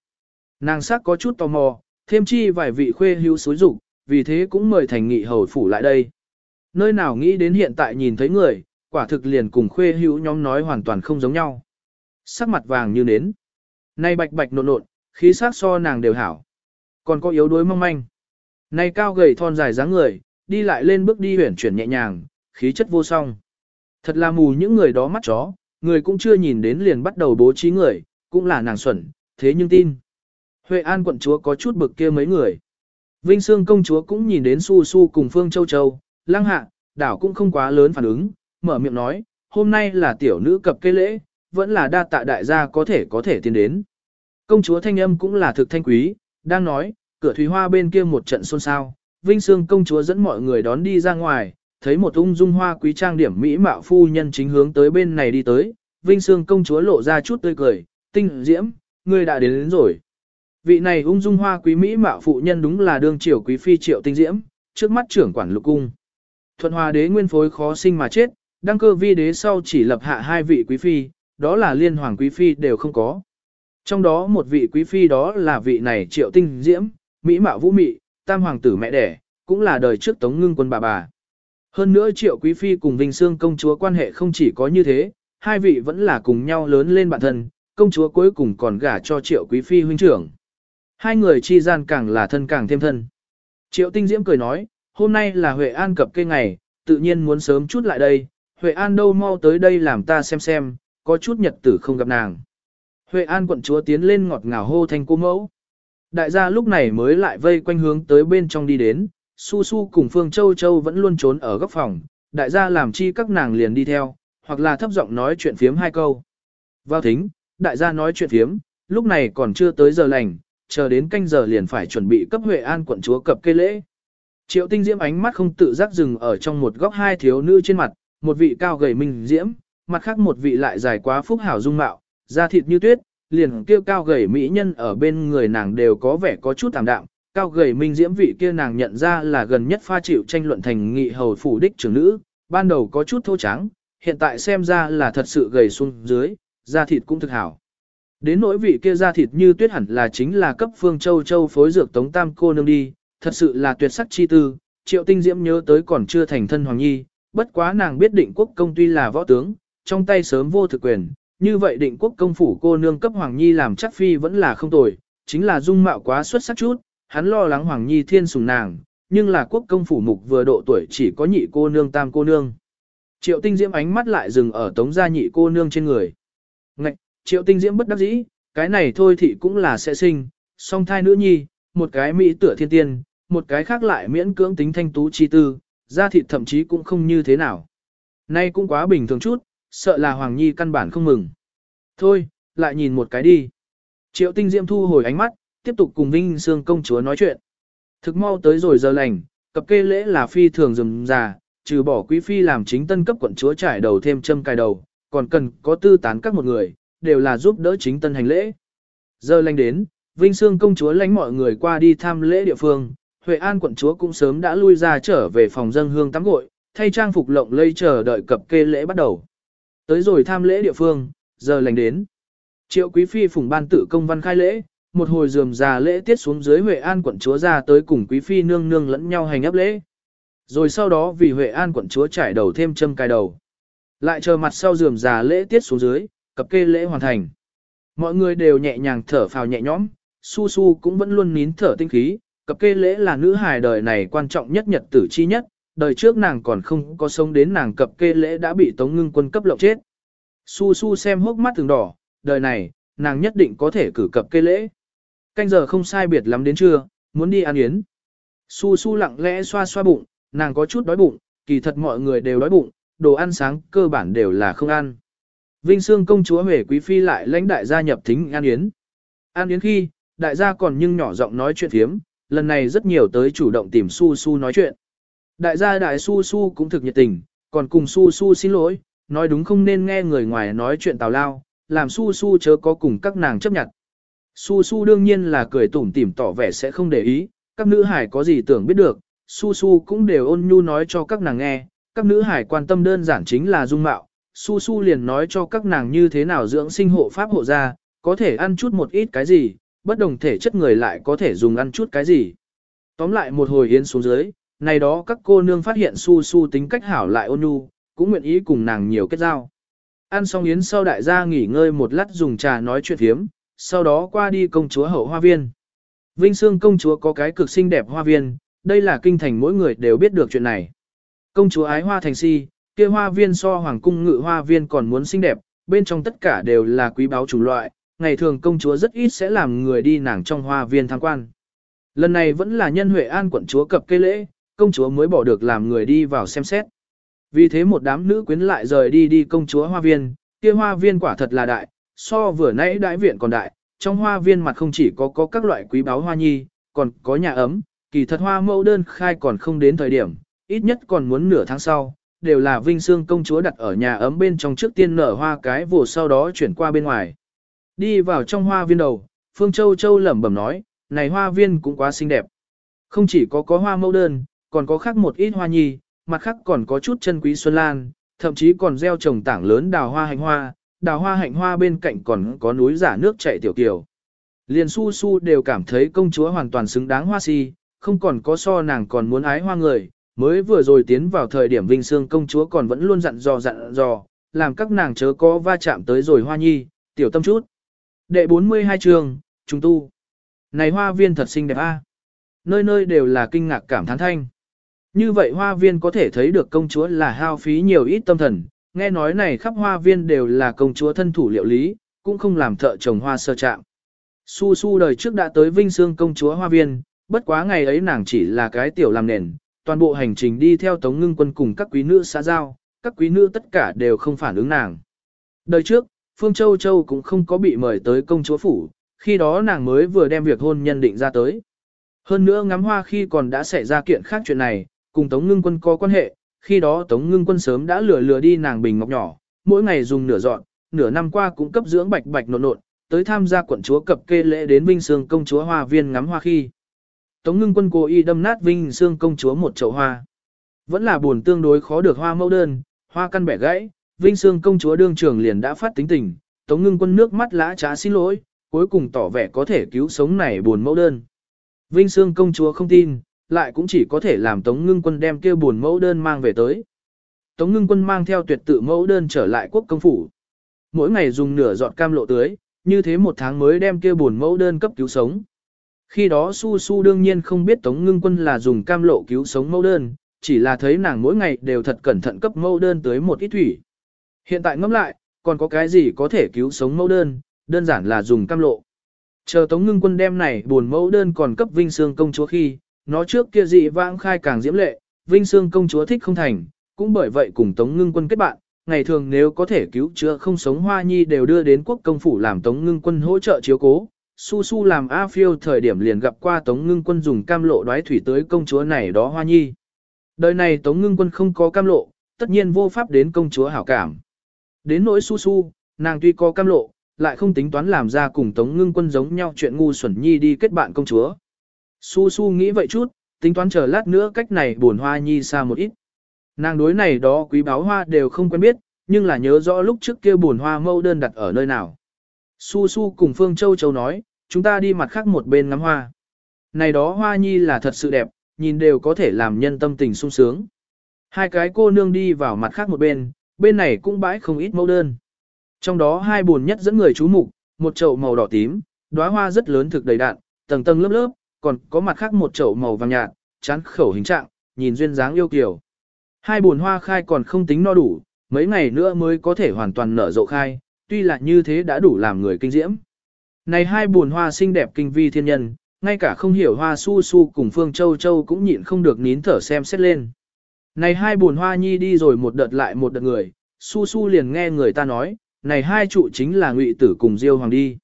Nàng sắc có chút tò mò, thêm chi vài vị khuê hữu xối rụng, vì thế cũng mời thành nghị hầu phủ lại đây. Nơi nào nghĩ đến hiện tại nhìn thấy người, quả thực liền cùng khuê hữu nhóm nói hoàn toàn không giống nhau. Sắc mặt vàng như nến. Nay bạch bạch nộn nộn, khí sắc so nàng đều hảo. Còn có yếu đuối mong manh. Nay cao gầy thon dài dáng người, đi lại lên bước đi huyển chuyển nhẹ nhàng, khí chất vô song. Thật là mù những người đó mắt chó, người cũng chưa nhìn đến liền bắt đầu bố trí người, cũng là nàng xuẩn, thế nhưng tin. Huệ An quận chúa có chút bực kia mấy người. Vinh Sương công chúa cũng nhìn đến Su Su cùng Phương Châu Châu, lăng hạ, đảo cũng không quá lớn phản ứng, mở miệng nói, hôm nay là tiểu nữ cập cây lễ, vẫn là đa tạ đại gia có thể có thể tiến đến. Công chúa thanh âm cũng là thực thanh quý, đang nói, cửa thủy hoa bên kia một trận xôn xao, Vinh Sương công chúa dẫn mọi người đón đi ra ngoài, thấy một ung dung hoa quý trang điểm mỹ mạo phu nhân chính hướng tới bên này đi tới, Vinh Sương công chúa lộ ra chút tươi cười, tinh diễm, người đã đến, đến rồi. Vị này ung dung hoa quý mỹ mạo phụ nhân đúng là đương triều quý phi triệu tinh diễm, trước mắt trưởng quản lục cung. Thuận hòa đế nguyên phối khó sinh mà chết, đăng cơ vi đế sau chỉ lập hạ hai vị quý phi, đó là liên hoàng quý phi đều không có. Trong đó một vị quý phi đó là vị này triệu tinh diễm, mỹ mạo vũ mị, tam hoàng tử mẹ đẻ, cũng là đời trước tống ngưng quân bà bà. Hơn nữa triệu quý phi cùng Vinh Sương công chúa quan hệ không chỉ có như thế, hai vị vẫn là cùng nhau lớn lên bản thân, công chúa cuối cùng còn gả cho triệu quý phi huynh trưởng. Hai người chi gian càng là thân càng thêm thân. Triệu tinh diễm cười nói, hôm nay là Huệ An cập cây ngày, tự nhiên muốn sớm chút lại đây, Huệ An đâu mau tới đây làm ta xem xem, có chút nhật tử không gặp nàng. Huệ An quận chúa tiến lên ngọt ngào hô thanh cô mẫu. Đại gia lúc này mới lại vây quanh hướng tới bên trong đi đến, Su Su cùng Phương Châu Châu vẫn luôn trốn ở góc phòng, đại gia làm chi các nàng liền đi theo, hoặc là thấp giọng nói chuyện phiếm hai câu. Vào thính, đại gia nói chuyện phiếm, lúc này còn chưa tới giờ lành, chờ đến canh giờ liền phải chuẩn bị cấp Huệ An quận chúa cập cây lễ. Triệu tinh diễm ánh mắt không tự giác dừng ở trong một góc hai thiếu nữ trên mặt, một vị cao gầy minh diễm, mặt khác một vị lại dài quá phúc hảo dung mạo, da thịt như tuyết, liền kêu cao gầy mỹ nhân ở bên người nàng đều có vẻ có chút tạm đạm. Cao gầy minh diễm vị kia nàng nhận ra là gần nhất pha chịu tranh luận thành nghị hầu phủ đích trưởng nữ, ban đầu có chút thô trắng, hiện tại xem ra là thật sự gầy xuống dưới, da thịt cũng thực hảo. Đến nỗi vị kia ra thịt như tuyết hẳn là chính là cấp phương châu châu phối dược tống tam cô nương đi, thật sự là tuyệt sắc chi tư, triệu tinh diễm nhớ tới còn chưa thành thân hoàng nhi, bất quá nàng biết định quốc công tuy là võ tướng, trong tay sớm vô thực quyền, như vậy định quốc công phủ cô nương cấp hoàng nhi làm chắc phi vẫn là không tồi, chính là dung mạo quá xuất sắc chút, hắn lo lắng hoàng nhi thiên sùng nàng, nhưng là quốc công phủ mục vừa độ tuổi chỉ có nhị cô nương tam cô nương. Triệu tinh diễm ánh mắt lại dừng ở tống gia nhị cô nương trên người. Ngạch, triệu tinh diễm bất đắc dĩ, cái này thôi thì cũng là sẽ sinh, song thai nữ nhi, một cái mỹ tựa thiên tiên, một cái khác lại miễn cưỡng tính thanh tú chi tư, gia thịt thậm chí cũng không như thế nào. Nay cũng quá bình thường chút, sợ là Hoàng Nhi căn bản không mừng. Thôi, lại nhìn một cái đi. Triệu tinh diễm thu hồi ánh mắt, tiếp tục cùng Vinh Sương công chúa nói chuyện. Thực mau tới rồi giờ lành, cập kê lễ là phi thường rườm già, trừ bỏ quý phi làm chính tân cấp quận chúa trải đầu thêm châm cài đầu, còn cần có tư tán các một người, đều là giúp đỡ chính tân hành lễ. Giờ lành đến, Vinh Sương công chúa lãnh mọi người qua đi thăm lễ địa phương, Huệ An quận chúa cũng sớm đã lui ra trở về phòng dân hương tắm gội, thay trang phục lộng lây chờ đợi cập kê lễ bắt đầu. Tới rồi tham lễ địa phương, giờ lành đến. Triệu quý phi phùng ban tự công văn khai lễ, một hồi dườm già lễ tiết xuống dưới Huệ An quận chúa ra tới cùng quý phi nương nương lẫn nhau hành ấp lễ. Rồi sau đó vì Huệ An quận chúa trải đầu thêm châm cài đầu. Lại chờ mặt sau dườm già lễ tiết xuống dưới, cập kê lễ hoàn thành. Mọi người đều nhẹ nhàng thở phào nhẹ nhõm, su su cũng vẫn luôn nín thở tinh khí, cập kê lễ là nữ hài đời này quan trọng nhất nhật tử chi nhất, đời trước nàng còn không có sống đến nàng cập kê lễ đã bị tống ngưng quân cấp lộng chết. Su su xem hốc mắt từng đỏ, đời này, nàng nhất định có thể cử cập kê lễ. Canh giờ không sai biệt lắm đến trưa, muốn đi ăn yến. Su su lặng lẽ xoa xoa bụng, nàng có chút đói bụng, kỳ thật mọi người đều đói bụng, đồ ăn sáng cơ bản đều là không ăn. Vinh Sương công chúa Huệ Quý Phi lại lãnh đại gia nhập thính An Yến. An Yến khi, đại gia còn nhưng nhỏ giọng nói chuyện thiếm, lần này rất nhiều tới chủ động tìm Su Su nói chuyện. Đại gia đại Su Su cũng thực nhiệt tình, còn cùng Su Su xin lỗi, nói đúng không nên nghe người ngoài nói chuyện tào lao, làm Su Su chớ có cùng các nàng chấp nhận. Su Su đương nhiên là cười tủm tỉm tỏ vẻ sẽ không để ý, các nữ hải có gì tưởng biết được, Su Su cũng đều ôn nhu nói cho các nàng nghe, các nữ hải quan tâm đơn giản chính là dung mạo, Su Su liền nói cho các nàng như thế nào dưỡng sinh hộ pháp hộ ra, có thể ăn chút một ít cái gì, bất đồng thể chất người lại có thể dùng ăn chút cái gì. Tóm lại một hồi yến xuống dưới, này đó các cô nương phát hiện Su Su tính cách hảo lại ôn nhu, cũng nguyện ý cùng nàng nhiều kết giao. Ăn xong yến sau đại gia nghỉ ngơi một lát dùng trà nói chuyện thiếm, sau đó qua đi công chúa hậu hoa viên. Vinh Sương công chúa có cái cực xinh đẹp hoa viên, đây là kinh thành mỗi người đều biết được chuyện này. Công chúa ái hoa thành si, kia hoa viên so hoàng cung ngự hoa viên còn muốn xinh đẹp, bên trong tất cả đều là quý báu chủng loại, ngày thường công chúa rất ít sẽ làm người đi nàng trong hoa viên tham quan. Lần này vẫn là nhân Huệ An quận chúa cập cây lễ, công chúa mới bỏ được làm người đi vào xem xét. Vì thế một đám nữ quyến lại rời đi đi công chúa hoa viên, kia hoa viên quả thật là đại, so vừa nãy đại viện còn đại, trong hoa viên mặt không chỉ có có các loại quý báu hoa nhi, còn có nhà ấm, kỳ thật hoa mẫu đơn khai còn không đến thời điểm, ít nhất còn muốn nửa tháng sau, đều là Vinh Sương công chúa đặt ở nhà ấm bên trong trước tiên nở hoa cái vồ sau đó chuyển qua bên ngoài. Đi vào trong hoa viên đầu, Phương Châu Châu lẩm bẩm nói, này hoa viên cũng quá xinh đẹp. Không chỉ có có hoa mẫu đơn, còn có khác một ít hoa nhi, mặt khác còn có chút chân quý xuân lan, thậm chí còn gieo trồng tảng lớn đào hoa hạnh hoa, đào hoa hạnh hoa bên cạnh còn có núi giả nước chảy tiểu kiều. Liền su su đều cảm thấy công chúa hoàn toàn xứng đáng hoa si, không còn có so nàng còn muốn ái hoa người, mới vừa rồi tiến vào thời điểm Vinh Sương công chúa còn vẫn luôn dặn dò dặn dò, làm các nàng chớ có va chạm tới rồi hoa nhi, tiểu tâm chút. Đệ 42 trường, chúng tu. Này hoa viên thật xinh đẹp a. Nơi nơi đều là kinh ngạc cảm thán thanh. Như vậy hoa viên có thể thấy được công chúa là hao phí nhiều ít tâm thần, nghe nói này khắp hoa viên đều là công chúa thân thủ liệu lý, cũng không làm thợ trồng hoa sơ chạm. Su su đời trước đã tới Vinh Sương công chúa hoa viên, bất quá ngày ấy nàng chỉ là cái tiểu làm nền, toàn bộ hành trình đi theo Tống Ngưng Quân cùng các quý nữ xã giao, các quý nữ tất cả đều không phản ứng nàng. Đời trước, Phương Châu Châu cũng không có bị mời tới công chúa phủ, khi đó nàng mới vừa đem việc hôn nhân định ra tới. Hơn nữa ngắm hoa khi còn đã xảy ra kiện khác chuyện này, cùng Tống Ngưng Quân có quan hệ, khi đó Tống Ngưng Quân sớm đã lừa lừa đi nàng bình ngọc nhỏ, mỗi ngày dùng nửa dọn, nửa năm qua cũng cấp dưỡng bạch bạch nộn nộn, tới tham gia quận chúa cập kê lễ đến Vinh Sương công chúa hoa viên ngắm hoa khi. Tống ngưng quân cố ý đâm nát Vinh xương công chúa một chậu hoa. Vẫn là buồn tương đối khó được hoa mẫu đơn, hoa căn bẻ gãy, Vinh xương công chúa đương trường liền đã phát tính tình, Tống ngưng quân nước mắt lã trá xin lỗi, cuối cùng tỏ vẻ có thể cứu sống này buồn mẫu đơn. Vinh xương công chúa không tin, lại cũng chỉ có thể làm Tống ngưng quân đem kia buồn mẫu đơn mang về tới. Tống ngưng quân mang theo tuyệt tự mẫu đơn trở lại quốc công phủ. Mỗi ngày dùng nửa giọt cam lộ tưới, như thế một tháng mới đem kia buồn mẫu đơn cấp cứu sống. Khi đó Su Su đương nhiên không biết Tống Ngưng Quân là dùng cam lộ cứu sống mẫu đơn, chỉ là thấy nàng mỗi ngày đều thật cẩn thận cấp mẫu đơn tới một ít thủy. Hiện tại ngẫm lại, còn có cái gì có thể cứu sống mẫu đơn, đơn giản là dùng cam lộ. Chờ Tống Ngưng Quân đem này buồn mẫu đơn còn cấp Vinh Sương công chúa khi, nó trước kia dị vãng khai càng diễm lệ, Vinh Sương công chúa thích không thành, cũng bởi vậy cùng Tống Ngưng Quân kết bạn, ngày thường nếu có thể cứu chữa không sống Hoa Nhi đều đưa đến quốc công phủ làm Tống Ngưng Quân hỗ trợ chiếu cố. Su Su làm A phiêu thời điểm liền gặp qua Tống Ngưng Quân dùng cam lộ đoái thủy tới công chúa này đó Hoa Nhi. Đời này Tống Ngưng Quân không có cam lộ, tất nhiên vô pháp đến công chúa hảo cảm. Đến nỗi Su Su, nàng tuy có cam lộ, lại không tính toán làm ra cùng Tống Ngưng Quân giống nhau chuyện ngu xuẩn nhi đi kết bạn công chúa. Su Su nghĩ vậy chút, tính toán chờ lát nữa cách này buồn hoa nhi xa một ít. Nàng đối này đó quý báo hoa đều không quen biết, nhưng là nhớ rõ lúc trước kia buồn hoa mâu đơn đặt ở nơi nào. Su Su cùng Phương Châu Châu nói, chúng ta đi mặt khác một bên ngắm hoa. Này đó hoa nhi là thật sự đẹp, nhìn đều có thể làm nhân tâm tình sung sướng. Hai cái cô nương đi vào mặt khác một bên, bên này cũng bãi không ít mẫu đơn. Trong đó hai buồn nhất dẫn người chú mục, một chậu màu đỏ tím, đóa hoa rất lớn thực đầy đạn, tầng tầng lớp lớp, còn có mặt khác một chậu màu vàng nhạt, chán khẩu hình trạng, nhìn duyên dáng yêu kiều. Hai buồn hoa khai còn không tính no đủ, mấy ngày nữa mới có thể hoàn toàn nở rộ khai, tuy là như thế đã đủ làm người kinh diễm. Này hai buồn hoa xinh đẹp kinh vi thiên nhân, ngay cả không hiểu hoa su su cùng Phương Châu Châu cũng nhịn không được nín thở xem xét lên. Này hai buồn hoa nhi đi rồi một đợt lại một đợt người, su su liền nghe người ta nói, này hai trụ chính là ngụy tử cùng Diêu Hoàng đi.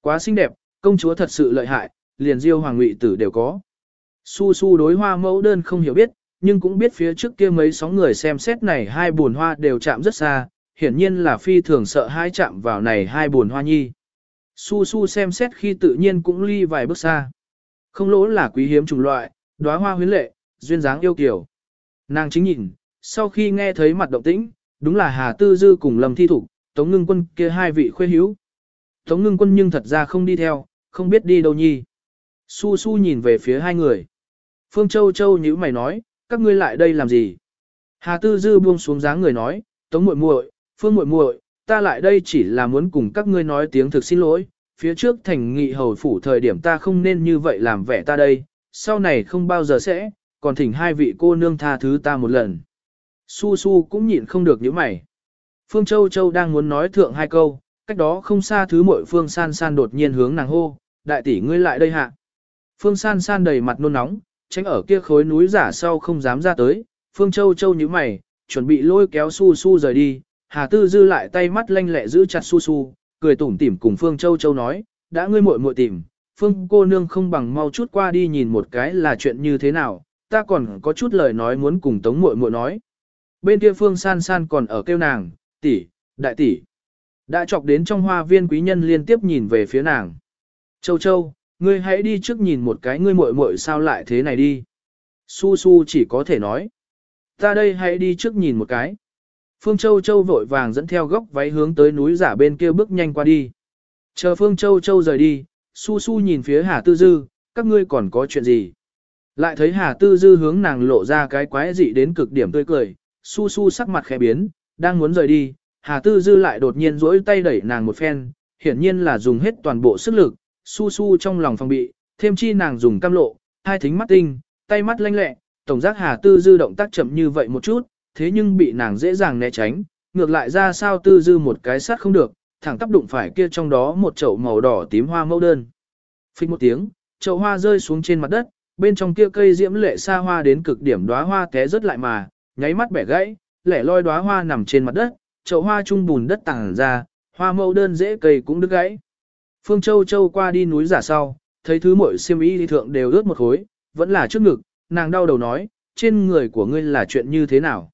Quá xinh đẹp, công chúa thật sự lợi hại, liền Diêu Hoàng ngụy tử đều có. Su su đối hoa mẫu đơn không hiểu biết, nhưng cũng biết phía trước kia mấy sóng người xem xét này hai buồn hoa đều chạm rất xa, hiển nhiên là phi thường sợ hai chạm vào này hai buồn hoa nhi. Su su xem xét khi tự nhiên cũng ly vài bước xa. Không lỗ là quý hiếm chủng loại, đóa hoa huyến lệ, duyên dáng yêu kiều. Nàng chính nhìn, sau khi nghe thấy mặt động tĩnh, đúng là Hà Tư Dư cùng Lâm Thi Thục, Tống Ngưng Quân kia hai vị khuê hữu. Tống Ngưng Quân nhưng thật ra không đi theo, không biết đi đâu nhi. Su Su nhìn về phía hai người. Phương Châu Châu nhíu mày nói, các ngươi lại đây làm gì? Hà Tư Dư buông xuống dáng người nói, Tống muội muội, Phương muội muội, ta lại đây chỉ là muốn cùng các ngươi nói tiếng thực xin lỗi, phía trước thành nghị hầu phủ thời điểm ta không nên như vậy làm vẻ ta đây, sau này không bao giờ sẽ, còn thỉnh hai vị cô nương tha thứ ta một lần. Su Su cũng nhịn không được những mày. Phương Châu Châu đang muốn nói thượng hai câu, cách đó không xa thứ mội Phương San San đột nhiên hướng nàng hô, đại tỷ ngươi lại đây hạ. Phương San San đầy mặt nôn nóng, tránh ở kia khối núi giả sau không dám ra tới, Phương Châu Châu như mày, chuẩn bị lôi kéo Su Su rời đi, Hà Tư Dư lại tay mắt lanh lẹ giữ chặt Su Su, cười tủm tỉm cùng Phương Châu Châu nói, đã ngươi muội muội tìm, Phương cô nương không bằng mau chút qua đi nhìn một cái là chuyện như thế nào, ta còn có chút lời nói muốn cùng Tống muội muội nói. Bên kia Phương San San còn ở kêu nàng, tỷ, đại tỷ. Đã chọc đến trong hoa viên quý nhân liên tiếp nhìn về phía nàng. Châu Châu, ngươi hãy đi trước nhìn một cái ngươi muội muội sao lại thế này đi. Su Su chỉ có thể nói. Ta đây hãy đi trước nhìn một cái. Phương Châu Châu vội vàng dẫn theo góc váy hướng tới núi giả bên kia bước nhanh qua đi. Chờ Phương Châu Châu rời đi, Su Su nhìn phía Hà Tư Dư, các ngươi còn có chuyện gì? Lại thấy Hà Tư Dư hướng nàng lộ ra cái quái dị đến cực điểm tươi cười, Su Su sắc mặt khẽ biến, đang muốn rời đi, Hà Tư Dư lại đột nhiên duỗi tay đẩy nàng một phen, hiển nhiên là dùng hết toàn bộ sức lực, Su Su trong lòng phòng bị, thêm chi nàng dùng cam lộ, hai thính mắt tinh, tay mắt lanh lẹ, tổng giác Hà Tư Dư động tác chậm như vậy một chút, thế nhưng bị nàng dễ dàng né tránh, ngược lại ra sao Tư Dư một cái sát không được, thẳng tắp đụng phải kia trong đó một chậu màu đỏ tím hoa mẫu đơn. Phích một tiếng, chậu hoa rơi xuống trên mặt đất, bên trong kia cây diễm lệ xa hoa đến cực điểm đóa hoa té rớt lại mà, nháy mắt bẻ gãy, lẻ loi đóa hoa nằm trên mặt đất, chậu hoa trung bùn đất tàng ra, hoa mẫu đơn dễ cây cũng đứt gãy. Phương Châu Châu qua đi núi giả sau, thấy thứ mỗi xiêm y đi thượng đều ướt một khối, vẫn là trước ngực, nàng đau đầu nói, trên người của ngươi là chuyện như thế nào.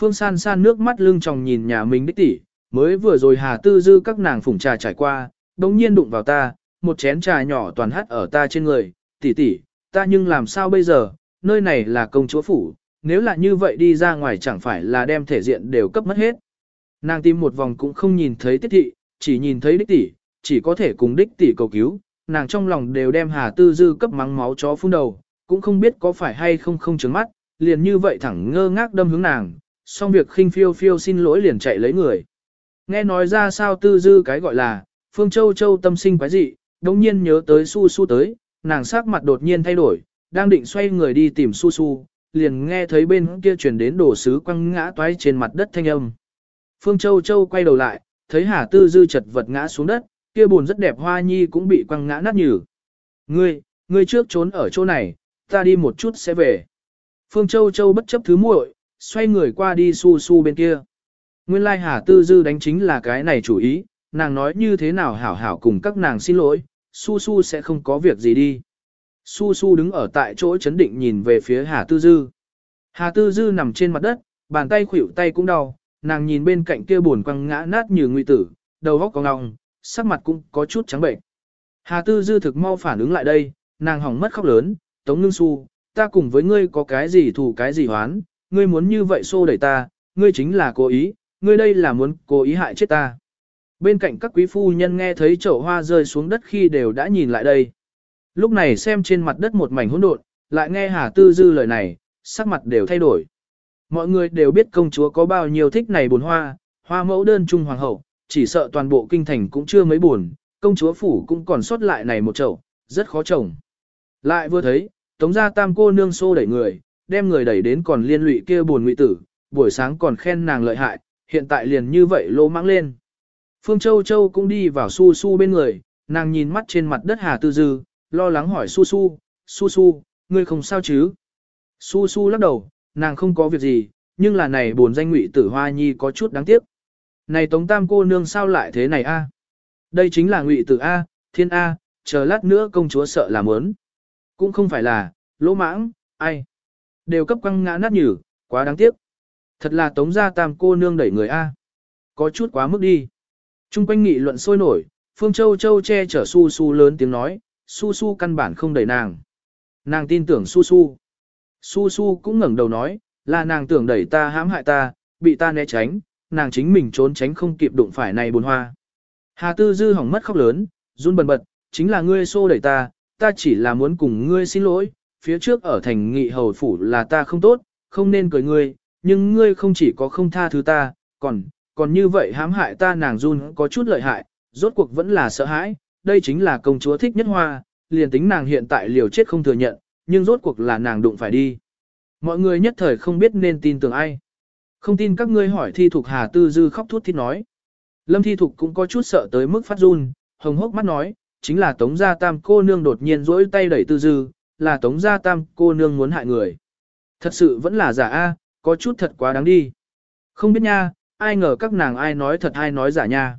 Phương san san nước mắt lưng tròng nhìn nhà mình đích tỷ, mới vừa rồi hà tư dư các nàng phủng trà trải qua, đống nhiên đụng vào ta, một chén trà nhỏ toàn hắt ở ta trên người, tỷ tỷ, ta nhưng làm sao bây giờ, nơi này là công chúa phủ, nếu là như vậy đi ra ngoài chẳng phải là đem thể diện đều cấp mất hết. Nàng tìm một vòng cũng không nhìn thấy tiết thị, chỉ nhìn thấy đích tỷ, chỉ có thể cùng đích tỷ cầu cứu, nàng trong lòng đều đem Hà Tư Dư cấp mắng máu chó phun đầu, cũng không biết có phải hay không không trứng mắt, liền như vậy thẳng ngơ ngác đâm hướng nàng, xong việc khinh phiêu phiêu xin lỗi liền chạy lấy người. Nghe nói ra sao Tư Dư cái gọi là, Phương Châu Châu tâm sinh quái dị, đồng nhiên nhớ tới Su Su tới, nàng sắc mặt đột nhiên thay đổi, đang định xoay người đi tìm Su Su, liền nghe thấy bên kia truyền đến đổ sứ quăng ngã toái trên mặt đất thanh âm. Phương Châu Châu quay đầu lại, thấy Hà Tư Dư chật vật ngã xuống đất, kia buồn rất đẹp hoa nhi cũng bị quăng ngã nát nhừ. Ngươi, ngươi trước trốn ở chỗ này, ta đi một chút sẽ về. Phương Châu Châu bất chấp thứ muội, xoay người qua đi su su bên kia. Nguyên lai Hà Tư Dư đánh chính là cái này chủ ý, nàng nói như thế nào hảo hảo cùng các nàng xin lỗi, su su sẽ không có việc gì đi. Su su đứng ở tại chỗ chấn định nhìn về phía Hà Tư Dư. Hà Tư Dư nằm trên mặt đất, bàn tay khuỷu tay cũng đau, nàng nhìn bên cạnh kia buồn quăng ngã nát như nguy tử, đầu góc có ngọng, sắc mặt cũng có chút trắng bệnh. Hà Tư Dư thực mau phản ứng lại đây, nàng hỏng mất khóc lớn, Tống Ngưng Su, ta cùng với ngươi có cái gì thù cái gì hoán, ngươi muốn như vậy xô đẩy ta, ngươi chính là cố ý, ngươi đây là muốn cố ý hại chết ta. Bên cạnh các quý phu nhân nghe thấy chậu hoa rơi xuống đất khi đều đã nhìn lại đây. Lúc này xem trên mặt đất một mảnh hỗn độn, lại nghe Hà Tư Dư lời này, sắc mặt đều thay đổi. Mọi người đều biết công chúa có bao nhiêu thích này buồn hoa, hoa mẫu đơn trung hoàng hậu, chỉ sợ toàn bộ kinh thành cũng chưa mấy buồn, công chúa phủ cũng còn sót lại này một chậu, rất khó trồng. Lại vừa thấy, tống gia tam cô nương xô đẩy người, đem người đẩy đến còn liên lụy kia buồn ngụy tử, buổi sáng còn khen nàng lợi hại, hiện tại liền như vậy lỗ mãng lên. Phương Châu Châu cũng đi vào su su bên người, nàng nhìn mắt trên mặt đất Hà Tư Dư, lo lắng hỏi su su, su su, ngươi không sao chứ? Su su lắc đầu, nàng không có việc gì, nhưng là này buồn danh ngụy tử hoa nhi có chút đáng tiếc. Này tống tam cô nương sao lại thế này a? Đây chính là ngụy tử A, thiên A, chờ lát nữa công chúa sợ làm ớn. Cũng không phải là, lỗ mãng, ai. Đều cấp quăng ngã nát nhử, quá đáng tiếc. Thật là tống gia tam cô nương đẩy người A. Có chút quá mức đi. Trung quanh nghị luận sôi nổi, Phương Châu Châu che chở Su Su lớn tiếng nói, Su Su căn bản không đẩy nàng. Nàng tin tưởng Su Su. Su Su cũng ngẩng đầu nói, là nàng tưởng đẩy ta hãm hại ta, bị ta né tránh, nàng chính mình trốn tránh không kịp đụng phải này buồn hoa. Hà Tư Dư hỏng mất khóc lớn, run bần bật, chính là ngươi xô đẩy ta, ta chỉ là muốn cùng ngươi xin lỗi, phía trước ở thành nghị hầu phủ là ta không tốt, không nên cười ngươi, nhưng ngươi không chỉ có không tha thứ ta, còn, còn như vậy hãm hại ta nàng run có chút lợi hại, rốt cuộc vẫn là sợ hãi, đây chính là công chúa thích nhất hoa, liền tính nàng hiện tại liều chết không thừa nhận, nhưng rốt cuộc là nàng đụng phải đi. Mọi người nhất thời không biết nên tin tưởng ai. Không tin các ngươi hỏi thi thục Hà Tư Dư khóc thút thít nói. Lâm Thi Thục cũng có chút sợ tới mức phát run, hồng hốc mắt nói, chính là Tống Gia Tam cô nương đột nhiên rỗi tay đẩy tư dư, là Tống Gia Tam cô nương muốn hại người. Thật sự vẫn là giả a, có chút thật quá đáng đi. Không biết nha, ai ngờ các nàng ai nói thật ai nói giả nha.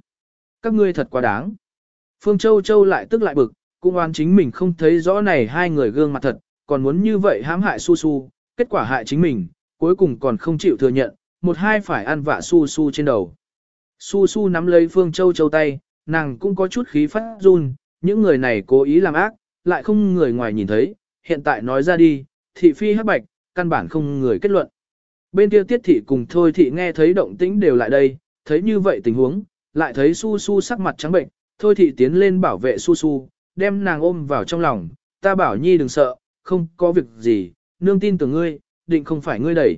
Các ngươi thật quá đáng. Phương Châu Châu lại tức lại bực, cũng oan chính mình không thấy rõ này hai người gương mặt thật, còn muốn như vậy hãm hại su su, kết quả hại chính mình, cuối cùng còn không chịu thừa nhận, một hai phải ăn vạ su su trên đầu. Su su nắm lấy Phương Châu Châu tay, nàng cũng có chút khí phát run, những người này cố ý làm ác, lại không người ngoài nhìn thấy, hiện tại nói ra đi, thị phi hắc bạch, căn bản không người kết luận. Bên kia tiết thị cùng thôi thị nghe thấy động tĩnh đều lại đây, thấy như vậy tình huống, lại thấy su su sắc mặt trắng bệnh, thôi thị tiến lên bảo vệ su su, đem nàng ôm vào trong lòng, ta bảo nhi đừng sợ, không có việc gì, nương tin tưởng ngươi, định không phải ngươi đẩy.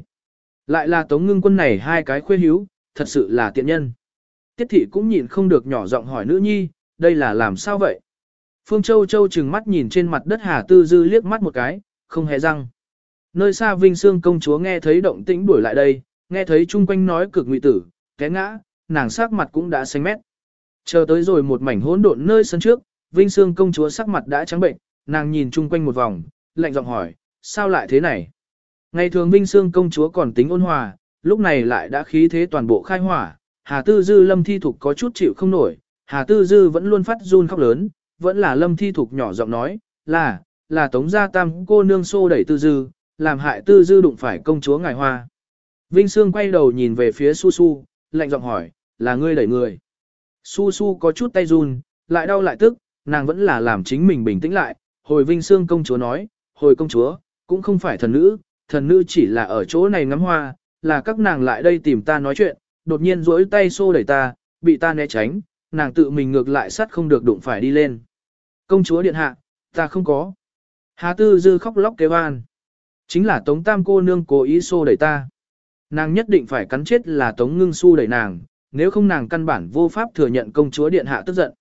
Lại là tống ngưng quân này hai cái khuê hiếu, thật sự là tiện nhân. Tiết thị cũng nhịn không được nhỏ giọng hỏi nữ nhi, đây là làm sao vậy? Phương Châu Châu chừng mắt nhìn trên mặt đất Hà Tư Dư liếc mắt một cái, không hề răng. Nơi xa Vinh Sương công chúa nghe thấy động tĩnh đuổi lại đây, nghe thấy chung quanh nói cực ngụy tử, té ngã, nàng sắc mặt cũng đã xanh mét. Chờ tới rồi một mảnh hỗn độn nơi sân trước, Vinh Sương công chúa sắc mặt đã trắng bệnh, nàng nhìn chung quanh một vòng, lạnh giọng hỏi, sao lại thế này? Ngày thường Vinh Sương công chúa còn tính ôn hòa, lúc này lại đã khí thế toàn bộ khai hỏa, Hà Tư Dư Lâm Thi Thục có chút chịu không nổi, Hà Tư Dư vẫn luôn phát run khóc lớn, vẫn là Lâm Thi Thục nhỏ giọng nói, là, là Tống Gia Tam cô nương xô đẩy Tư Dư, làm hại Tư Dư đụng phải công chúa Ngài Hoa. Vinh Sương quay đầu nhìn về phía Su Su, lạnh giọng hỏi, là ngươi đẩy người. Su Su có chút tay run, lại đau lại tức, nàng vẫn là làm chính mình bình tĩnh lại, hồi Vinh Sương công chúa nói, hồi công chúa, cũng không phải thần nữ, thần nữ chỉ là ở chỗ này ngắm hoa, là các nàng lại đây tìm ta nói chuyện, đột nhiên duỗi tay xô đẩy ta, bị ta né tránh, nàng tự mình ngược lại sắt không được đụng phải đi lên. Công chúa điện hạ, ta không có. Hà tư dư khóc lóc kêu an. Chính là tống tam cô nương cố ý xô đẩy ta. Nàng nhất định phải cắn chết là tống ngưng su đẩy nàng, nếu không nàng căn bản vô pháp thừa nhận công chúa điện hạ tức giận.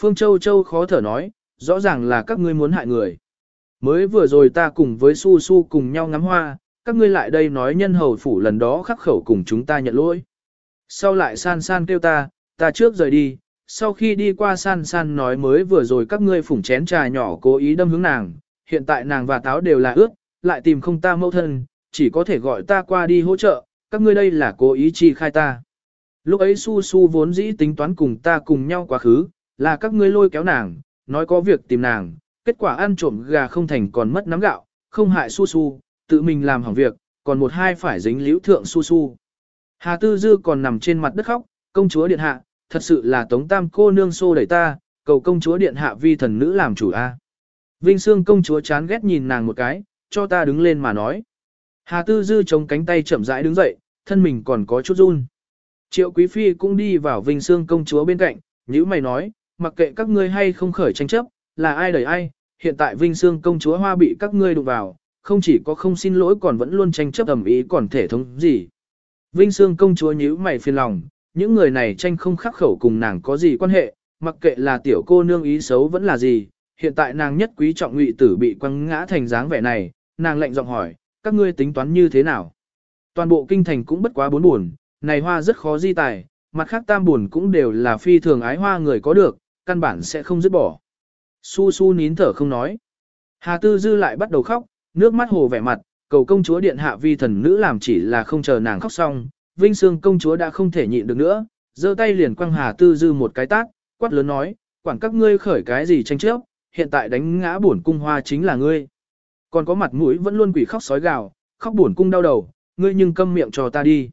Phương Châu Châu khó thở nói, rõ ràng là các ngươi muốn hại người. Mới vừa rồi ta cùng với Su Su cùng nhau ngắm hoa, các ngươi lại đây nói nhân hầu phủ lần đó khắc khẩu cùng chúng ta nhận lỗi. Sau lại san san kêu ta, ta trước rời đi, sau khi đi qua san san nói mới vừa rồi các ngươi phủng chén trà nhỏ cố ý đâm hướng nàng, hiện tại nàng và táo đều là ướt, lại tìm không ta mẫu thân, chỉ có thể gọi ta qua đi hỗ trợ, các ngươi đây là cố ý chi khai ta. Lúc ấy su su vốn dĩ tính toán cùng ta cùng nhau quá khứ, là các ngươi lôi kéo nàng, nói có việc tìm nàng, kết quả ăn trộm gà không thành còn mất nắm gạo, không hại su su, tự mình làm hỏng việc, còn một hai phải dính liễu thượng su su. Hà Tư Dư còn nằm trên mặt đất khóc, công chúa điện hạ, thật sự là tống tam cô nương xô đẩy ta, cầu công chúa điện hạ vi thần nữ làm chủ a. Vinh Sương công chúa chán ghét nhìn nàng một cái, cho ta đứng lên mà nói. Hà Tư Dư chống cánh tay chậm rãi đứng dậy, thân mình còn có chút run. Triệu Quý Phi cũng đi vào Vinh Sương công chúa bên cạnh, nhữ mày nói, mặc kệ các ngươi hay không khởi tranh chấp, là ai đẩy ai, hiện tại Vinh Sương công chúa hoa bị các ngươi đụng vào, không chỉ có không xin lỗi còn vẫn luôn tranh chấp ẩm ý còn thể thống gì. Vinh Sương công chúa nhíu mày phiền lòng, những người này tranh không khắc khẩu cùng nàng có gì quan hệ, mặc kệ là tiểu cô nương ý xấu vẫn là gì, hiện tại nàng nhất quý trọng ngụy tử bị quăng ngã thành dáng vẻ này, nàng lệnh giọng hỏi, các ngươi tính toán như thế nào? Toàn bộ kinh thành cũng bất quá bốn buồn, này hoa rất khó di tài, mặt khác tam buồn cũng đều là phi thường ái hoa người có được, căn bản sẽ không dứt bỏ. Su su nín thở không nói. Hà Tư Dư lại bắt đầu khóc, nước mắt hồ vẻ mặt, cầu công chúa điện hạ vi thần nữ làm chỉ là không chờ nàng khóc xong, Vinh Sương công chúa đã không thể nhịn được nữa, giơ tay liền quăng Hà Tư Dư một cái tát, quát lớn nói, quản các ngươi khởi cái gì tranh chấp, hiện tại đánh ngã bổn cung hoa chính là ngươi. Còn có mặt mũi vẫn luôn quỷ khóc sói gào, khóc bổn cung đau đầu, ngươi nhưng câm miệng cho ta đi.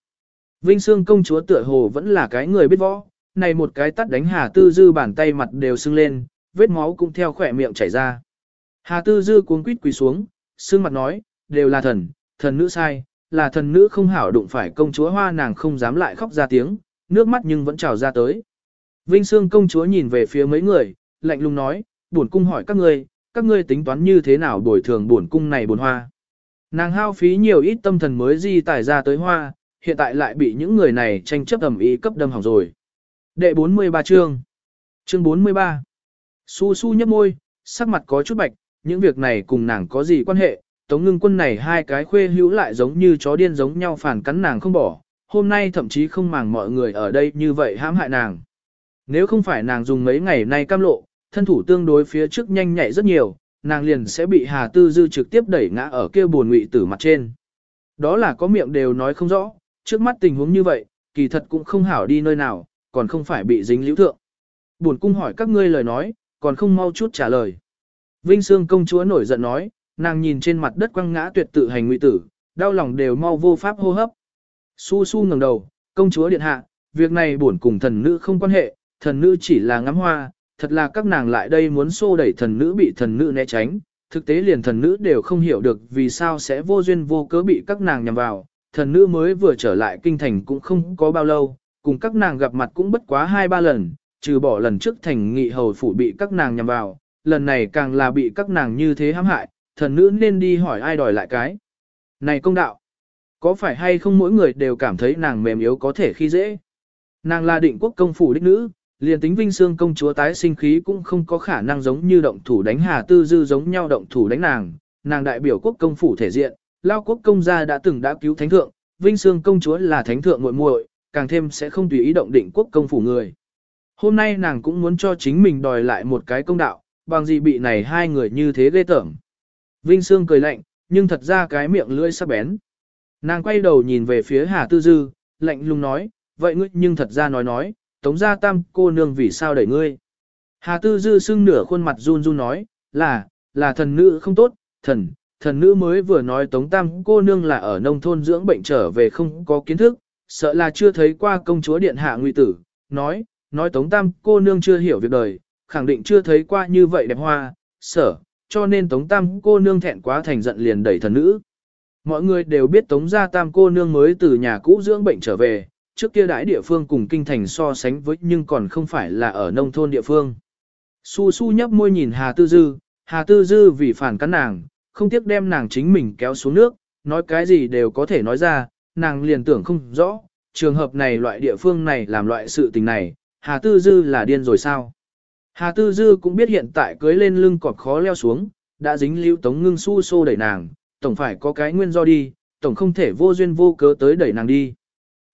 Vinh Sương công chúa tựa hồ vẫn là cái người biết võ, này một cái tát đánh Hà Tư Dư bàn tay mặt đều sưng lên, vết máu cũng theo khỏe miệng chảy ra. Hà Tư Dư cuống quýt quỳ xuống, sưng mặt nói, đều là thần, thần nữ sai, là thần nữ không hảo đụng phải công chúa hoa nàng không dám lại khóc ra tiếng, nước mắt nhưng vẫn trào ra tới. Vinh Sương công chúa nhìn về phía mấy người, lạnh lùng nói, bổn cung hỏi các ngươi, các ngươi tính toán như thế nào bồi thường bổn cung này bổn hoa. Nàng hao phí nhiều ít tâm thần mới di tải ra tới hoa, hiện tại lại bị những người này tranh chấp ầm ý cấp đâm hỏng rồi. Đệ 43 chương Chương 43 Su su nhấp môi, sắc mặt có chút bạch, những việc này cùng nàng có gì quan hệ, tống ngưng quân này hai cái khuê hữu lại giống như chó điên giống nhau phản cắn nàng không bỏ, hôm nay thậm chí không màng mọi người ở đây như vậy hãm hại nàng. Nếu không phải nàng dùng mấy ngày nay cam lộ, thân thủ tương đối phía trước nhanh nhạy rất nhiều, nàng liền sẽ bị Hà Tư Dư trực tiếp đẩy ngã ở kia buồn ngụy tử mặt trên. Đó là có miệng đều nói không rõ, trước mắt tình huống như vậy, kỳ thật cũng không hảo đi nơi nào, còn không phải bị dính liễu thượng. Buồn cung hỏi các ngươi lời nói, còn không mau chút trả lời. Vinh Sương công chúa nổi giận nói, nàng nhìn trên mặt đất quăng ngã tuyệt tự hành ngụy tử, đau lòng đều mau vô pháp hô hấp. Su su ngẩng đầu, công chúa điện hạ, việc này buồn cùng thần nữ không quan hệ, thần nữ chỉ là ngắm hoa, thật là các nàng lại đây muốn xô đẩy thần nữ bị thần nữ né tránh, thực tế liền thần nữ đều không hiểu được vì sao sẽ vô duyên vô cớ bị các nàng nhằm vào, thần nữ mới vừa trở lại kinh thành cũng không có bao lâu, cùng các nàng gặp mặt cũng bất quá hai ba lần, trừ bỏ lần trước thành nghị hầu phủ bị các nàng nhằm vào, lần này càng là bị các nàng như thế hãm hại, thần nữ nên đi hỏi ai đòi lại cái. Này công đạo, có phải hay không mỗi người đều cảm thấy nàng mềm yếu có thể khi dễ? Nàng là định quốc công phủ đích nữ, liền tính vinh xương công chúa tái sinh khí cũng không có khả năng giống như động thủ đánh Hà Tư Dư giống nhau động thủ đánh nàng, nàng đại biểu quốc công phủ thể diện, lao quốc công gia đã từng đã cứu thánh thượng, vinh xương công chúa là thánh thượng muội muội, càng thêm sẽ không tùy ý động định quốc công phủ người. Hôm nay nàng cũng muốn cho chính mình đòi lại một cái công đạo, bằng gì bị này hai người như thế ghê tởm. Vinh Sương cười lạnh, nhưng thật ra cái miệng lưỡi sắc bén. Nàng quay đầu nhìn về phía Hà Tư Dư, lạnh lùng nói, vậy ngươi nhưng thật ra nói nói, tống gia tam cô nương vì sao đẩy ngươi. Hà Tư Dư sưng nửa khuôn mặt run run nói, là, là thần nữ không tốt, thần, thần nữ mới vừa nói tống tam cô nương là ở nông thôn dưỡng bệnh trở về không có kiến thức, sợ là chưa thấy qua công chúa điện hạ nguy tử, nói, nói tống tam cô nương chưa hiểu việc đời, khẳng định chưa thấy qua như vậy đẹp hoa, sở, cho nên tống tam cô nương thẹn quá thành giận liền đẩy thần nữ. Mọi người đều biết tống gia tam cô nương mới từ nhà cũ dưỡng bệnh trở về, trước kia đãi địa phương cùng kinh thành so sánh với nhưng còn không phải là ở nông thôn địa phương. Su su nhấp môi nhìn Hà Tư Dư, Hà Tư Dư vì phản cắn nàng, không tiếc đem nàng chính mình kéo xuống nước, nói cái gì đều có thể nói ra, nàng liền tưởng không rõ, trường hợp này loại địa phương này làm loại sự tình này, Hà Tư Dư là điên rồi sao? Hà Tư Dư cũng biết hiện tại cưới lên lưng cọp khó leo xuống, đã dính lưu tống ngưng su xô đẩy nàng, tổng phải có cái nguyên do đi, tổng không thể vô duyên vô cớ tới đẩy nàng đi.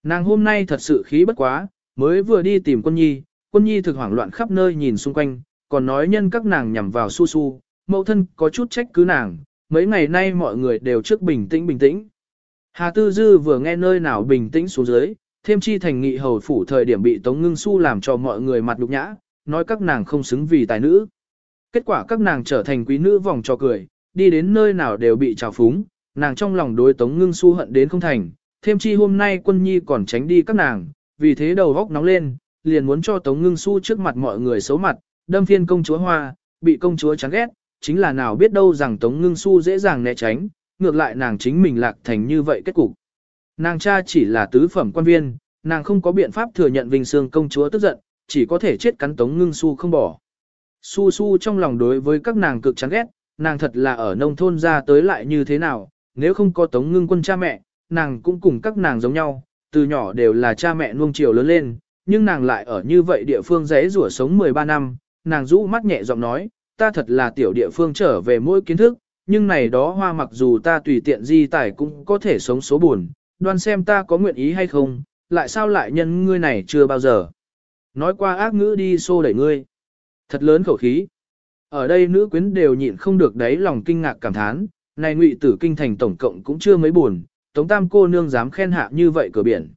Nàng hôm nay thật sự khí bất quá, mới vừa đi tìm quân nhi, quân nhi thực hoảng loạn khắp nơi nhìn xung quanh, còn nói nhân các nàng nhằm vào su su, mẫu thân có chút trách cứ nàng, mấy ngày nay mọi người đều trước bình tĩnh bình tĩnh. Hà Tư Dư vừa nghe nơi nào bình tĩnh xuống dưới, thêm chi thành nghị hầu phủ thời điểm bị Tống Ngưng Su làm cho mọi người mặt nhục nhã, nói các nàng không xứng vì tài nữ. Kết quả các nàng trở thành quý nữ vòng cho cười, đi đến nơi nào đều bị trào phúng, nàng trong lòng đối Tống Ngưng Su hận đến không thành, thêm chi hôm nay quân nhi còn tránh đi các nàng, vì thế đầu góc nóng lên, liền muốn cho Tống Ngưng Su trước mặt mọi người xấu mặt, đâm phiên công chúa hoa, bị công chúa chán ghét, chính là nào biết đâu rằng Tống Ngưng Su dễ dàng né tránh, ngược lại nàng chính mình lạc thành như vậy kết cục. Nàng cha chỉ là tứ phẩm quan viên, nàng không có biện pháp thừa nhận Vinh Sương công chúa tức giận, chỉ có thể chết cắn Tống Ngưng Su không bỏ. Su Su trong lòng đối với các nàng cực chán ghét, nàng thật là ở nông thôn ra tới lại như thế nào, nếu không có Tống Ngưng quân cha mẹ, nàng cũng cùng các nàng giống nhau, từ nhỏ đều là cha mẹ nuông chiều lớn lên, nhưng nàng lại ở như vậy địa phương rẽ rủa sống 13 năm, nàng rũ mắt nhẹ giọng nói, ta thật là tiểu địa phương trở về mỗi kiến thức, nhưng này đó hoa mặc dù ta tùy tiện di tải cũng có thể sống số buồn, đoan xem ta có nguyện ý hay không, lại sao lại nhân ngươi này chưa bao giờ. Nói qua ác ngữ đi xô đẩy ngươi. Thật lớn khẩu khí. Ở đây nữ quyến đều nhịn không được đấy lòng kinh ngạc cảm thán, này ngụy tử kinh thành tổng cộng cũng chưa mấy buồn, tống tam cô nương dám khen hạ như vậy cửa biển.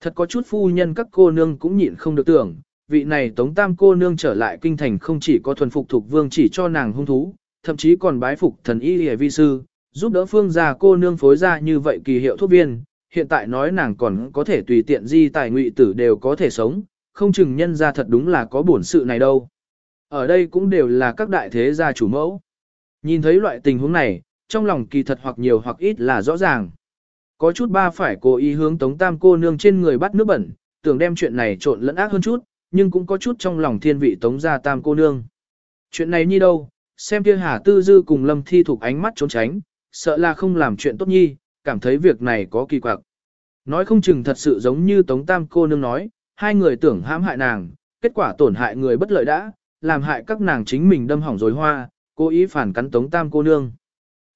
Thật có chút phu nhân các cô nương cũng nhịn không được tưởng, vị này tống tam cô nương trở lại kinh thành không chỉ có thuần phục thuộc vương chỉ cho nàng hung thú, thậm chí còn bái phục thần y hề vi sư, giúp đỡ phương gia cô nương phối ra như vậy kỳ hiệu thuốc viên, hiện tại nói nàng còn có thể tùy tiện di tài ngụy tử đều có thể sống, không chừng nhân ra thật đúng là có bổn sự này đâu. Ở đây cũng đều là các đại thế gia chủ mẫu. Nhìn thấy loại tình huống này, trong lòng kỳ thật hoặc nhiều hoặc ít là rõ ràng. Có chút ba phải cố ý hướng tống tam cô nương trên người bắt nước bẩn, tưởng đem chuyện này trộn lẫn ác hơn chút, nhưng cũng có chút trong lòng thiên vị tống gia tam cô nương. Chuyện này như đâu, xem kia Hà Tư Dư cùng Lâm Thi Thục ánh mắt trốn tránh, sợ là không làm chuyện tốt nhi, cảm thấy việc này có kỳ quặc. Nói không chừng thật sự giống như Tống Tam cô nương nói, hai người tưởng hãm hại nàng, kết quả tổn hại người bất lợi đã, làm hại các nàng chính mình đâm hỏng rồi hoa, cố ý phản cắn Tống Tam cô nương.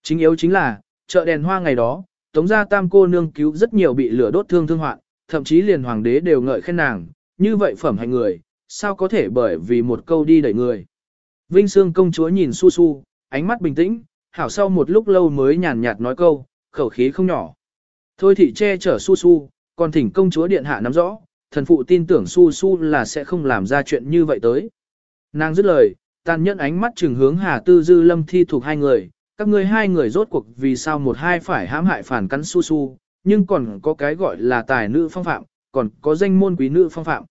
Chính yếu chính là, chợ đèn hoa ngày đó, Tống gia Tam cô nương cứu rất nhiều bị lửa đốt thương thương hoạn, thậm chí liền hoàng đế đều ngợi khen nàng, như vậy phẩm hạnh người, sao có thể bởi vì một câu đi đẩy người. Vinh Sương công chúa nhìn Su Su, ánh mắt bình tĩnh, hảo sau một lúc lâu mới nhàn nhạt nói câu, khẩu khí không nhỏ. Thôi thị che chở Su Su, còn thỉnh công chúa điện hạ nắm rõ, thần phụ tin tưởng Su Su là sẽ không làm ra chuyện như vậy tới. Nàng dứt lời, tàn nhẫn ánh mắt trừng hướng Hà Tư Dư Lâm Thi thuộc hai người, các ngươi hai người rốt cuộc vì sao một hai phải hãm hại phản cắn Su Su, nhưng còn có cái gọi là tài nữ phong phạm, còn có danh môn quý nữ phong phạm.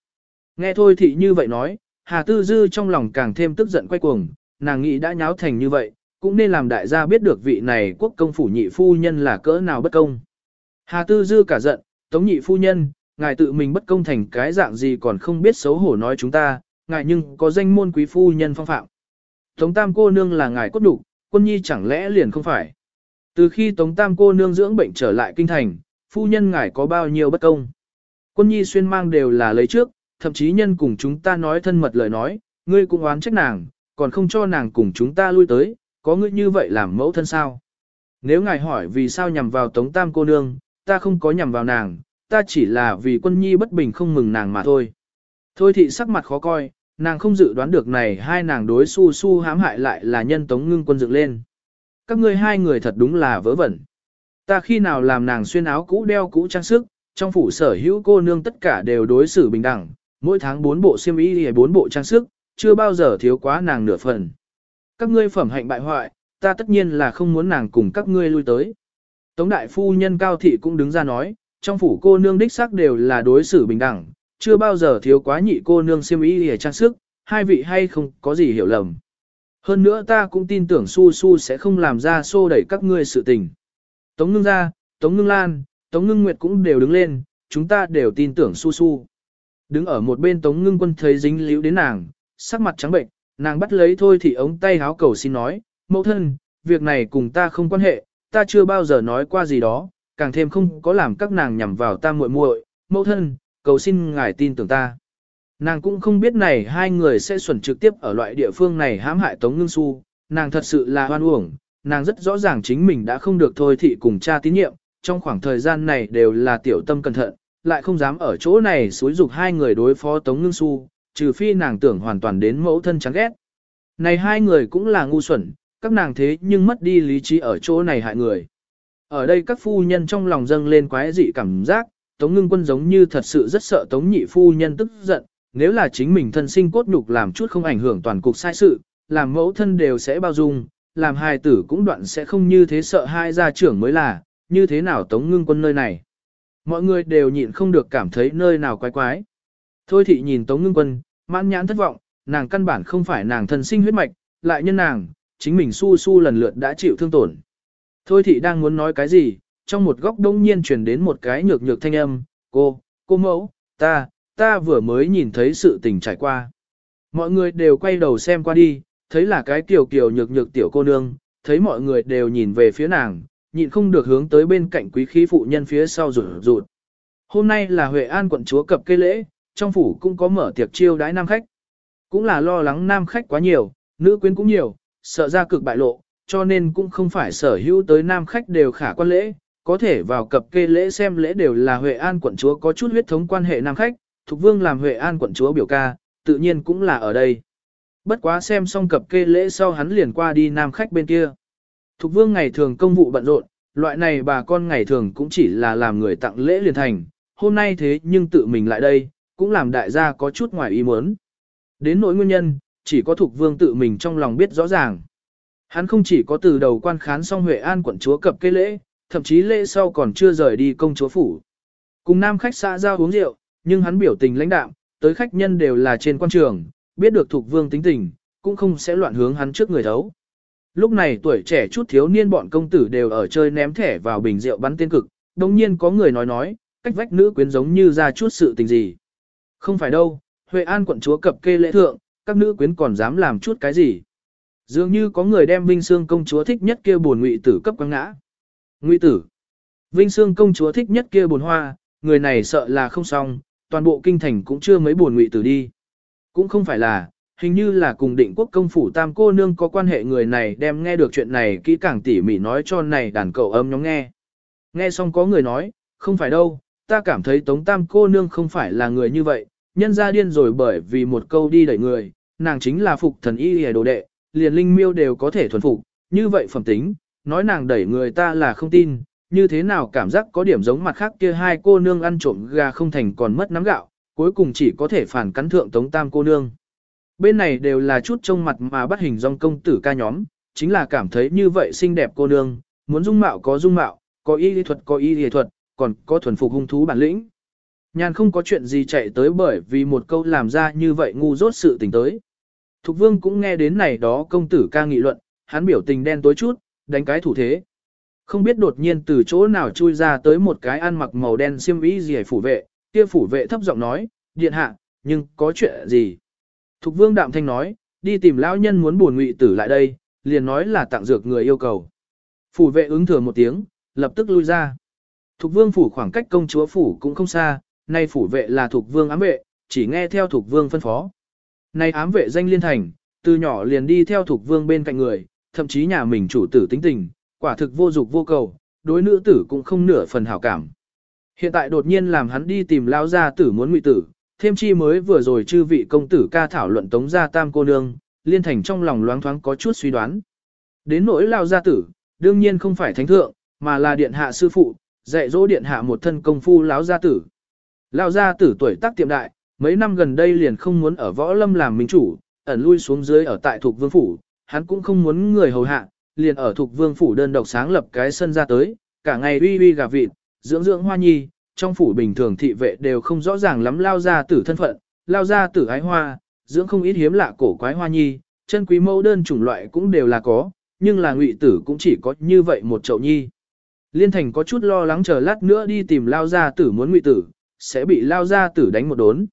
Nghe thôi thị như vậy nói, Hà Tư Dư trong lòng càng thêm tức giận quay cuồng, nàng nghĩ đã nháo thành như vậy, cũng nên làm đại gia biết được vị này quốc công phủ nhị phu nhân là cỡ nào bất công. Hà Tư Dư cả giận, tống nhị phu nhân, ngài tự mình bất công thành cái dạng gì còn không biết xấu hổ nói chúng ta, ngài nhưng có danh môn quý phu nhân phong phạm. Tống Tam cô nương là ngài cốt đủ, quân nhi chẳng lẽ liền không phải. Từ khi Tống Tam cô nương dưỡng bệnh trở lại kinh thành, phu nhân ngài có bao nhiêu bất công. Quân nhi xuyên mang đều là lấy trước, thậm chí nhân cùng chúng ta nói thân mật lời nói, ngươi cũng oán trách nàng, còn không cho nàng cùng chúng ta lui tới, có ngươi như vậy làm mẫu thân sao? Nếu ngài hỏi vì sao nhằm vào Tống Tam cô nương, ta không có nhằm vào nàng, ta chỉ là vì quân nhi bất bình không mừng nàng mà thôi. Thôi thị sắc mặt khó coi, nàng không dự đoán được này hai nàng đối su su hãm hại lại là nhân Tống ngưng quân dựng lên. Các ngươi hai người thật đúng là vớ vẩn. Ta khi nào làm nàng xuyên áo cũ đeo cũ trang sức, trong phủ sở hữu cô nương tất cả đều đối xử bình đẳng, mỗi tháng bốn bộ xiêm y hay bốn bộ trang sức, chưa bao giờ thiếu quá nàng nửa phần. Các ngươi phẩm hạnh bại hoại, ta tất nhiên là không muốn nàng cùng các ngươi lui tới. Tống đại phu nhân cao thị cũng đứng ra nói, trong phủ cô nương đích xác đều là đối xử bình đẳng, chưa bao giờ thiếu quá nhị cô nương xiêm y để trang sức, hai vị hay không có gì hiểu lầm. Hơn nữa ta cũng tin tưởng su su sẽ không làm ra xô đẩy các ngươi sự tình. Tống ngưng ra, Tống ngưng lan, Tống ngưng nguyệt cũng đều đứng lên, chúng ta đều tin tưởng su su. Đứng ở một bên Tống Ngưng Quân thấy dính líu đến nàng, sắc mặt trắng bệnh, nàng bắt lấy thôi thì ống tay háo cầu xin nói, mẫu thân, việc này cùng ta không quan hệ, ta chưa bao giờ nói qua gì đó, càng thêm không có làm các nàng nhằm vào ta muội muội, mẫu thân, cầu xin ngài tin tưởng ta. Nàng cũng không biết này hai người sẽ xuẩn trực tiếp ở loại địa phương này hãm hại Tống Ngưng Xu, nàng thật sự là hoan uổng, nàng rất rõ ràng chính mình đã không được thôi thị cùng cha tín nhiệm, trong khoảng thời gian này đều là tiểu tâm cẩn thận, lại không dám ở chỗ này xúi dục hai người đối phó Tống Ngưng Xu, trừ phi nàng tưởng hoàn toàn đến mẫu thân chán ghét. Này hai người cũng là ngu xuẩn, các nàng thế nhưng mất đi lý trí ở chỗ này hại người. Ở đây các phu nhân trong lòng dâng lên quái dị cảm giác, Tống Ngưng Quân giống như thật sự rất sợ Tống Nhị phu nhân tức giận, nếu là chính mình thân sinh cốt nhục làm chút không ảnh hưởng toàn cục sai sự, làm mẫu thân đều sẽ bao dung, làm hài tử cũng đoạn sẽ không như thế sợ hai gia trưởng mới là, như thế nào Tống Ngưng Quân nơi này. Mọi người đều nhịn không được cảm thấy nơi nào quái quái. Thôi thị nhìn Tống Ngưng Quân, mãn nhãn thất vọng, nàng căn bản không phải nàng thân sinh huyết mạch, lại nhân nàng, chính mình su su lần lượt đã chịu thương tổn. Thôi thị đang muốn nói cái gì, trong một góc đông nhiên truyền đến một cái nhược nhược thanh âm, cô, cô mẫu, ta, ta vừa mới nhìn thấy sự tình trải qua. Mọi người đều quay đầu xem qua đi, thấy là cái kiều kiều nhược nhược tiểu cô nương, thấy mọi người đều nhìn về phía nàng, nhịn không được hướng tới bên cạnh quý khí phụ nhân phía sau rụt rụt. Hôm nay là Huệ An quận chúa cập cây lễ, trong phủ cũng có mở tiệc chiêu đãi nam khách. Cũng là lo lắng nam khách quá nhiều, nữ quyến cũng nhiều, sợ ra cực bại lộ, cho nên cũng không phải sở hữu tới nam khách đều khả quan lễ, có thể vào cập kê lễ xem lễ đều là Huệ An quận chúa có chút huyết thống quan hệ nam khách, Thục Vương làm Huệ An quận chúa biểu ca, tự nhiên cũng là ở đây. Bất quá xem xong cập kê lễ sau hắn liền qua đi nam khách bên kia. Thục Vương ngày thường công vụ bận rộn, loại này bà con ngày thường cũng chỉ là làm người tặng lễ liền thành, hôm nay thế nhưng tự mình lại đây, cũng làm đại gia có chút ngoài ý muốn. Đến nỗi nguyên nhân, chỉ có Thục Vương tự mình trong lòng biết rõ ràng. Hắn không chỉ có từ đầu quan khán xong Huệ An quận chúa cập cây lễ, thậm chí lễ sau còn chưa rời đi công chúa phủ. Cùng nam khách xã giao uống rượu, nhưng hắn biểu tình lãnh đạm, tới khách nhân đều là trên quan trường, biết được thuộc vương tính tình, cũng không sẽ loạn hướng hắn trước người thấu. Lúc này tuổi trẻ chút thiếu niên bọn công tử đều ở chơi ném thẻ vào bình rượu bắn tiên cực, đồng nhiên có người nói nói, cách vách nữ quyến giống như ra chút sự tình gì. Không phải đâu, Huệ An quận chúa cập kê lễ thượng, các nữ quyến còn dám làm chút cái gì. Dường như có người đem Vinh Sương công chúa thích nhất kia buồn ngụy tử cấp quăng ngã. Ngụy tử. Vinh Sương công chúa thích nhất kia buồn hoa, người này sợ là không xong, toàn bộ kinh thành cũng chưa mấy buồn ngụy tử đi. Cũng không phải là, hình như là cùng định quốc công phủ tam cô nương có quan hệ người này đem nghe được chuyện này kỹ càng tỉ mỉ nói cho này đàn cậu âm nhóm nghe. Nghe xong có người nói, không phải đâu, ta cảm thấy tống tam cô nương không phải là người như vậy, nhân ra điên rồi bởi vì một câu đi đẩy người, nàng chính là phục thần y hề đồ đệ, liền linh miêu đều có thể thuần phục, như vậy phẩm tính, nói nàng đẩy người ta là không tin, như thế nào cảm giác có điểm giống mặt khác kia hai cô nương ăn trộm gà không thành còn mất nắm gạo, cuối cùng chỉ có thể phản cắn thượng tống tam cô nương. Bên này đều là chút trông mặt mà bắt hình dong công tử ca nhóm, chính là cảm thấy như vậy xinh đẹp cô nương, muốn dung mạo có dung mạo, có y lý thuật có y lý thuật, còn có thuần phục hung thú bản lĩnh. Nhàn không có chuyện gì chạy tới bởi vì một câu làm ra như vậy ngu dốt sự tình tới. Thục vương cũng nghe đến này đó công tử ca nghị luận, hắn biểu tình đen tối chút, đánh cái thủ thế. Không biết đột nhiên từ chỗ nào chui ra tới một cái ăn mặc màu đen xiêm y gì phủ vệ, kia phủ vệ thấp giọng nói, điện hạ, nhưng có chuyện gì? Thục vương đạm thanh nói, đi tìm lão nhân muốn buồn ngụy tử lại đây, liền nói là tặng dược người yêu cầu. Phủ vệ ứng thừa một tiếng, lập tức lui ra. Thục vương phủ khoảng cách công chúa phủ cũng không xa, nay phủ vệ là thục vương ám vệ, chỉ nghe theo thục vương phân phó. Nay ám vệ danh liên thành, từ nhỏ liền đi theo thuộc vương bên cạnh người, thậm chí nhà mình chủ tử tính tình, quả thực vô dục vô cầu, đối nữ tử cũng không nửa phần hảo cảm. Hiện tại đột nhiên làm hắn đi tìm lao gia tử muốn ngụy tử, thêm chi mới vừa rồi chư vị công tử ca thảo luận tống gia tam cô nương, liên thành trong lòng loáng thoáng có chút suy đoán. Đến nỗi lao gia tử, đương nhiên không phải thánh thượng, mà là điện hạ sư phụ, dạy dỗ điện hạ một thân công phu lão gia tử. Lao gia tử tuổi tác tiệm đại, mấy năm gần đây liền không muốn ở võ lâm làm minh chủ, ẩn lui xuống dưới ở tại thuộc vương phủ, hắn cũng không muốn người hầu hạ, liền ở thuộc vương phủ đơn độc sáng lập cái sân ra tới, cả ngày uy uy gà vịt, dưỡng dưỡng hoa nhi, trong phủ bình thường thị vệ đều không rõ ràng lắm lao ra tử thân phận, lao ra tử ái hoa, dưỡng không ít hiếm lạ cổ quái hoa nhi, chân quý mẫu đơn chủng loại cũng đều là có, nhưng là ngụy tử cũng chỉ có như vậy một chậu nhi. Liên thành có chút lo lắng chờ lát nữa đi tìm lao gia tử muốn ngụy tử, sẽ bị lao gia tử đánh một đốn.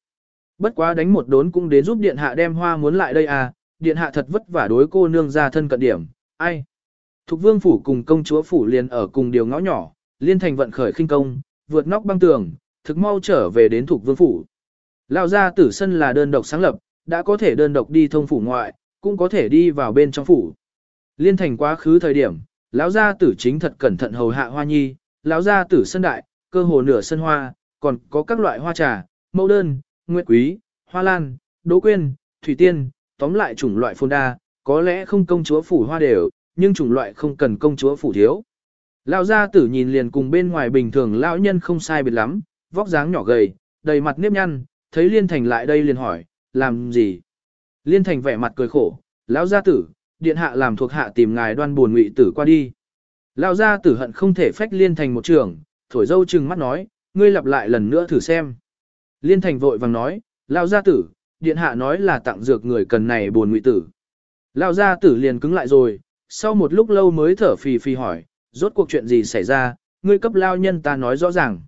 Bất quá đánh một đốn cũng đến giúp điện hạ đem hoa muốn lại đây à, điện hạ thật vất vả đối cô nương ra thân cận điểm, ai. Thục vương phủ cùng công chúa phủ liền ở cùng điều ngõ nhỏ, liên thành vận khởi khinh công, vượt nóc băng tường, thực mau trở về đến thục vương phủ. Lao ra tử sân là đơn độc sáng lập, đã có thể đơn độc đi thông phủ ngoại, cũng có thể đi vào bên trong phủ. Liên thành quá khứ thời điểm, lão gia tử chính thật cẩn thận hầu hạ hoa nhi, lão gia tử sân đại, cơ hồ nửa sân hoa, còn có các loại hoa trà, mẫu đơn, nguyệt quý, hoa lan, đỗ quyên, thủy tiên, tóm lại chủng loại phồn đa, có lẽ không công chúa phủ hoa đều, nhưng chủng loại không cần công chúa phủ thiếu. Lão gia tử nhìn liền cùng bên ngoài bình thường lão nhân không sai biệt lắm, vóc dáng nhỏ gầy, đầy mặt nếp nhăn, thấy Liên Thành lại đây liền hỏi, làm gì? Liên Thành vẻ mặt cười khổ, lão gia tử, điện hạ làm thuộc hạ tìm ngài đoan buồn ngụy tử qua đi. Lão gia tử hận không thể phách Liên Thành một trường, thổi dâu trừng mắt nói, ngươi lặp lại lần nữa thử xem. Liên Thành vội vàng nói, lão gia tử, điện hạ nói là tặng dược người cần này buồn ngụy tử. Lão gia tử liền cứng lại rồi, sau một lúc lâu mới thở phì phì hỏi, rốt cuộc chuyện gì xảy ra, ngươi cấp lao nhân ta nói rõ ràng.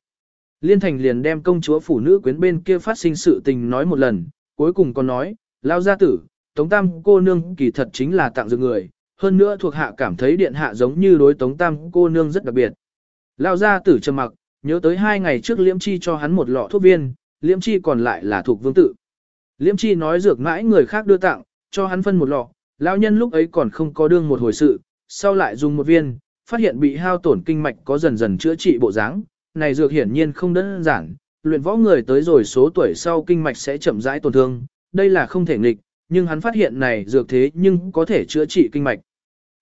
Liên Thành liền đem công chúa phủ nữ quyến bên kia phát sinh sự tình nói một lần, cuối cùng còn nói, lao gia tử, Tống Tam cô nương kỳ thật chính là tặng dược người, hơn nữa thuộc hạ cảm thấy điện hạ giống như đối Tống Tam cô nương rất đặc biệt. Lao gia tử trầm mặc, nhớ tới hai ngày trước Liễm Chi cho hắn một lọ thuốc viên, Liễm Chi còn lại là thuộc vương tự. Liễm Chi nói dược mãi người khác đưa tặng, cho hắn phân một lọ, lão nhân lúc ấy còn không có đương một hồi sự, sau lại dùng một viên, phát hiện bị hao tổn kinh mạch có dần dần chữa trị bộ dáng. Này dược hiển nhiên không đơn giản, luyện võ người tới rồi số tuổi sau kinh mạch sẽ chậm rãi tổn thương, đây là không thể nghịch, nhưng hắn phát hiện này dược thế nhưng có thể chữa trị kinh mạch.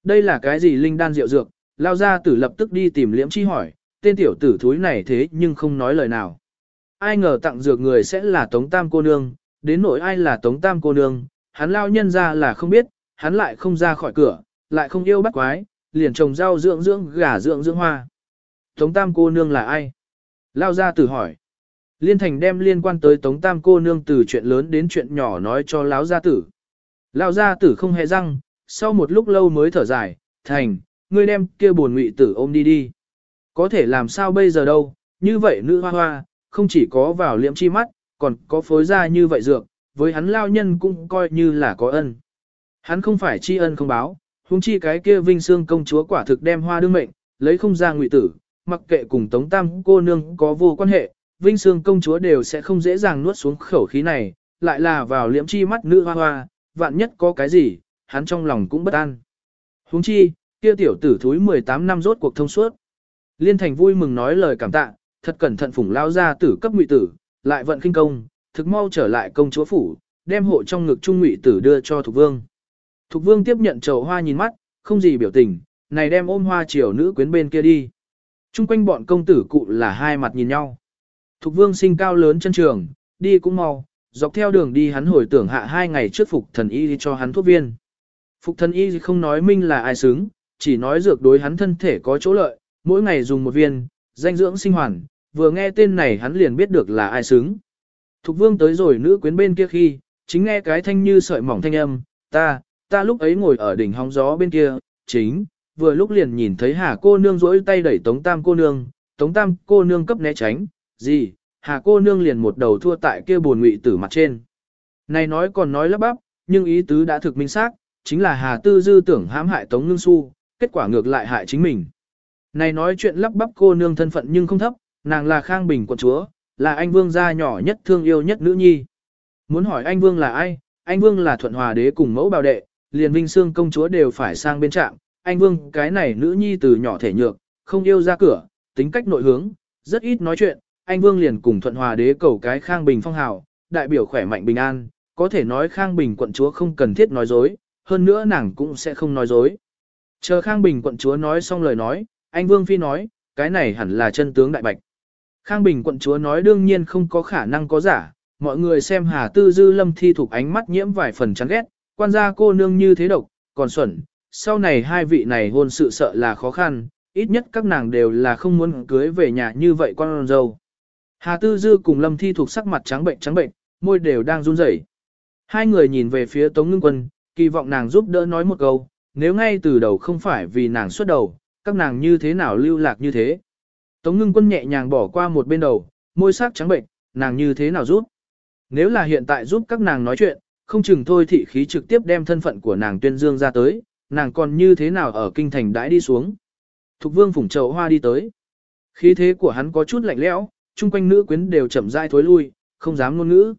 Đây là cái gì linh đan rượu dược, lao ra tử lập tức đi tìm liễm chi hỏi, tên tiểu tử thúi này thế nhưng không nói lời nào. Ai ngờ tặng dược người sẽ là Tống Tam cô nương, đến nỗi ai là Tống Tam cô nương, hắn lao nhân ra là không biết, hắn lại không ra khỏi cửa, lại không yêu bắt quái, liền trồng rau dưỡng dưỡng gà dưỡng dưỡng hoa. Tống Tam cô nương là ai? Lao ra tử hỏi. Liên Thành đem liên quan tới Tống Tam cô nương từ chuyện lớn đến chuyện nhỏ nói cho Lão gia tử. Lão gia tử không hề răng, sau một lúc lâu mới thở dài, Thành, ngươi đem kia buồn ngụy tử ôm đi đi. Có thể làm sao bây giờ đâu, như vậy nữ hoa hoa, không chỉ có vào liệm chi mắt, còn có phối ra như vậy dược, với hắn lao nhân cũng coi như là có ân. Hắn không phải tri ân không báo, huống chi cái kia vinh xương công chúa quả thực đem hoa đương mệnh, lấy không ra ngụy tử, mặc kệ cùng tống tam cô nương có vô quan hệ, vinh xương công chúa đều sẽ không dễ dàng nuốt xuống khẩu khí này, lại là vào liễm chi mắt nữ hoa hoa, vạn nhất có cái gì, hắn trong lòng cũng bất an. Huống chi, kia tiểu tử thúi 18 năm rốt cuộc thông suốt. Liên thành vui mừng nói lời cảm tạ, thật cẩn thận phủng lao ra tử cấp ngụy tử, lại vận kinh công, thực mau trở lại công chúa phủ, đem hộ trong ngực trung ngụy tử đưa cho thục vương. Thục vương tiếp nhận chậu hoa nhìn mắt, không gì biểu tình, này đem ôm hoa chiều nữ quyến bên kia đi. Trung quanh bọn công tử cụ là hai mặt nhìn nhau. Thục vương sinh cao lớn chân trường, đi cũng mau, dọc theo đường đi hắn hồi tưởng hạ hai ngày trước phục thần y cho hắn thuốc viên. Phục thần y không nói minh là ai xứng, chỉ nói dược đối hắn thân thể có chỗ lợi, mỗi ngày dùng một viên, danh dưỡng sinh hoàn, vừa nghe tên này hắn liền biết được là ai xứng. Thục vương tới rồi nữ quyến bên kia khi, chính nghe cái thanh như sợi mỏng thanh âm, ta, ta lúc ấy ngồi ở đỉnh hóng gió bên kia, chính, vừa lúc liền nhìn thấy hà cô nương rỗi tay đẩy tống tam cô nương, tống tam cô nương cấp né tránh, gì, hà cô nương liền một đầu thua tại kia buồn ngụy tử mặt trên. Này nói còn nói lắp bắp, nhưng ý tứ đã thực minh xác, chính là hà tư dư tưởng hãm hại tống ngưng su, kết quả ngược lại hại chính mình. Này nói chuyện lắp bắp cô nương thân phận nhưng không thấp, nàng là khang bình quận chúa, là anh vương gia nhỏ nhất thương yêu nhất nữ nhi. Muốn hỏi anh vương là ai, anh vương là thuận hòa đế cùng mẫu bào đệ, liền vinh xương công chúa đều phải sang bên trạm, anh vương cái này nữ nhi từ nhỏ thể nhược, không yêu ra cửa, tính cách nội hướng, rất ít nói chuyện, anh vương liền cùng thuận hòa đế cầu cái khang bình phong hào, đại biểu khỏe mạnh bình an, có thể nói khang bình quận chúa không cần thiết nói dối, hơn nữa nàng cũng sẽ không nói dối. Chờ khang bình quận chúa nói xong lời nói, anh vương phi nói, cái này hẳn là chân tướng đại bạch. Khang bình quận chúa nói đương nhiên không có khả năng có giả, mọi người xem hà tư dư lâm thi thuộc ánh mắt nhiễm vài phần chán ghét, quan gia cô nương như thế độc, còn xuẩn, sau này hai vị này hôn sự sợ là khó khăn, ít nhất các nàng đều là không muốn cưới về nhà như vậy con dâu. Hà Tư Dư cùng Lâm Thi thuộc sắc mặt trắng bệnh trắng bệnh, môi đều đang run rẩy. Hai người nhìn về phía Tống Ngưng Quân, kỳ vọng nàng giúp đỡ nói một câu, nếu ngay từ đầu không phải vì nàng xuất đầu, các nàng như thế nào lưu lạc như thế. Tống Ngưng Quân nhẹ nhàng bỏ qua một bên đầu, môi sắc trắng bệnh, nàng như thế nào giúp. Nếu là hiện tại giúp các nàng nói chuyện, không chừng thôi thị khí trực tiếp đem thân phận của nàng tuyên dương ra tới, nàng còn như thế nào ở kinh thành đãi đi xuống. Thục vương phủng trầu hoa đi tới. Khí thế của hắn có chút lạnh lẽo, chung quanh nữ quyến đều chậm rãi thối lui, không dám ngôn ngữ.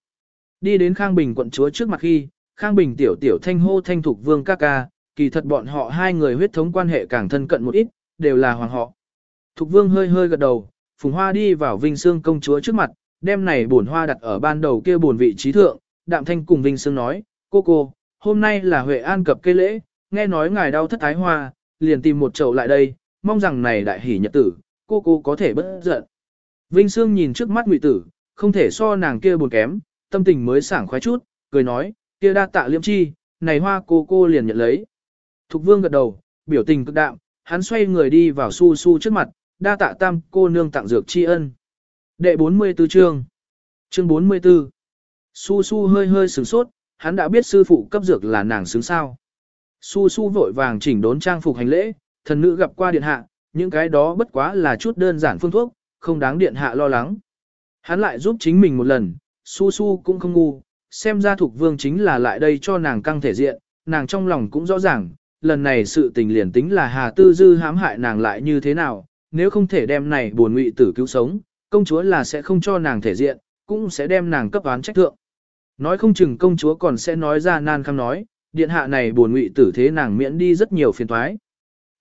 Đi đến Khang Bình quận chúa trước mặt khi, Khang Bình tiểu tiểu thanh hô thanh thục vương ca ca, kỳ thật bọn họ hai người huyết thống quan hệ càng thân cận một ít, đều là hoàng họ. Thục vương hơi hơi gật đầu, phùng hoa đi vào Vinh Sương công chúa trước mặt, đem này bổn hoa đặt ở ban đầu kia bổn vị trí thượng, đạm thanh cùng Vinh Sương nói, cô cô, hôm nay là Huệ An cập cây lễ, nghe nói ngài đau thất thái hoa, liền tìm một chậu lại đây, mong rằng này đại hỷ nhật tử, cô cô có thể bất giận. Vinh Sương nhìn trước mắt ngụy tử, không thể so nàng kia buồn kém, tâm tình mới sảng khoái chút, cười nói, kia đa tạ liễm chi, này hoa cô cô liền nhận lấy. Thục vương gật đầu, biểu tình cực đạm, hắn xoay người đi vào su su trước mặt, đa tạ tam cô nương tặng dược tri ân. Đệ 44 chương Chương 44 Su su hơi hơi sửng sốt, hắn đã biết sư phụ cấp dược là nàng xứng sao. Su su vội vàng chỉnh đốn trang phục hành lễ, thần nữ gặp qua điện hạ, những cái đó bất quá là chút đơn giản phương thuốc, không đáng điện hạ lo lắng. Hắn lại giúp chính mình một lần, su su cũng không ngu, xem ra thuộc vương chính là lại đây cho nàng căng thể diện, nàng trong lòng cũng rõ ràng, lần này sự tình liền tính là Hà Tư Dư hãm hại nàng lại như thế nào, nếu không thể đem này buồn ngụy tử cứu sống, công chúa là sẽ không cho nàng thể diện, cũng sẽ đem nàng cấp án trách thượng. Nói không chừng công chúa còn sẽ nói ra nan khăm nói, điện hạ này buồn ngụy tử thế nàng miễn đi rất nhiều phiền toái.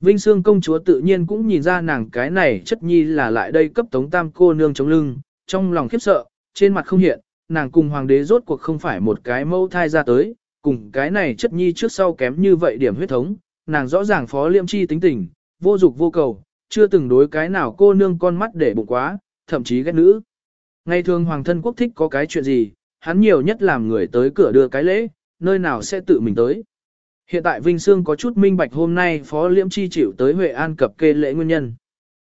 Vinh Sương công chúa tự nhiên cũng nhìn ra nàng cái này chất nhi là lại đây cấp tống tam cô nương chống lưng, trong lòng khiếp sợ, trên mặt không hiện, nàng cùng hoàng đế rốt cuộc không phải một cái mâu thai ra tới, cùng cái này chất nhi trước sau kém như vậy điểm huyết thống, nàng rõ ràng phó liêm chi tính tình, vô dục vô cầu, chưa từng đối cái nào cô nương con mắt để bụng quá, thậm chí ghét nữ. Ngày thường hoàng thân quốc thích có cái chuyện gì, hắn nhiều nhất làm người tới cửa đưa cái lễ, nơi nào sẽ tự mình tới. Hiện tại Vinh Sương có chút minh bạch hôm nay Phó Liễm Chi chịu tới Huệ An cập kê lễ nguyên nhân.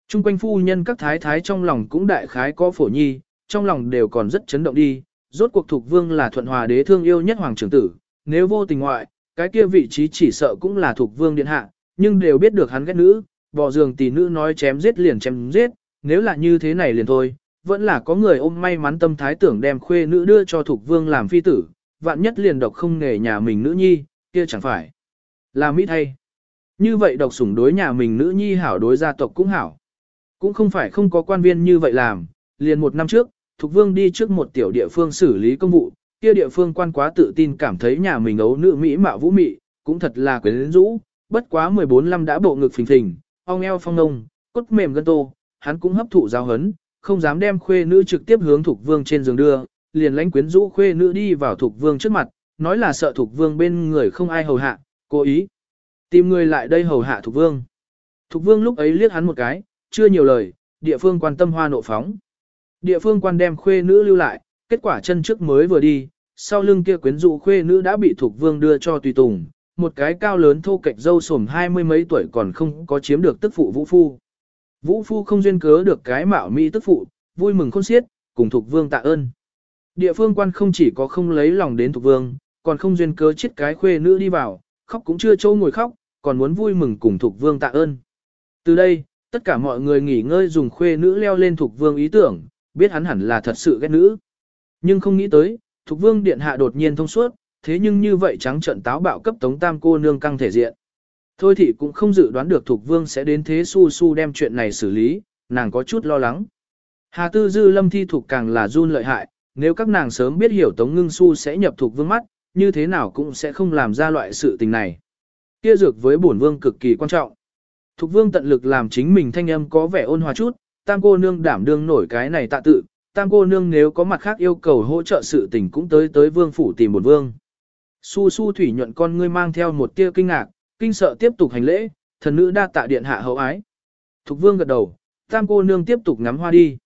Trung quanh phu nhân các thái thái trong lòng cũng đại khái có phổ nhi, trong lòng đều còn rất chấn động đi, rốt cuộc thuộc vương là thuận hòa đế thương yêu nhất hoàng trưởng tử, nếu vô tình ngoại, cái kia vị trí chỉ sợ cũng là thuộc vương điện hạ, nhưng đều biết được hắn ghét nữ, bỏ giường tỷ nữ nói chém giết liền chém giết, nếu là như thế này liền thôi, vẫn là có người ôm may mắn tâm thái tưởng đem khuê nữ đưa cho thuộc vương làm phi tử, vạn nhất liền độc không nghề nhà mình nữ nhi, kia chẳng phải là mỹ thay. Như vậy độc sủng đối nhà mình nữ nhi hảo đối gia tộc cũng hảo. Cũng không phải không có quan viên như vậy làm, liền một năm trước, Thục Vương đi trước một tiểu địa phương xử lý công vụ, kia địa phương quan quá tự tin cảm thấy nhà mình ấu nữ Mỹ mạo vũ mị, cũng thật là quyến rũ, bất quá 14 năm đã bộ ngực phình phình, ong eo phong nông, cốt mềm gân tô, hắn cũng hấp thụ giáo hấn, không dám đem khuê nữ trực tiếp hướng thuộc Vương trên giường đưa, liền lãnh quyến rũ khuê nữ đi vào thuộc Vương trước mặt, nói là sợ thuộc Vương bên người không ai hầu hạ, cố ý. Tìm người lại đây hầu hạ thuộc Vương. Thục Vương lúc ấy liếc hắn một cái, chưa nhiều lời, địa phương quan tâm hoa nộ phóng. Địa phương quan đem khuê nữ lưu lại, kết quả chân trước mới vừa đi, sau lưng kia quyến rũ khuê nữ đã bị Thục Vương đưa cho tùy tùng, một cái cao lớn thô kệch dâu sồm hai mươi mấy tuổi còn không có chiếm được tức phụ Vũ Phu. Vũ Phu không duyên cớ được cái mạo mỹ tức phụ, vui mừng khôn xiết, cùng Thục Vương tạ ơn. Địa phương quan không chỉ có không lấy lòng đến Thục Vương, còn không duyên cớ chết cái khuê nữ đi vào, khóc cũng chưa châu ngồi khóc, còn muốn vui mừng cùng Thục Vương tạ ơn. Từ đây, tất cả mọi người nghỉ ngơi dùng khuê nữ leo lên Thục Vương ý tưởng, biết hắn hẳn là thật sự ghét nữ. Nhưng không nghĩ tới, Thục Vương Điện Hạ đột nhiên thông suốt, thế nhưng như vậy trắng trận táo bạo cấp tống tam cô nương căng thể diện. Thôi thì cũng không dự đoán được Thục Vương sẽ đến thế su su đem chuyện này xử lý, nàng có chút lo lắng. Hà Tư Dư Lâm Thi Thục càng là run lợi hại, nếu các nàng sớm biết hiểu Tống Ngưng Su sẽ nhập Thục Vương mắt, như thế nào cũng sẽ không làm ra loại sự tình này. Kia dược với bổn vương cực kỳ quan trọng. Thục Vương tận lực làm chính mình thanh âm có vẻ ôn hòa chút, tam cô nương đảm đương nổi cái này tạ tự, tam cô nương nếu có mặt khác yêu cầu hỗ trợ sự tình cũng tới tới vương phủ tìm một vương. Su su thủy nhuận con ngươi mang theo một tia kinh ngạc, kinh sợ tiếp tục hành lễ, thần nữ đa tạ điện hạ hậu ái. Thục vương gật đầu, tam cô nương tiếp tục ngắm hoa đi.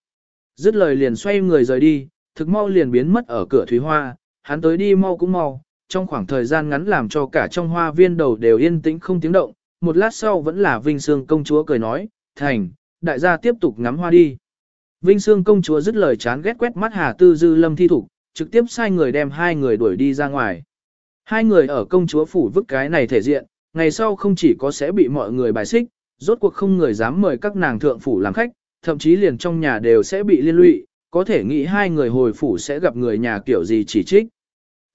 Dứt lời liền xoay người rời đi, thực mau liền biến mất ở cửa thủy hoa, hắn tới đi mau cũng mau, trong khoảng thời gian ngắn làm cho cả trong hoa viên đầu đều yên tĩnh không tiếng động, một lát sau vẫn là Vinh Sương công chúa cười nói, thành, đại gia tiếp tục ngắm hoa đi. Vinh Sương công chúa dứt lời chán ghét quét mắt Hà Tư Dư Lâm thi thủ, trực tiếp sai người đem hai người đuổi đi ra ngoài. Hai người ở công chúa phủ vứt cái này thể diện, ngày sau không chỉ có sẽ bị mọi người bài xích, rốt cuộc không người dám mời các nàng thượng phủ làm khách, thậm chí liền trong nhà đều sẽ bị liên lụy, có thể nghĩ hai người hồi phủ sẽ gặp người nhà kiểu gì chỉ trích.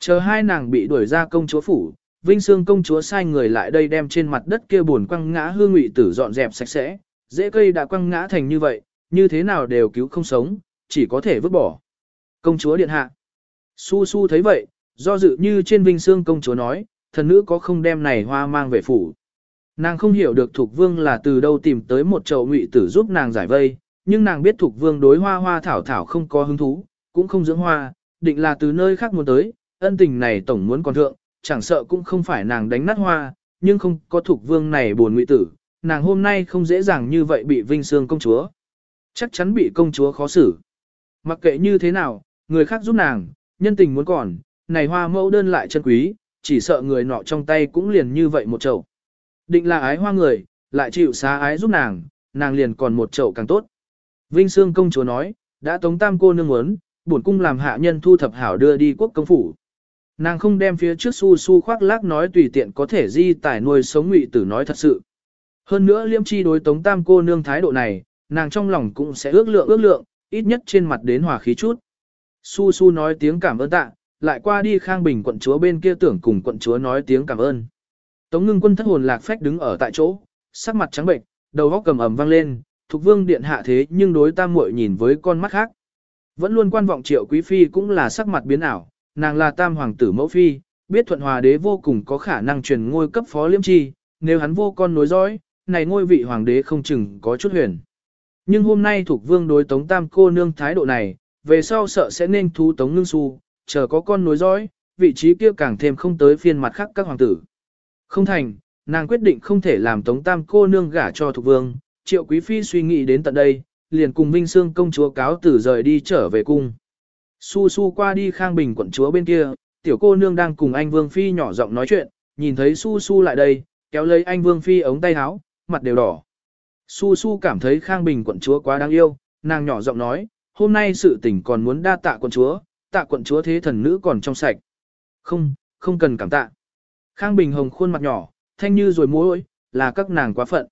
Chờ hai nàng bị đuổi ra công chúa phủ, Vinh Sương công chúa sai người lại đây đem trên mặt đất kia buồn quăng ngã hương ngụy tử dọn dẹp sạch sẽ, dễ cây đã quăng ngã thành như vậy, như thế nào đều cứu không sống, chỉ có thể vứt bỏ. Công chúa điện hạ. Su Su thấy vậy, do dự như trên Vinh Sương công chúa nói, thần nữ có không đem này hoa mang về phủ. Nàng không hiểu được Thục Vương là từ đâu tìm tới một chậu ngụy tử giúp nàng giải vây, nhưng nàng biết Thục Vương đối hoa hoa thảo thảo không có hứng thú, cũng không dưỡng hoa, định là từ nơi khác muốn tới, ân tình này tổng muốn còn thượng, chẳng sợ cũng không phải nàng đánh nát hoa, nhưng không có Thục Vương này buồn ngụy tử, nàng hôm nay không dễ dàng như vậy bị vinh sương công chúa. Chắc chắn bị công chúa khó xử. Mặc kệ như thế nào, người khác giúp nàng, nhân tình muốn còn, này hoa mẫu đơn lại chân quý, chỉ sợ người nọ trong tay cũng liền như vậy một chậu. Định là ái hoa người, lại chịu xá ái giúp nàng, nàng liền còn một chậu càng tốt. Vinh Sương công chúa nói, đã tống tam cô nương muốn, bổn cung làm hạ nhân thu thập hảo đưa đi quốc công phủ. Nàng không đem phía trước su su khoác lác nói tùy tiện có thể di tải nuôi sống ngụy tử nói thật sự. Hơn nữa liêm chi đối tống tam cô nương thái độ này, nàng trong lòng cũng sẽ ước lượng ước lượng, ít nhất trên mặt đến hòa khí chút. Su su nói tiếng cảm ơn tạ, lại qua đi khang bình quận chúa bên kia tưởng cùng quận chúa nói tiếng cảm ơn. Tống ngưng quân thất hồn lạc phách đứng ở tại chỗ, sắc mặt trắng bệnh, đầu góc cầm ẩm vang lên, thuộc vương điện hạ thế nhưng đối tam muội nhìn với con mắt khác. Vẫn luôn quan vọng triệu quý phi cũng là sắc mặt biến ảo, nàng là tam hoàng tử mẫu phi, biết thuận hòa đế vô cùng có khả năng truyền ngôi cấp phó liêm chi, nếu hắn vô con nối dõi, này ngôi vị hoàng đế không chừng có chút huyền. Nhưng hôm nay thuộc vương đối tống tam cô nương thái độ này, về sau sợ sẽ nên thú tống ngưng su, chờ có con nối dõi, vị trí kia càng thêm không tới phiên mặt khác các hoàng tử. Không thành, nàng quyết định không thể làm tống tam cô nương gả cho thuộc vương, triệu quý phi suy nghĩ đến tận đây, liền cùng Vinh Sương công chúa cáo tử rời đi trở về cung. Su su qua đi khang bình quận chúa bên kia, tiểu cô nương đang cùng anh Vương Phi nhỏ giọng nói chuyện, nhìn thấy su su lại đây, kéo lấy anh Vương Phi ống tay áo, mặt đều đỏ. Su su cảm thấy khang bình quận chúa quá đáng yêu, nàng nhỏ giọng nói, hôm nay sự tình còn muốn đa tạ quận chúa, tạ quận chúa thế thần nữ còn trong sạch. Không, không cần cảm tạ. Khang Bình hồng khuôn mặt nhỏ, thanh như rồi mối, là các nàng quá phận.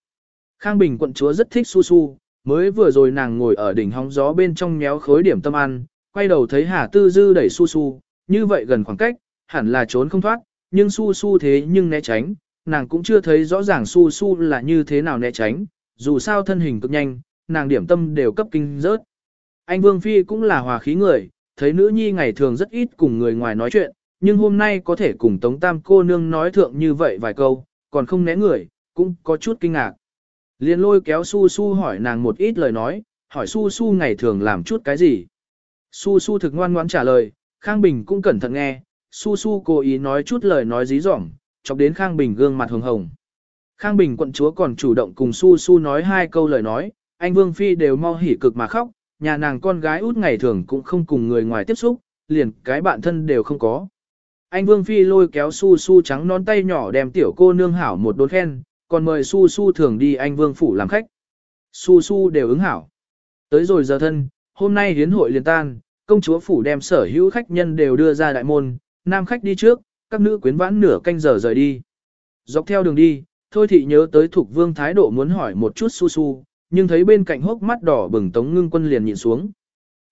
Khang Bình quận chúa rất thích su su, mới vừa rồi nàng ngồi ở đỉnh hóng gió bên trong méo khối điểm tâm ăn, quay đầu thấy Hà Tư Dư đẩy su su, như vậy gần khoảng cách, hẳn là trốn không thoát, nhưng su su thế nhưng né tránh, nàng cũng chưa thấy rõ ràng su su là như thế nào né tránh, dù sao thân hình cực nhanh, nàng điểm tâm đều cấp kinh rớt. Anh Vương Phi cũng là hòa khí người, thấy nữ nhi ngày thường rất ít cùng người ngoài nói chuyện, nhưng hôm nay có thể cùng Tống Tam cô nương nói thượng như vậy vài câu, còn không né người, cũng có chút kinh ngạc. Liên lôi kéo Su Su hỏi nàng một ít lời nói, hỏi Su Su ngày thường làm chút cái gì. Su Su thực ngoan ngoãn trả lời, Khang Bình cũng cẩn thận nghe, Su Su cố ý nói chút lời nói dí dỏm, chọc đến Khang Bình gương mặt hồng hồng. Khang Bình quận chúa còn chủ động cùng Su Su nói hai câu lời nói, anh Vương Phi đều mau hỉ cực mà khóc, nhà nàng con gái út ngày thường cũng không cùng người ngoài tiếp xúc, liền cái bạn thân đều không có. Anh Vương Phi lôi kéo su su trắng non tay nhỏ đem tiểu cô nương hảo một đốn khen, còn mời su su thường đi anh Vương Phủ làm khách. Su su đều ứng hảo. Tới rồi giờ thân, hôm nay hiến hội liền tan, công chúa Phủ đem sở hữu khách nhân đều đưa ra đại môn, nam khách đi trước, các nữ quyến vãn nửa canh giờ rời đi. Dọc theo đường đi, Thôi thị nhớ tới Thục Vương thái độ muốn hỏi một chút su su, nhưng thấy bên cạnh hốc mắt đỏ bừng Tống Ngưng Quân liền nhìn xuống.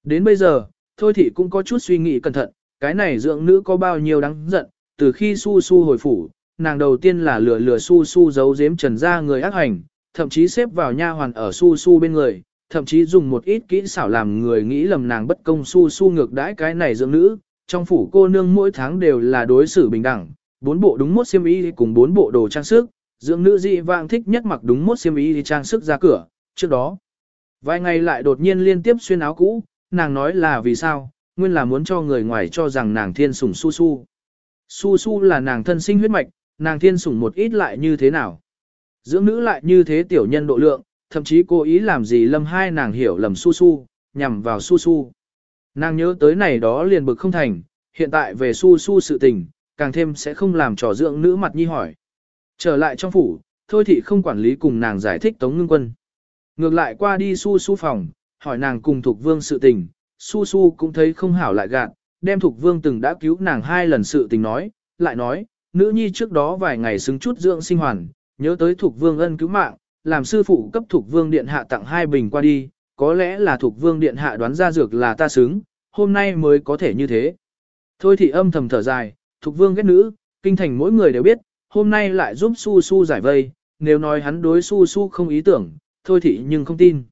Đến bây giờ, Thôi thị cũng có chút suy nghĩ cẩn thận, cái này dưỡng nữ có bao nhiêu đáng giận, từ khi Su Su hồi phủ, nàng đầu tiên là lừa lừa Su Su giấu giếm trần ra người ác hành, thậm chí xếp vào nha hoàn ở Su Su bên người, thậm chí dùng một ít kỹ xảo làm người nghĩ lầm nàng bất công Su Su ngược đãi cái này dưỡng nữ, trong phủ cô nương mỗi tháng đều là đối xử bình đẳng, bốn bộ đúng mốt xiêm y cùng bốn bộ đồ trang sức, dưỡng nữ dị vạng thích nhất mặc đúng mốt xiêm y trang sức ra cửa, trước đó. Vài ngày lại đột nhiên liên tiếp xuyên áo cũ, nàng nói là vì sao, nguyên là muốn cho người ngoài cho rằng nàng thiên sủng su su. Su su là nàng thân sinh huyết mạch, nàng thiên sủng một ít lại như thế nào. Dưỡng nữ lại như thế tiểu nhân độ lượng, thậm chí cố ý làm gì lâm hai nàng hiểu lầm su su, nhằm vào su su. Nàng nhớ tới này đó liền bực không thành, hiện tại về su su sự tình, càng thêm sẽ không làm trò dưỡng nữ mặt nhi hỏi. Trở lại trong phủ, thôi thì không quản lý cùng nàng giải thích tống ngưng quân. Ngược lại qua đi su su phòng, hỏi nàng cùng Thục vương sự tình, su su cũng thấy không hảo lại gạn, đem Thục vương từng đã cứu nàng hai lần sự tình nói, lại nói, nữ nhi trước đó vài ngày xứng chút dưỡng sinh hoàn, nhớ tới Thục vương ân cứu mạng, làm sư phụ cấp Thục vương điện hạ tặng hai bình qua đi, có lẽ là Thục vương điện hạ đoán ra dược là ta xứng, hôm nay mới có thể như thế. Thôi thì âm thầm thở dài, Thục vương ghét nữ, kinh thành mỗi người đều biết, hôm nay lại giúp su su giải vây, nếu nói hắn đối su su không ý tưởng, thôi thị nhưng không tin.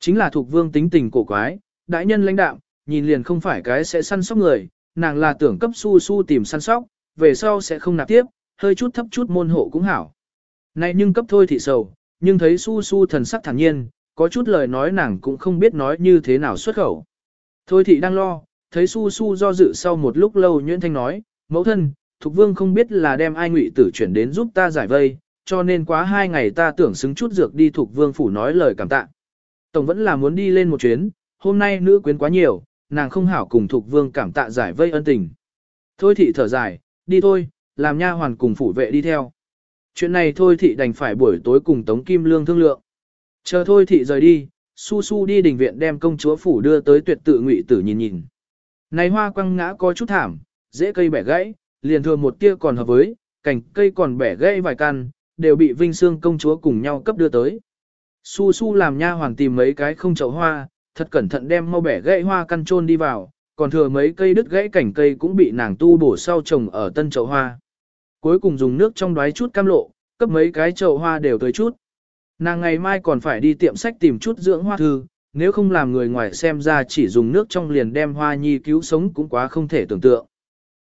Chính là thuộc vương tính tình cổ quái, đại nhân lãnh đạo, nhìn liền không phải cái sẽ săn sóc người, nàng là tưởng cấp su su tìm săn sóc, về sau sẽ không nạp tiếp, hơi chút thấp chút môn hộ cũng hảo. Này nhưng cấp thôi thị sầu, nhưng thấy su su thần sắc thản nhiên, có chút lời nói nàng cũng không biết nói như thế nào xuất khẩu. Thôi thị đang lo, thấy su su do dự sau một lúc lâu nhuyễn thanh nói, mẫu thân, Thục Vương không biết là đem ai ngụy tử chuyển đến giúp ta giải vây, cho nên quá hai ngày ta tưởng xứng chút dược đi thuộc vương phủ nói lời cảm tạ. Tổng vẫn là muốn đi lên một chuyến, hôm nay nữ quyến quá nhiều, nàng không hảo cùng thuộc vương cảm tạ giải vây ân tình. Thôi thị thở dài, đi thôi, làm nha hoàn cùng phủ vệ đi theo. Chuyện này thôi thị đành phải buổi tối cùng Tống Kim Lương thương lượng. Chờ thôi thị rời đi, su su đi đình viện đem công chúa phủ đưa tới tuyệt tự ngụy tử nhìn nhìn. Này hoa quăng ngã có chút thảm, dễ cây bẻ gãy, liền thừa một tia còn hợp với, cành cây còn bẻ gãy vài căn, đều bị Vinh Sương công chúa cùng nhau cấp đưa tới. Su su làm nha hoàng tìm mấy cái không chậu hoa, thật cẩn thận đem mau bẻ gãy hoa căn trôn đi vào, còn thừa mấy cây đứt gãy cảnh cây cũng bị nàng tu bổ sau trồng ở tân chậu hoa. Cuối cùng dùng nước trong đoái chút cam lộ, cấp mấy cái chậu hoa đều tới chút. Nàng ngày mai còn phải đi tiệm sách tìm chút dưỡng hoa thư, nếu không làm người ngoài xem ra chỉ dùng nước trong liền đem hoa nhi cứu sống cũng quá không thể tưởng tượng.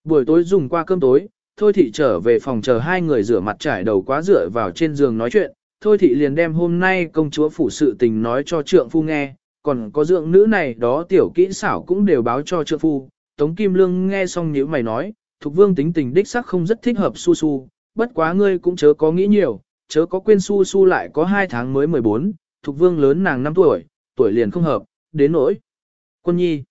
Buổi tối dùng qua cơm tối, Thôi Thị trở về phòng chờ hai người rửa mặt trải đầu quá rửa vào trên giường nói chuyện, Thôi Thị liền đem hôm nay công chúa phủ sự tình nói cho trượng phu nghe, còn có dưỡng nữ này đó tiểu kỹ xảo cũng đều báo cho trượng phu. Tống Kim Lương nghe xong nhíu mày nói, Thục Vương tính tình đích sắc không rất thích hợp su su, bất quá ngươi cũng chớ có nghĩ nhiều, chớ có quên su su lại có hai tháng mới 14, Thục Vương lớn nàng 5 tuổi, tuổi liền không hợp, đến nỗi. Quân nhi.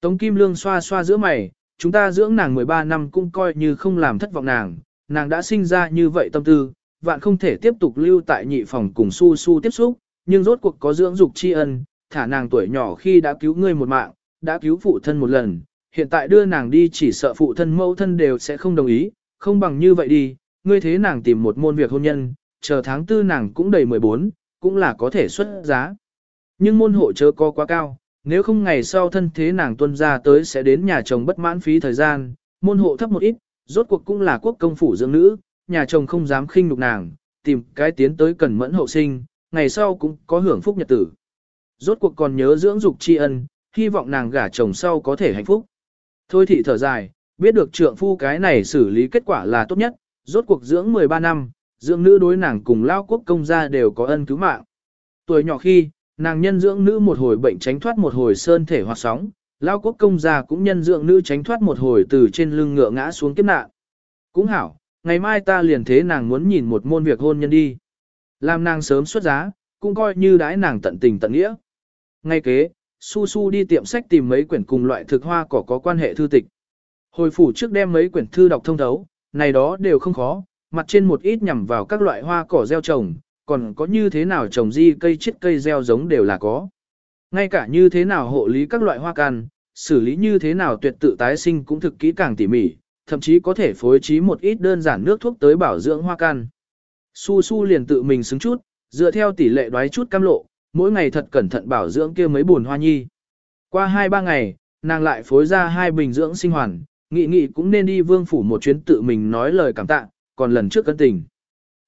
Tống Kim Lương xoa xoa giữa mày, chúng ta dưỡng nàng 13 năm cũng coi như không làm thất vọng nàng, nàng đã sinh ra như vậy tâm tư, vạn không thể tiếp tục lưu tại nhị phòng cùng su su tiếp xúc, nhưng rốt cuộc có dưỡng dục tri ân, thả nàng tuổi nhỏ khi đã cứu ngươi một mạng, đã cứu phụ thân một lần, hiện tại đưa nàng đi chỉ sợ phụ thân mẫu thân đều sẽ không đồng ý, không bằng như vậy đi, ngươi thế nàng tìm một môn việc hôn nhân, chờ tháng tư nàng cũng đầy 14, cũng là có thể xuất giá. Nhưng môn hộ chớ có quá cao, nếu không ngày sau thân thế nàng tuân ra tới sẽ đến nhà chồng bất mãn phí thời gian, môn hộ thấp một ít, rốt cuộc cũng là quốc công phủ dưỡng nữ, nhà chồng không dám khinh nhục nàng, tìm cái tiến tới cần mẫn hậu sinh, ngày sau cũng có hưởng phúc nhật tử. Rốt cuộc còn nhớ dưỡng dục tri ân, hy vọng nàng gả chồng sau có thể hạnh phúc. Thôi thị thở dài, biết được trượng phu cái này xử lý kết quả là tốt nhất, rốt cuộc dưỡng 13 năm, dưỡng nữ đối nàng cùng lao quốc công gia đều có ân cứu mạng. Tuổi nhỏ khi, nàng nhân dưỡng nữ một hồi bệnh tránh thoát một hồi sơn thể hoạt sóng, lao quốc công gia cũng nhân dưỡng nữ tránh thoát một hồi từ trên lưng ngựa ngã xuống kiếp nạn. Cũng hảo, ngày mai ta liền thế nàng muốn nhìn một môn việc hôn nhân đi. Làm nàng sớm xuất giá, cũng coi như đãi nàng tận tình tận nghĩa. Ngay kế, Su Su đi tiệm sách tìm mấy quyển cùng loại thực hoa cỏ có quan hệ thư tịch. Hồi phủ trước đem mấy quyển thư đọc thông thấu, này đó đều không khó, mặt trên một ít nhằm vào các loại hoa cỏ gieo trồng, còn có như thế nào trồng di cây chết cây gieo giống đều là có. Ngay cả như thế nào hộ lý các loại hoa can, xử lý như thế nào tuyệt tự tái sinh cũng thực kỹ càng tỉ mỉ, thậm chí có thể phối trí một ít đơn giản nước thuốc tới bảo dưỡng hoa can. Su Su liền tự mình xứng chút, dựa theo tỷ lệ đoái chút cam lộ, mỗi ngày thật cẩn thận bảo dưỡng kia mấy buồn hoa nhi. Qua 2-3 ngày, nàng lại phối ra hai bình dưỡng sinh hoàn, nghị nghị cũng nên đi vương phủ một chuyến tự mình nói lời cảm tạ, còn lần trước cân tình.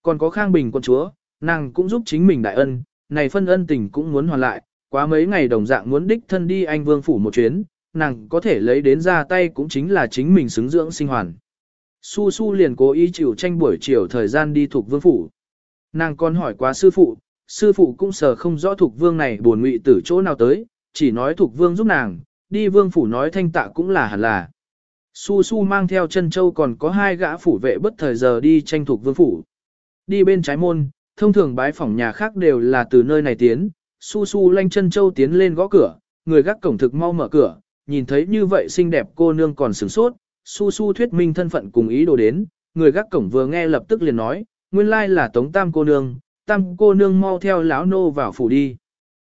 Còn có Khang Bình quân chúa, nàng cũng giúp chính mình đại ân, này phân ân tình cũng muốn hoàn lại, quá mấy ngày đồng dạng muốn đích thân đi anh vương phủ một chuyến, nàng có thể lấy đến ra tay cũng chính là chính mình xứng dưỡng sinh hoàn. Su Su liền cố ý chịu tranh buổi chiều thời gian đi thuộc vương phủ. Nàng còn hỏi quá sư phụ, sư phụ cũng sờ không rõ thuộc vương này buồn ngụy từ chỗ nào tới, chỉ nói thuộc vương giúp nàng, đi vương phủ nói thanh tạ cũng là hẳn là. Su Su mang theo chân châu còn có hai gã phủ vệ bất thời giờ đi tranh thuộc vương phủ. Đi bên trái môn, thông thường bái phỏng nhà khác đều là từ nơi này tiến, Su Su lanh chân châu tiến lên gõ cửa, người gác cổng thực mau mở cửa, nhìn thấy như vậy xinh đẹp cô nương còn sửng sốt, Su Su thuyết minh thân phận cùng ý đồ đến, người gác cổng vừa nghe lập tức liền nói, nguyên lai là Tống Tam cô nương, Tam cô nương mau theo lão nô vào phủ đi.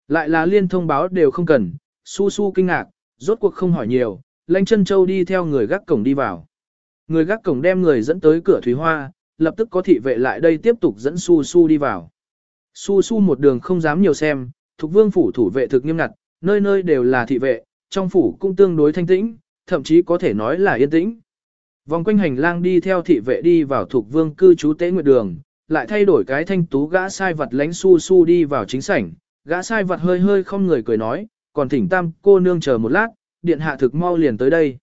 Lại là liên thông báo đều không cần, Su Su kinh ngạc, rốt cuộc không hỏi nhiều, lãnh chân châu đi theo người gác cổng đi vào. Người gác cổng đem người dẫn tới cửa thủy hoa, lập tức có thị vệ lại đây tiếp tục dẫn Su Su đi vào. Su Su một đường không dám nhiều xem, thuộc vương phủ thủ vệ thực nghiêm ngặt, nơi nơi đều là thị vệ, trong phủ cũng tương đối thanh tĩnh, thậm chí có thể nói là yên tĩnh. Vòng quanh hành lang đi theo thị vệ đi vào thuộc vương cư trú tế nguyệt đường, lại thay đổi cái thanh tú gã sai vật lánh Su Su đi vào chính sảnh, gã sai vật hơi hơi không người cười nói, còn thỉnh tam cô nương chờ một lát, điện hạ thực mau liền tới đây.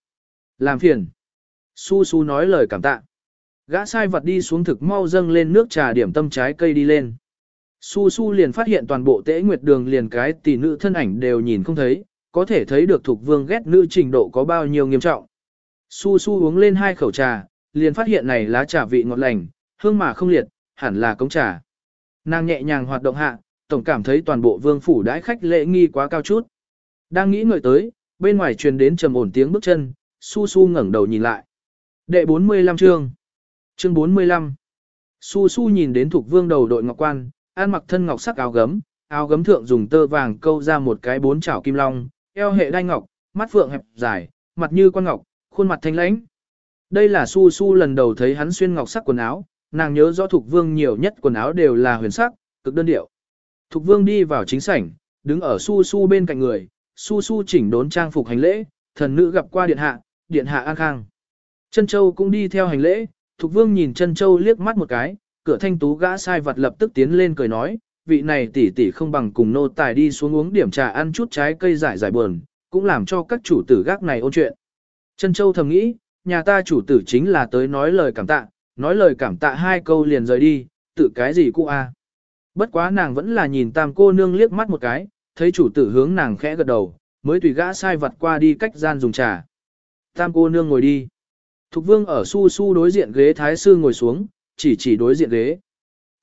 Làm phiền. Su Su nói lời cảm tạ. Gã sai vật đi xuống thực mau dâng lên nước trà điểm tâm trái cây đi lên. Su Su liền phát hiện toàn bộ tễ nguyệt đường liền cái tỷ nữ thân ảnh đều nhìn không thấy, có thể thấy được thuộc vương ghét nữ trình độ có bao nhiêu nghiêm trọng. Su Su uống lên hai khẩu trà, liền phát hiện này lá trà vị ngọt lành, hương mà không liệt, hẳn là cống trà. Nàng nhẹ nhàng hoạt động hạ, tổng cảm thấy toàn bộ vương phủ đãi khách lễ nghi quá cao chút. Đang nghĩ người tới, bên ngoài truyền đến trầm ổn tiếng bước chân, su su ngẩng đầu nhìn lại. Đệ 45 chương. Chương 45. Su su nhìn đến thuộc vương đầu đội ngọc quan, ăn mặc thân ngọc sắc áo gấm, áo gấm thượng dùng tơ vàng câu ra một cái bốn chảo kim long, eo hệ đai ngọc, mắt phượng hẹp dài, mặt như quan ngọc, khuôn mặt thanh lãnh. Đây là su su lần đầu thấy hắn xuyên ngọc sắc quần áo, nàng nhớ rõ thuộc vương nhiều nhất quần áo đều là huyền sắc, cực đơn điệu. Thục vương đi vào chính sảnh, đứng ở su su bên cạnh người, su su chỉnh đốn trang phục hành lễ, thần nữ gặp qua điện hạ, điện hạ an khang. Chân châu cũng đi theo hành lễ, thục vương nhìn chân châu liếc mắt một cái, cửa thanh tú gã sai vật lập tức tiến lên cười nói, vị này tỷ tỷ không bằng cùng nô tài đi xuống uống điểm trà ăn chút trái cây giải giải buồn, cũng làm cho các chủ tử gác này ôn chuyện. Chân châu thầm nghĩ, nhà ta chủ tử chính là tới nói lời cảm tạ, nói lời cảm tạ hai câu liền rời đi, tự cái gì cụ a. Bất quá nàng vẫn là nhìn tam cô nương liếc mắt một cái, thấy chủ tử hướng nàng khẽ gật đầu, mới tùy gã sai vật qua đi cách gian dùng trà. Tam cô nương ngồi đi. Thục vương ở su su đối diện ghế thái sư ngồi xuống, chỉ chỉ đối diện ghế.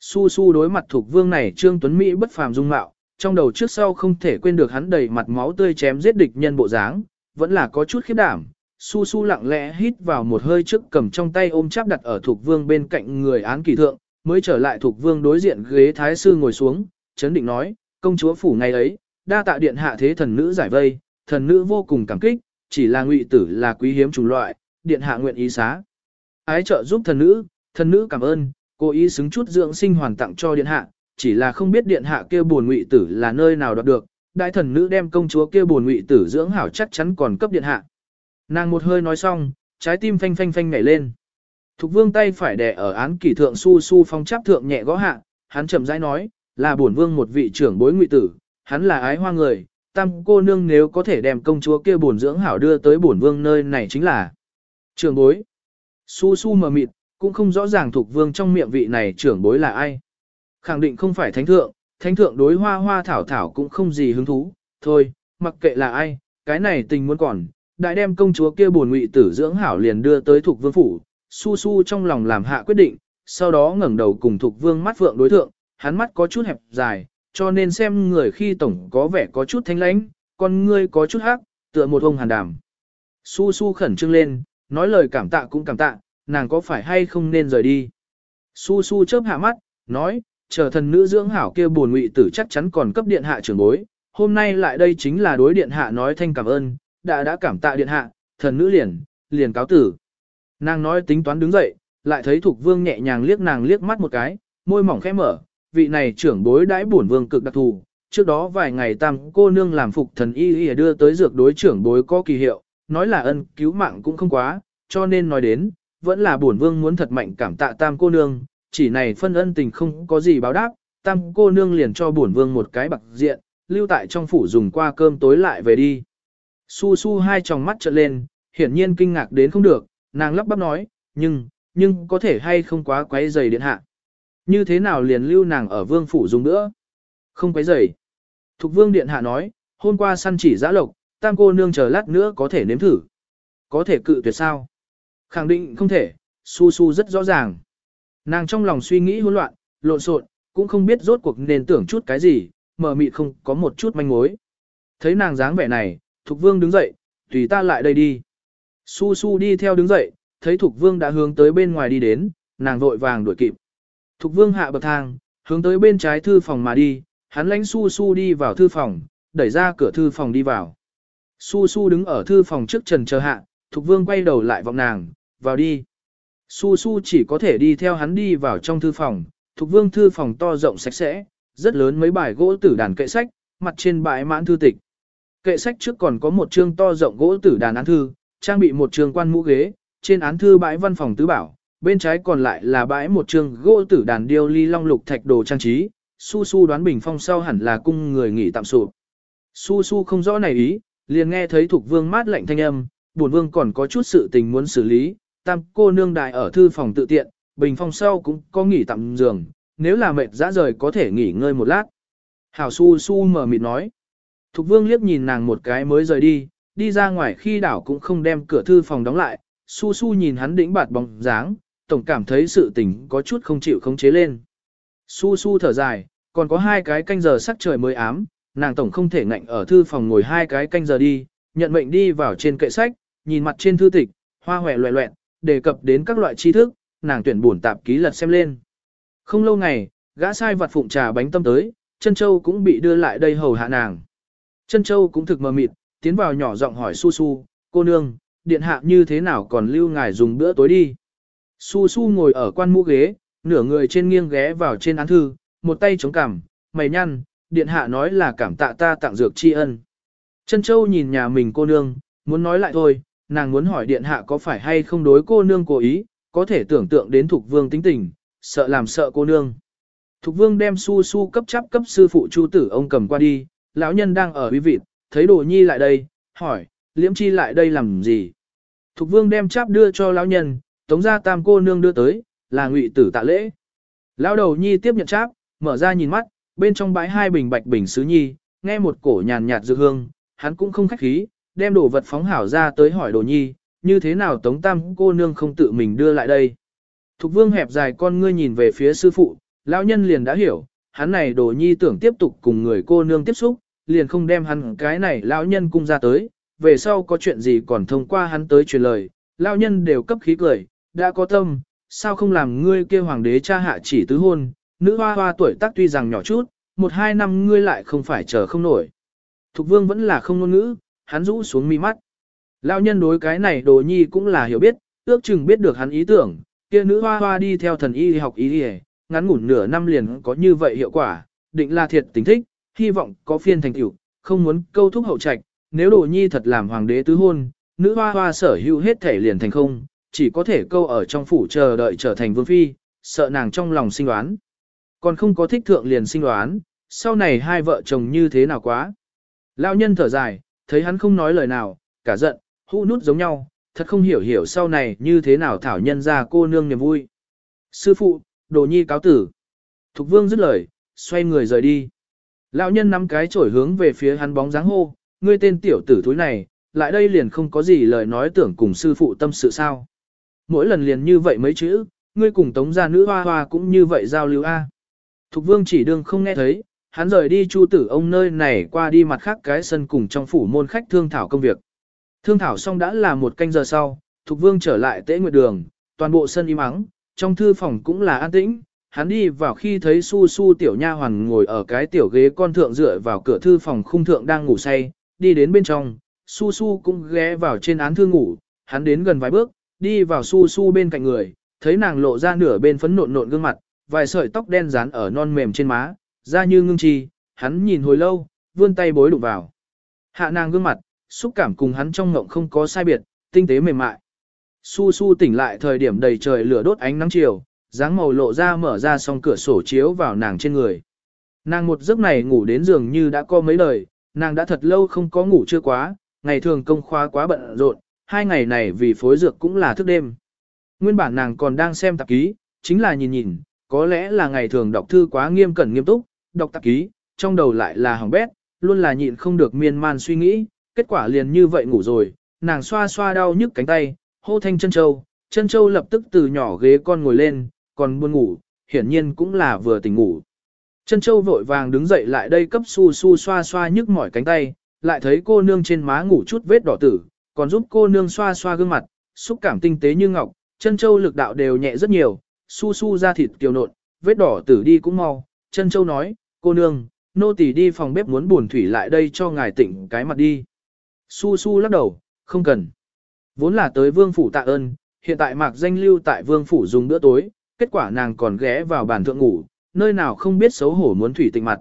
Su su đối mặt thục vương này trương tuấn Mỹ bất phàm dung mạo, trong đầu trước sau không thể quên được hắn đầy mặt máu tươi chém giết địch nhân bộ dáng, vẫn là có chút khiếp đảm. Su su lặng lẽ hít vào một hơi trước cầm trong tay ôm cháp đặt ở thục vương bên cạnh người án kỳ thượng, mới trở lại thuộc vương đối diện ghế thái sư ngồi xuống, chấn định nói, công chúa phủ ngày ấy, đa tạ điện hạ thế thần nữ giải vây, thần nữ vô cùng cảm kích, chỉ là ngụy tử là quý hiếm chủng loại, điện hạ nguyện ý xá. Ái trợ giúp thần nữ, thần nữ cảm ơn, cô ý xứng chút dưỡng sinh hoàn tặng cho điện hạ, chỉ là không biết điện hạ kia buồn ngụy tử là nơi nào đoạt được, đại thần nữ đem công chúa kia buồn ngụy tử dưỡng hảo chắc chắn còn cấp điện hạ. Nàng một hơi nói xong, trái tim phanh phanh phanh nhảy lên. Thục vương tay phải đè ở án kỷ thượng su su phong chắp thượng nhẹ gõ hạ, hắn chậm rãi nói, là bổn vương một vị trưởng bối ngụy tử, hắn là ái hoa người, tam cô nương nếu có thể đem công chúa kia bổn dưỡng hảo đưa tới bổn vương nơi này chính là trưởng bối. Su su mờ mịt, cũng không rõ ràng thuộc vương trong miệng vị này trưởng bối là ai. Khẳng định không phải thánh thượng, thánh thượng đối hoa hoa thảo thảo cũng không gì hứng thú, thôi, mặc kệ là ai, cái này tình muốn còn, đại đem công chúa kia buồn ngụy tử dưỡng hảo liền đưa tới thuộc vương phủ, su su trong lòng làm hạ quyết định, sau đó ngẩng đầu cùng thuộc Vương mắt vượng đối thượng, hắn mắt có chút hẹp dài, cho nên xem người khi tổng có vẻ có chút thanh lãnh, con ngươi có chút hắc, tựa một ông hàn đàm. Su su khẩn trương lên, nói lời cảm tạ cũng cảm tạ, nàng có phải hay không nên rời đi. Su su chớp hạ mắt, nói, chờ thần nữ dưỡng hảo kia buồn ngụy tử chắc chắn còn cấp điện hạ trưởng bối, hôm nay lại đây chính là đối điện hạ nói thanh cảm ơn, đã đã cảm tạ điện hạ, thần nữ liền, liền cáo tử. Nàng nói tính toán đứng dậy, lại thấy Thục Vương nhẹ nhàng liếc nàng liếc mắt một cái, môi mỏng khẽ mở, vị này trưởng bối đãi bổn vương cực đặc thù. Trước đó vài ngày tam cô nương làm phục thần y y đưa tới dược đối trưởng bối có kỳ hiệu, nói là ân cứu mạng cũng không quá, cho nên nói đến, vẫn là bổn vương muốn thật mạnh cảm tạ tam cô nương, chỉ này phân ân tình không có gì báo đáp, tam cô nương liền cho bổn vương một cái bạc diện, lưu tại trong phủ dùng qua cơm tối lại về đi. Su su hai tròng mắt trợn lên, hiển nhiên kinh ngạc đến không được, nàng lắp bắp nói, nhưng, nhưng có thể hay không quá quấy giày điện hạ. Như thế nào liền lưu nàng ở vương phủ dùng nữa? Không quấy giày. Thục vương điện hạ nói, hôm qua săn chỉ giã lộc, tam cô nương chờ lát nữa có thể nếm thử. Có thể cự tuyệt sao? Khẳng định không thể, su su rất rõ ràng. Nàng trong lòng suy nghĩ hỗn loạn, lộn xộn, cũng không biết rốt cuộc nên tưởng chút cái gì, mở mịt không có một chút manh mối. Thấy nàng dáng vẻ này, Thục Vương đứng dậy, tùy ta lại đây đi. Su Su đi theo đứng dậy, thấy Thục Vương đã hướng tới bên ngoài đi đến, nàng vội vàng đuổi kịp. Thục Vương hạ bậc thang, hướng tới bên trái thư phòng mà đi, hắn lãnh Su Su đi vào thư phòng, đẩy ra cửa thư phòng đi vào. Su Su đứng ở thư phòng trước trần chờ hạ, Thục Vương quay đầu lại vọng nàng, vào đi. Su Su chỉ có thể đi theo hắn đi vào trong thư phòng, Thục Vương thư phòng to rộng sạch sẽ, rất lớn mấy bài gỗ tử đàn kệ sách, mặt trên bãi mãn thư tịch. Kệ sách trước còn có một chương to rộng gỗ tử đàn án thư, trang bị một trường quan mũ ghế, trên án thư bãi văn phòng tứ bảo, bên trái còn lại là bãi một trường gỗ tử đàn điêu ly long lục thạch đồ trang trí, su su đoán bình phong sau hẳn là cung người nghỉ tạm sụp. Su su không rõ này ý, liền nghe thấy thuộc vương mát lạnh thanh âm, buồn vương còn có chút sự tình muốn xử lý, tam cô nương đại ở thư phòng tự tiện, bình phong sau cũng có nghỉ tạm giường, nếu là mệt dã rời có thể nghỉ ngơi một lát. Hảo su su mở mịt nói. Thục vương liếc nhìn nàng một cái mới rời đi, đi ra ngoài khi đảo cũng không đem cửa thư phòng đóng lại, su su nhìn hắn đĩnh bạt bóng dáng, tổng cảm thấy sự tình có chút không chịu khống chế lên. Su su thở dài, còn có hai cái canh giờ sắc trời mới ám, nàng tổng không thể ngạnh ở thư phòng ngồi hai cái canh giờ đi, nhận mệnh đi vào trên kệ sách, nhìn mặt trên thư tịch, hoa hòe loẹ loẹn, đề cập đến các loại tri thức, nàng tuyển buồn tạp ký lật xem lên. Không lâu ngày, gã sai vặt phụng trà bánh tâm tới, chân châu cũng bị đưa lại đây hầu hạ nàng. Chân châu cũng thực mờ mịt, tiến vào nhỏ giọng hỏi su su, cô nương, điện hạ như thế nào còn lưu ngài dùng bữa tối đi. Su su ngồi ở quan mũ ghế, nửa người trên nghiêng ghé vào trên án thư, một tay chống cằm, mày nhăn, điện hạ nói là cảm tạ ta tặng dược tri ân. Chân châu nhìn nhà mình cô nương, muốn nói lại thôi, nàng muốn hỏi điện hạ có phải hay không đối cô nương cố ý, có thể tưởng tượng đến thục vương tính tình, sợ làm sợ cô nương. Thục vương đem su su cấp chấp cấp sư phụ chu tử ông cầm qua đi, lão nhân đang ở uy vịt, thấy đồ nhi lại đây, hỏi, liễm chi lại đây làm gì? Thục vương đem chấp đưa cho lão nhân, tống ra tam cô nương đưa tới, là ngụy tử tạ lễ. Lão đầu nhi tiếp nhận chấp mở ra nhìn mắt, bên trong bãi hai bình bạch bình sứ nhi, nghe một cổ nhàn nhạt dư hương, hắn cũng không khách khí, đem đồ vật phóng hảo ra tới hỏi đồ nhi, như thế nào tống tam cô nương không tự mình đưa lại đây. Thục vương hẹp dài con ngươi nhìn về phía sư phụ, lão nhân liền đã hiểu, hắn này đồ nhi tưởng tiếp tục cùng người cô nương tiếp xúc, liền không đem hắn cái này lão nhân cung ra tới, về sau có chuyện gì còn thông qua hắn tới truyền lời, lão nhân đều cấp khí cười, đã có tâm, sao không làm ngươi kêu hoàng đế cha hạ chỉ tứ hôn, nữ hoa hoa tuổi tác tuy rằng nhỏ chút, một hai năm ngươi lại không phải chờ không nổi. Thục vương vẫn là không ngôn ngữ, hắn rũ xuống mi mắt. Lão nhân đối cái này đồ nhi cũng là hiểu biết, ước chừng biết được hắn ý tưởng, kia nữ hoa hoa đi theo thần y học y y, ngắn ngủn nửa năm liền có như vậy hiệu quả, định là thiệt tình thích, hy vọng có phiên thành tựu, không muốn câu thúc hậu trạch, nếu đồ nhi thật làm hoàng đế tứ hôn, nữ hoa hoa sở hữu hết thể liền thành không, chỉ có thể câu ở trong phủ chờ đợi trở thành vương phi, sợ nàng trong lòng sinh đoán. Còn không có thích thượng liền sinh đoán, sau này hai vợ chồng như thế nào quá. Lão nhân thở dài, thấy hắn không nói lời nào, cả giận, hũ nút giống nhau, thật không hiểu hiểu sau này như thế nào thảo nhân ra cô nương niềm vui. Sư phụ, đồ nhi cáo tử. Thục vương dứt lời, xoay người rời đi. Lão nhân nắm cái chổi hướng về phía hắn bóng dáng hô, ngươi tên tiểu tử thúi này, lại đây liền không có gì lời nói tưởng cùng sư phụ tâm sự sao. Mỗi lần liền như vậy mấy chữ, ngươi cùng tống gia nữ hoa hoa cũng như vậy giao lưu a. Thục vương chỉ đương không nghe thấy, hắn rời đi chu tử ông nơi này qua đi mặt khác cái sân cùng trong phủ môn khách thương thảo công việc. Thương thảo xong đã là một canh giờ sau, Thục Vương trở lại tế nguyệt đường, toàn bộ sân im ắng, trong thư phòng cũng là an tĩnh, hắn đi vào khi thấy su su tiểu nha hoàn ngồi ở cái tiểu ghế con thượng dựa vào cửa thư phòng khung thượng đang ngủ say, đi đến bên trong, su su cũng ghé vào trên án thư ngủ, hắn đến gần vài bước, đi vào su su bên cạnh người, thấy nàng lộ ra nửa bên phấn nộn nộn gương mặt, vài sợi tóc đen dán ở non mềm trên má, da như ngưng chi, hắn nhìn hồi lâu, vươn tay bối đụng vào. Hạ nàng gương mặt, xúc cảm cùng hắn trong ngộng không có sai biệt, tinh tế mềm mại. Su su tỉnh lại thời điểm đầy trời lửa đốt ánh nắng chiều, dáng màu lộ ra mở ra song cửa sổ chiếu vào nàng trên người. Nàng một giấc này ngủ đến giường như đã có mấy lời, nàng đã thật lâu không có ngủ chưa quá, ngày thường công khóa quá bận rộn, hai ngày này vì phối dược cũng là thức đêm. Nguyên bản nàng còn đang xem tạp ký, chính là nhìn nhìn, có lẽ là ngày thường đọc thư quá nghiêm cẩn nghiêm túc, đọc tạp ký, trong đầu lại là hỏng bét, luôn là nhịn không được miên man suy nghĩ, kết quả liền như vậy ngủ rồi, nàng xoa xoa đau nhức cánh tay, hô thanh chân châu, chân châu lập tức từ nhỏ ghế con ngồi lên, còn buồn ngủ, hiển nhiên cũng là vừa tỉnh ngủ. Chân châu vội vàng đứng dậy lại đây cấp su su xoa xoa nhức mỏi cánh tay, lại thấy cô nương trên má ngủ chút vết đỏ tử, còn giúp cô nương xoa xoa gương mặt, xúc cảm tinh tế như ngọc, chân châu lực đạo đều nhẹ rất nhiều, su su ra thịt kiều nộn, vết đỏ tử đi cũng mau, chân châu nói, cô nương, nô tỳ đi phòng bếp muốn buồn thủy lại đây cho ngài tỉnh cái mặt đi. Su su lắc đầu, không cần. Vốn là tới vương phủ tạ ơn, hiện tại mạc danh lưu tại vương phủ dùng bữa tối, kết quả nàng còn ghé vào bàn thượng ngủ, nơi nào không biết xấu hổ muốn thủy tịnh mặt.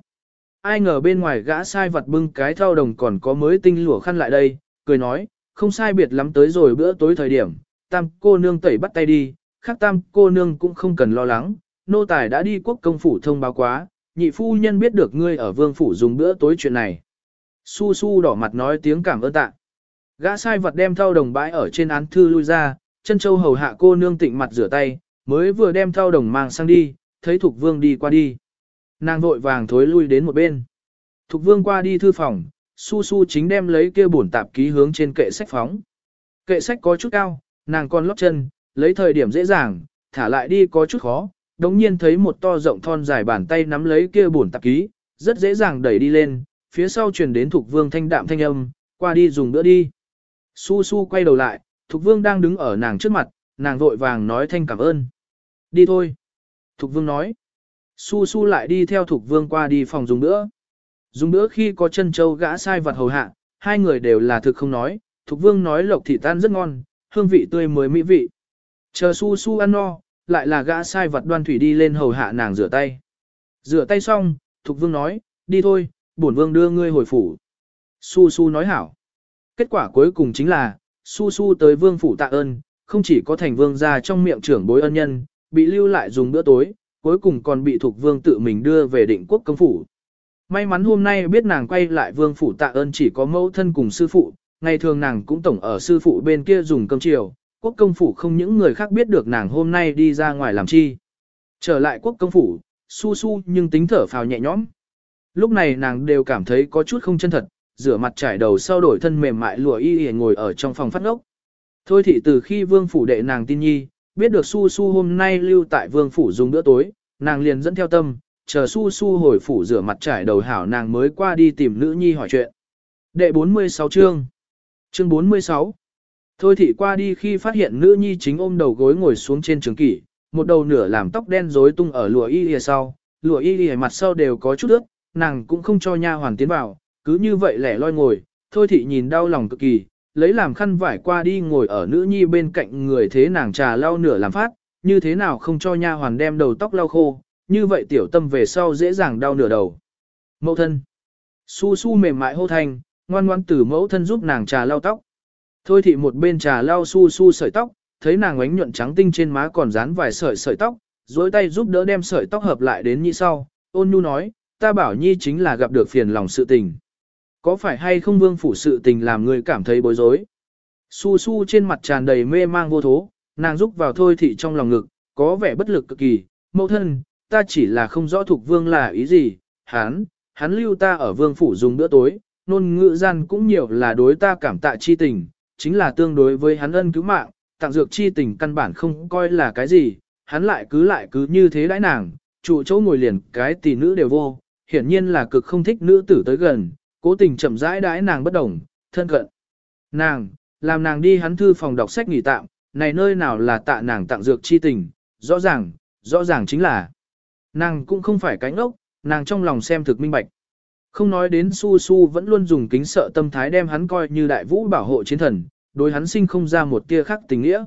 Ai ngờ bên ngoài gã sai vật bưng cái thao đồng còn có mới tinh lụa khăn lại đây, cười nói, không sai biệt lắm tới rồi bữa tối thời điểm, tam cô nương tẩy bắt tay đi, khác tam cô nương cũng không cần lo lắng, nô tài đã đi quốc công phủ thông báo quá, nhị phu nhân biết được ngươi ở vương phủ dùng bữa tối chuyện này. Su su đỏ mặt nói tiếng cảm ơn tạ. Gã sai vật đem thao đồng bãi ở trên án thư lui ra, chân châu hầu hạ cô nương tịnh mặt rửa tay, mới vừa đem thao đồng mang sang đi, thấy Thục Vương đi qua đi. Nàng vội vàng thối lui đến một bên. Thục Vương qua đi thư phòng, su su chính đem lấy kia bổn tạp ký hướng trên kệ sách phóng. Kệ sách có chút cao, nàng còn lót chân, lấy thời điểm dễ dàng, thả lại đi có chút khó, đống nhiên thấy một to rộng thon dài bàn tay nắm lấy kia bổn tạp ký, rất dễ dàng đẩy đi lên, phía sau truyền đến Thục Vương thanh đạm thanh âm, qua đi dùng bữa đi. Su Su quay đầu lại, Thục Vương đang đứng ở nàng trước mặt, nàng vội vàng nói thanh cảm ơn. Đi thôi. Thục Vương nói. Su Su lại đi theo Thục Vương qua đi phòng dùng bữa. Dùng bữa khi có chân châu gã sai vật hầu hạ, hai người đều là thực không nói, Thục Vương nói lộc thị tan rất ngon, hương vị tươi mới mỹ vị. Chờ Su Su ăn no, lại là gã sai vật đoan thủy đi lên hầu hạ nàng rửa tay. Rửa tay xong, Thục Vương nói, đi thôi, bổn Vương đưa ngươi hồi phủ. Su Su nói hảo. Kết quả cuối cùng chính là, Su Su tới Vương phủ tạ ơn, không chỉ có thành Vương ra trong miệng trưởng bối ân nhân, bị lưu lại dùng bữa tối, cuối cùng còn bị Thục Vương tự mình đưa về định quốc công phủ. May mắn hôm nay biết nàng quay lại Vương phủ tạ ơn chỉ có mẫu thân cùng sư phụ, ngày thường nàng cũng tổng ở sư phụ bên kia dùng cơm chiều, quốc công phủ không những người khác biết được nàng hôm nay đi ra ngoài làm chi. Trở lại quốc công phủ, su su nhưng tính thở phào nhẹ nhõm. Lúc này nàng đều cảm thấy có chút không chân thật, rửa mặt trải đầu sau đổi thân mềm mại lụa y y ngồi ở trong phòng phát ngốc. Thôi thì từ khi vương phủ đệ nàng tin nhi, biết được su su hôm nay lưu tại vương phủ dùng bữa tối, nàng liền dẫn theo tâm, chờ su su hồi phủ rửa mặt trải đầu hảo nàng mới qua đi tìm nữ nhi hỏi chuyện. Đệ 46 chương Chương 46 Thôi thị qua đi khi phát hiện nữ nhi chính ôm đầu gối ngồi xuống trên trường kỷ, một đầu nửa làm tóc đen rối tung ở lụa y lìa sau, lụa y lìa mặt sau đều có chút ướt, nàng cũng không cho nha hoàn tiến vào, cứ như vậy lẻ loi ngồi, thôi thị nhìn đau lòng cực kỳ, lấy làm khăn vải qua đi ngồi ở nữ nhi bên cạnh người thế nàng trà lau nửa làm phát, như thế nào không cho nha hoàn đem đầu tóc lau khô, như vậy tiểu tâm về sau dễ dàng đau nửa đầu. Mẫu thân. Su su mềm mại hô thanh, ngoan ngoan từ mẫu thân giúp nàng trà lau tóc. Thôi thị một bên trà lau su su sợi tóc, thấy nàng ánh nhuận trắng tinh trên má còn dán vài sợi sợi tóc, dối tay giúp đỡ đem sợi tóc hợp lại đến như sau, ôn nhu nói, ta bảo nhi chính là gặp được phiền lòng sự tình. Có phải hay không vương phủ sự tình làm người cảm thấy bối rối? Su su trên mặt tràn đầy mê mang vô thố, nàng rúc vào thôi thị trong lòng ngực, có vẻ bất lực cực kỳ, mẫu thân, ta chỉ là không rõ thuộc vương là ý gì, hắn, hắn lưu ta ở vương phủ dùng bữa tối, nôn ngữ gian cũng nhiều là đối ta cảm tạ chi tình, chính là tương đối với hắn ân cứu mạng, tặng dược chi tình căn bản không coi là cái gì, hắn lại cứ lại cứ như thế đãi nàng, trụ chỗ ngồi liền cái tỷ nữ đều vô, hiển nhiên là cực không thích nữ tử tới gần, cố tình chậm rãi đãi nàng bất đồng, thân cận. Nàng, làm nàng đi hắn thư phòng đọc sách nghỉ tạm, này nơi nào là tạ nàng tặng dược chi tình, rõ ràng, rõ ràng chính là nàng cũng không phải cánh ốc, nàng trong lòng xem thực minh bạch. Không nói đến su su vẫn luôn dùng kính sợ tâm thái đem hắn coi như đại vũ bảo hộ chiến thần, đối hắn sinh không ra một tia khác tình nghĩa.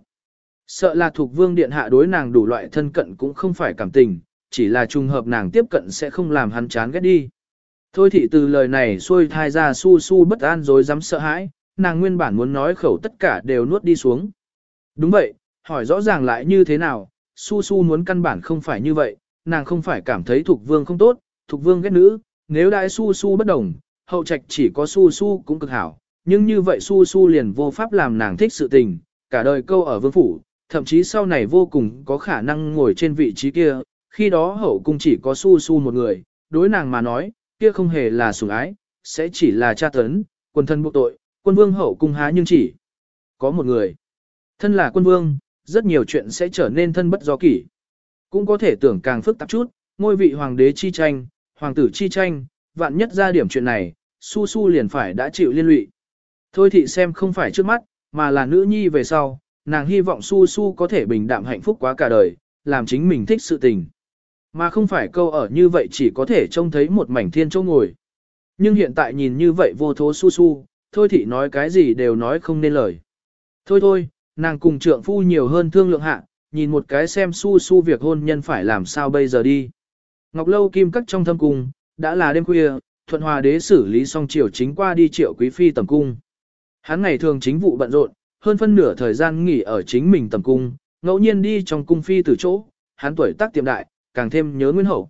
Sợ là thuộc vương điện hạ đối nàng đủ loại thân cận cũng không phải cảm tình, chỉ là trùng hợp nàng tiếp cận sẽ không làm hắn chán ghét đi. Thôi thị từ lời này xuôi thai ra su su bất an rồi dám sợ hãi, nàng nguyên bản muốn nói khẩu tất cả đều nuốt đi xuống. Đúng vậy, hỏi rõ ràng lại như thế nào, su su muốn căn bản không phải như vậy, nàng không phải cảm thấy thuộc vương không tốt, thuộc vương ghét nữ, nếu đại su su bất đồng, hậu trạch chỉ có su su cũng cực hảo, nhưng như vậy su su liền vô pháp làm nàng thích sự tình, cả đời câu ở vương phủ, thậm chí sau này vô cùng có khả năng ngồi trên vị trí kia, khi đó hậu cung chỉ có su su một người, đối nàng mà nói, kia không hề là sủng ái, sẽ chỉ là tra tấn, quân thân buộc tội, quân vương hậu cung há nhưng chỉ có một người. Thân là quân vương, rất nhiều chuyện sẽ trở nên thân bất do kỷ. Cũng có thể tưởng càng phức tạp chút, ngôi vị hoàng đế chi tranh, hoàng tử chi tranh, vạn nhất ra điểm chuyện này, su su liền phải đã chịu liên lụy. Thôi thị xem không phải trước mắt, mà là nữ nhi về sau, nàng hy vọng su su có thể bình đạm hạnh phúc quá cả đời, làm chính mình thích sự tình. Mà không phải câu ở như vậy chỉ có thể trông thấy một mảnh thiên châu ngồi. Nhưng hiện tại nhìn như vậy vô thố su su, thôi thị nói cái gì đều nói không nên lời. Thôi thôi, nàng cùng trượng phu nhiều hơn thương lượng hạ, nhìn một cái xem su su việc hôn nhân phải làm sao bây giờ đi. Ngọc Lâu kim cắt trong thâm cung, đã là đêm khuya, thuận hòa đế xử lý xong triều chính qua đi triệu quý phi tầm cung. Hắn ngày thường chính vụ bận rộn, hơn phân nửa thời gian nghỉ ở chính mình tầm cung, ngẫu nhiên đi trong cung phi từ chỗ, hắn tuổi tác tiệm đại, càng thêm nhớ nguyên hậu.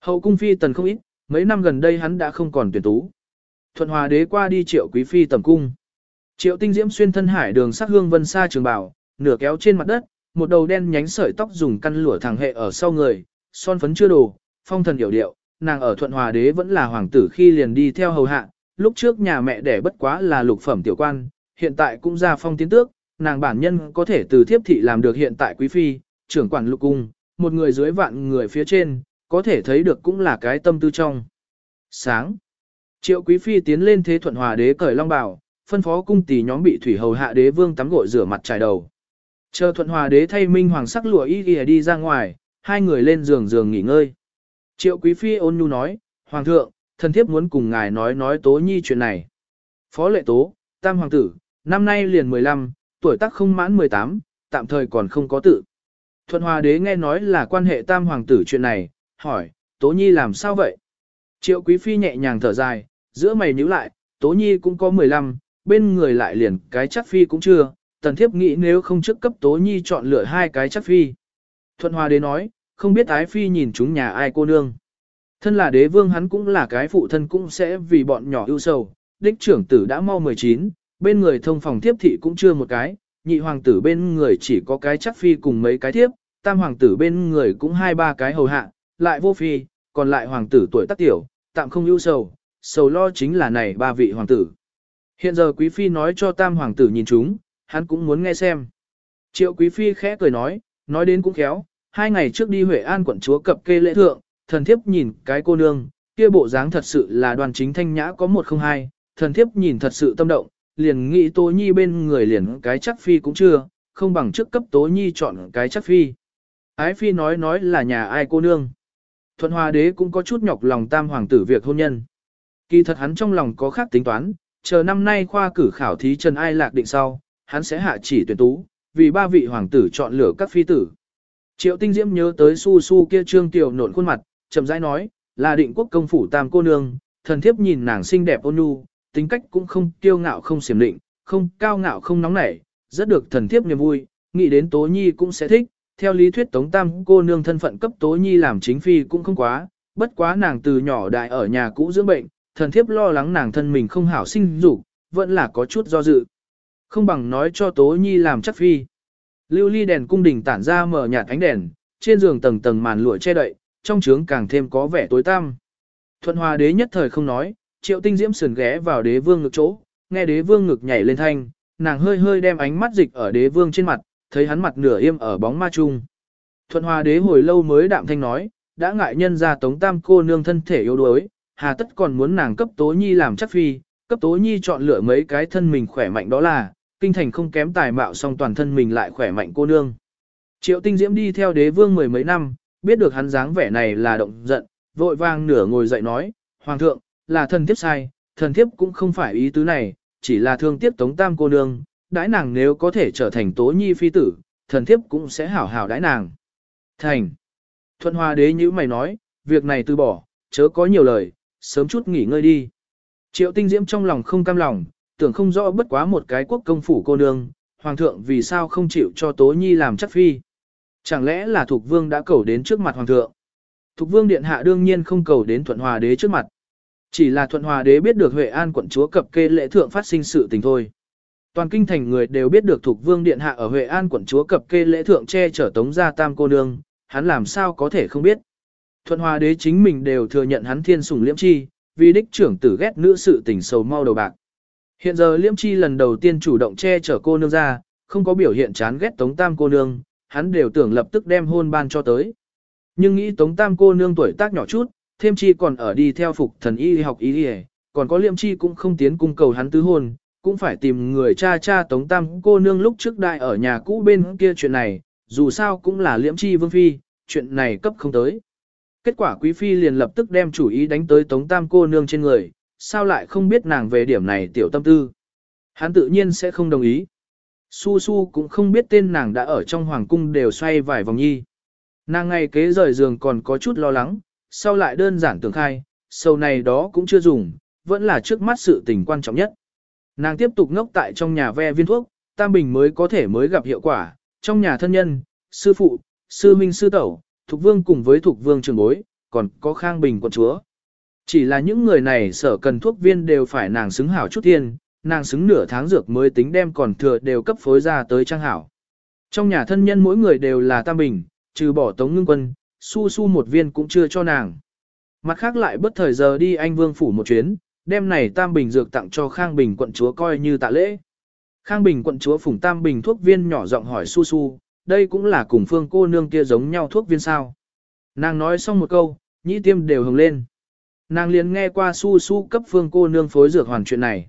Hậu cung phi tần không ít, mấy năm gần đây hắn đã không còn tuyển tú. Thuận hòa đế qua đi triệu quý phi tầm cung. Triệu tinh diễm xuyên thân hải đường sắc hương vân xa trường bảo, nửa kéo trên mặt đất, một đầu đen nhánh sợi tóc dùng căn lửa thẳng hệ ở sau người, son phấn chưa đủ phong thần hiểu điệu, nàng ở thuận hòa đế vẫn là hoàng tử khi liền đi theo hầu hạ, lúc trước nhà mẹ đẻ bất quá là lục phẩm tiểu quan, hiện tại cũng ra phong tiến tước, nàng bản nhân có thể từ thiếp thị làm được hiện tại quý phi, trưởng quản lục cung, một người dưới vạn người phía trên, có thể thấy được cũng là cái tâm tư trong. Sáng. Triệu Quý Phi tiến lên thế thuận hòa đế cởi long bào, phân phó cung tỷ nhóm bị thủy hầu hạ đế vương tắm gội rửa mặt trải đầu. Chờ thuận hòa đế thay minh hoàng sắc lụa y đi ra ngoài, hai người lên giường giường nghỉ ngơi. Triệu Quý Phi ôn nhu nói, Hoàng thượng, thần thiếp muốn cùng ngài nói nói tố nhi chuyện này. Phó lệ tố, tam hoàng tử, năm nay liền 15, tuổi tác không mãn 18, tạm thời còn không có tự. Thuận hòa đế nghe nói là quan hệ tam hoàng tử chuyện này, hỏi, tố nhi làm sao vậy? Triệu quý phi nhẹ nhàng thở dài, giữa mày nhíu lại, tố nhi cũng có 15, bên người lại liền cái chắc phi cũng chưa, tần thiếp nghĩ nếu không trước cấp tố nhi chọn lựa hai cái chắc phi. Thuận hòa đế nói, không biết ái phi nhìn chúng nhà ai cô nương. Thân là đế vương hắn cũng là cái phụ thân cũng sẽ vì bọn nhỏ ưu sầu, đích trưởng tử đã mau 19, bên người thông phòng thiếp thị cũng chưa một cái, nhị hoàng tử bên người chỉ có cái chắc phi cùng mấy cái thiếp, tam hoàng tử bên người cũng hai ba cái hầu hạ, lại vô phi, còn lại hoàng tử tuổi tác tiểu, tạm không ưu sầu, sầu lo chính là này ba vị hoàng tử. Hiện giờ quý phi nói cho tam hoàng tử nhìn chúng, hắn cũng muốn nghe xem. Triệu quý phi khẽ cười nói, nói đến cũng khéo, hai ngày trước đi Huệ An quận chúa cập kê lễ thượng, thần thiếp nhìn cái cô nương, kia bộ dáng thật sự là đoàn chính thanh nhã có một không hai, thần thiếp nhìn thật sự tâm động, liền nghĩ Tố Nhi bên người liền cái chắc phi cũng chưa, không bằng trước cấp Tố Nhi chọn cái chắc phi. Ái phi nói nói là nhà ai cô nương. Thuận Hòa đế cũng có chút nhọc lòng tam hoàng tử việc hôn nhân. Kỳ thật hắn trong lòng có khác tính toán, chờ năm nay khoa cử khảo thí Trần Ai Lạc định sau, hắn sẽ hạ chỉ tuyển tú, vì ba vị hoàng tử chọn lựa các phi tử. Triệu Tinh Diễm nhớ tới su su kia trương tiểu nộn khuôn mặt, chậm rãi nói, là định quốc công phủ tam cô nương, thần thiếp nhìn nàng xinh đẹp ôn nhu, tính cách cũng không kiêu ngạo không xiểm định, không cao ngạo không nóng nảy, rất được thần thiếp niềm vui, nghĩ đến Tố Nhi cũng sẽ thích. Theo lý thuyết Tống Tam cô nương thân phận cấp Tố Nhi làm chính phi cũng không quá, bất quá nàng từ nhỏ đại ở nhà cũ dưỡng bệnh, thần thiếp lo lắng nàng thân mình không hảo sinh dục, vẫn là có chút do dự. Không bằng nói cho Tố Nhi làm chắc phi. Lưu ly đèn cung đình tản ra mở nhạt ánh đèn, trên giường tầng tầng màn lụa che đậy, trong trướng càng thêm có vẻ tối tăm. Thuận Hòa đế nhất thời không nói, Triệu Tinh Diễm sườn ghé vào đế vương ngực chỗ, nghe đế vương ngực nhảy lên thanh, nàng hơi hơi đem ánh mắt dịch ở đế vương trên mặt, thấy hắn mặt nửa im ở bóng ma trung. Thuận Hòa đế hồi lâu mới đạm thanh nói, đã ngại nhân ra Tống Tam cô nương thân thể yếu đuối, hà tất còn muốn nàng cấp Tố Nhi làm chắc phi, cấp Tố Nhi chọn lựa mấy cái thân mình khỏe mạnh đó là, kinh thành không kém tài mạo song toàn thân mình lại khỏe mạnh cô nương. Triệu Tinh Diễm đi theo đế vương mười mấy năm, biết được hắn dáng vẻ này là động giận, vội vang nửa ngồi dậy nói, Hoàng thượng, là thần thiếp sai, thần thiếp cũng không phải ý tứ này, chỉ là thương tiếc tống tam cô nương, đãi nàng nếu có thể trở thành tố nhi phi tử, thần thiếp cũng sẽ hảo hảo đãi nàng. Thành. Thuận Hoa đế như mày nói, việc này từ bỏ, chớ có nhiều lời, sớm chút nghỉ ngơi đi. Triệu tinh diễm trong lòng không cam lòng, tưởng không rõ bất quá một cái quốc công phủ cô nương, hoàng thượng vì sao không chịu cho tố nhi làm chắc phi. Chẳng lẽ là thuộc vương đã cầu đến trước mặt hoàng thượng? Thục vương điện hạ đương nhiên không cầu đến thuận hòa đế trước mặt. Chỉ là thuận hòa đế biết được Huệ An quận chúa cập kê lễ thượng phát sinh sự tình thôi. Toàn kinh thành người đều biết được Thục vương điện hạ ở Huệ An quận chúa cập kê lễ thượng che chở tống gia tam cô nương, hắn làm sao có thể không biết. Thuận hòa đế chính mình đều thừa nhận hắn thiên sủng liễm chi, vì đích trưởng tử ghét nữ sự tình sầu mau đầu bạc. Hiện giờ liễm chi lần đầu tiên chủ động che chở cô nương ra, không có biểu hiện chán ghét tống tam cô nương, hắn đều tưởng lập tức đem hôn ban cho tới. Nhưng nghĩ tống tam cô nương tuổi tác nhỏ chút, thêm chi còn ở đi theo phục thần y học y y, còn có Liễm chi cũng không tiến cung cầu hắn tứ hôn, cũng phải tìm người cha cha tống tam cô nương lúc trước đại ở nhà cũ bên kia chuyện này, dù sao cũng là liễm chi vương phi, chuyện này cấp không tới. Kết quả quý phi liền lập tức đem chủ ý đánh tới tống tam cô nương trên người, sao lại không biết nàng về điểm này tiểu tâm tư. Hắn tự nhiên sẽ không đồng ý. Su Su cũng không biết tên nàng đã ở trong hoàng cung đều xoay vài vòng nhi. Nàng ngay kế rời giường còn có chút lo lắng, sau lại đơn giản tưởng khai, sâu này đó cũng chưa dùng, vẫn là trước mắt sự tình quan trọng nhất. Nàng tiếp tục ngốc tại trong nhà ve viên thuốc, tam bình mới có thể mới gặp hiệu quả, trong nhà thân nhân, sư phụ, sư minh sư tẩu, thục vương cùng với thục vương trường bối, còn có khang bình quận chúa. Chỉ là những người này sở cần thuốc viên đều phải nàng xứng hảo chút tiền, nàng xứng nửa tháng dược mới tính đem còn thừa đều cấp phối ra tới trang hảo. Trong nhà thân nhân mỗi người đều là tam bình, trừ bỏ tống ngưng quân, su su một viên cũng chưa cho nàng. Mặt khác lại bất thời giờ đi anh vương phủ một chuyến, đem này tam bình dược tặng cho Khang Bình quận chúa coi như tạ lễ. Khang Bình quận chúa phủng tam bình thuốc viên nhỏ giọng hỏi su su, đây cũng là cùng phương cô nương kia giống nhau thuốc viên sao. Nàng nói xong một câu, nhĩ tiêm đều hồng lên. Nàng liền nghe qua su su cấp phương cô nương phối dược hoàn chuyện này.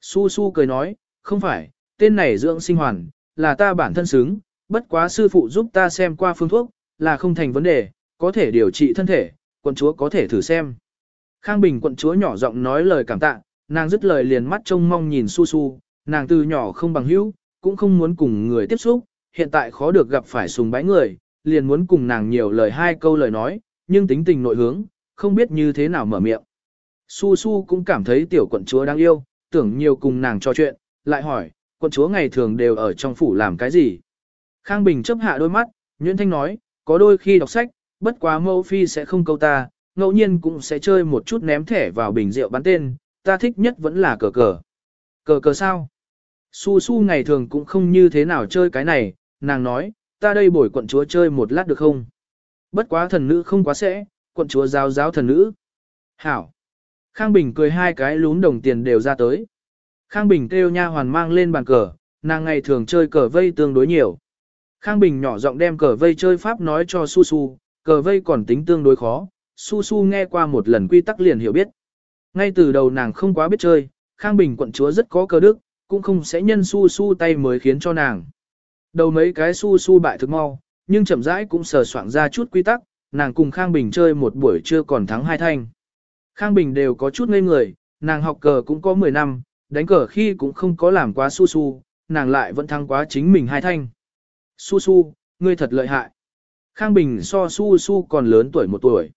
Su su cười nói, không phải, tên này dưỡng sinh hoàn, là ta bản thân xứng, bất quá sư phụ giúp ta xem qua phương thuốc, là không thành vấn đề, có thể điều trị thân thể, quận chúa có thể thử xem. Khang Bình quận chúa nhỏ giọng nói lời cảm tạ, nàng dứt lời liền mắt trông mong nhìn su su, nàng từ nhỏ không bằng hữu, cũng không muốn cùng người tiếp xúc, hiện tại khó được gặp phải sùng bái người, liền muốn cùng nàng nhiều lời hai câu lời nói, nhưng tính tình nội hướng, không biết như thế nào mở miệng. Su Su cũng cảm thấy tiểu quận chúa đáng yêu, tưởng nhiều cùng nàng trò chuyện, lại hỏi, quận chúa ngày thường đều ở trong phủ làm cái gì? Khang Bình chấp hạ đôi mắt, Nguyễn Thanh nói, có đôi khi đọc sách, bất quá mẫu phi sẽ không câu ta, ngẫu nhiên cũng sẽ chơi một chút ném thẻ vào bình rượu bắn tên, ta thích nhất vẫn là cờ cờ. Cờ cờ sao? Su Su ngày thường cũng không như thế nào chơi cái này, nàng nói, ta đây bồi quận chúa chơi một lát được không? Bất quá thần nữ không quá sẽ, quận chúa giáo giáo thần nữ. Hảo. Khang Bình cười hai cái lún đồng tiền đều ra tới. Khang Bình kêu nha hoàn mang lên bàn cờ, nàng ngày thường chơi cờ vây tương đối nhiều. Khang Bình nhỏ giọng đem cờ vây chơi pháp nói cho Su Su, cờ vây còn tính tương đối khó, Su Su nghe qua một lần quy tắc liền hiểu biết. Ngay từ đầu nàng không quá biết chơi, Khang Bình quận chúa rất có cơ đức, cũng không sẽ nhân Su Su tay mới khiến cho nàng. Đầu mấy cái Su Su bại thực mau, nhưng chậm rãi cũng sờ soạn ra chút quy tắc, nàng cùng Khang Bình chơi một buổi trưa còn thắng hai thanh. Khang Bình đều có chút ngây người, nàng học cờ cũng có 10 năm, đánh cờ khi cũng không có làm quá su su, nàng lại vẫn thắng quá chính mình hai thanh. Su su, ngươi thật lợi hại. Khang Bình so su su còn lớn tuổi một tuổi.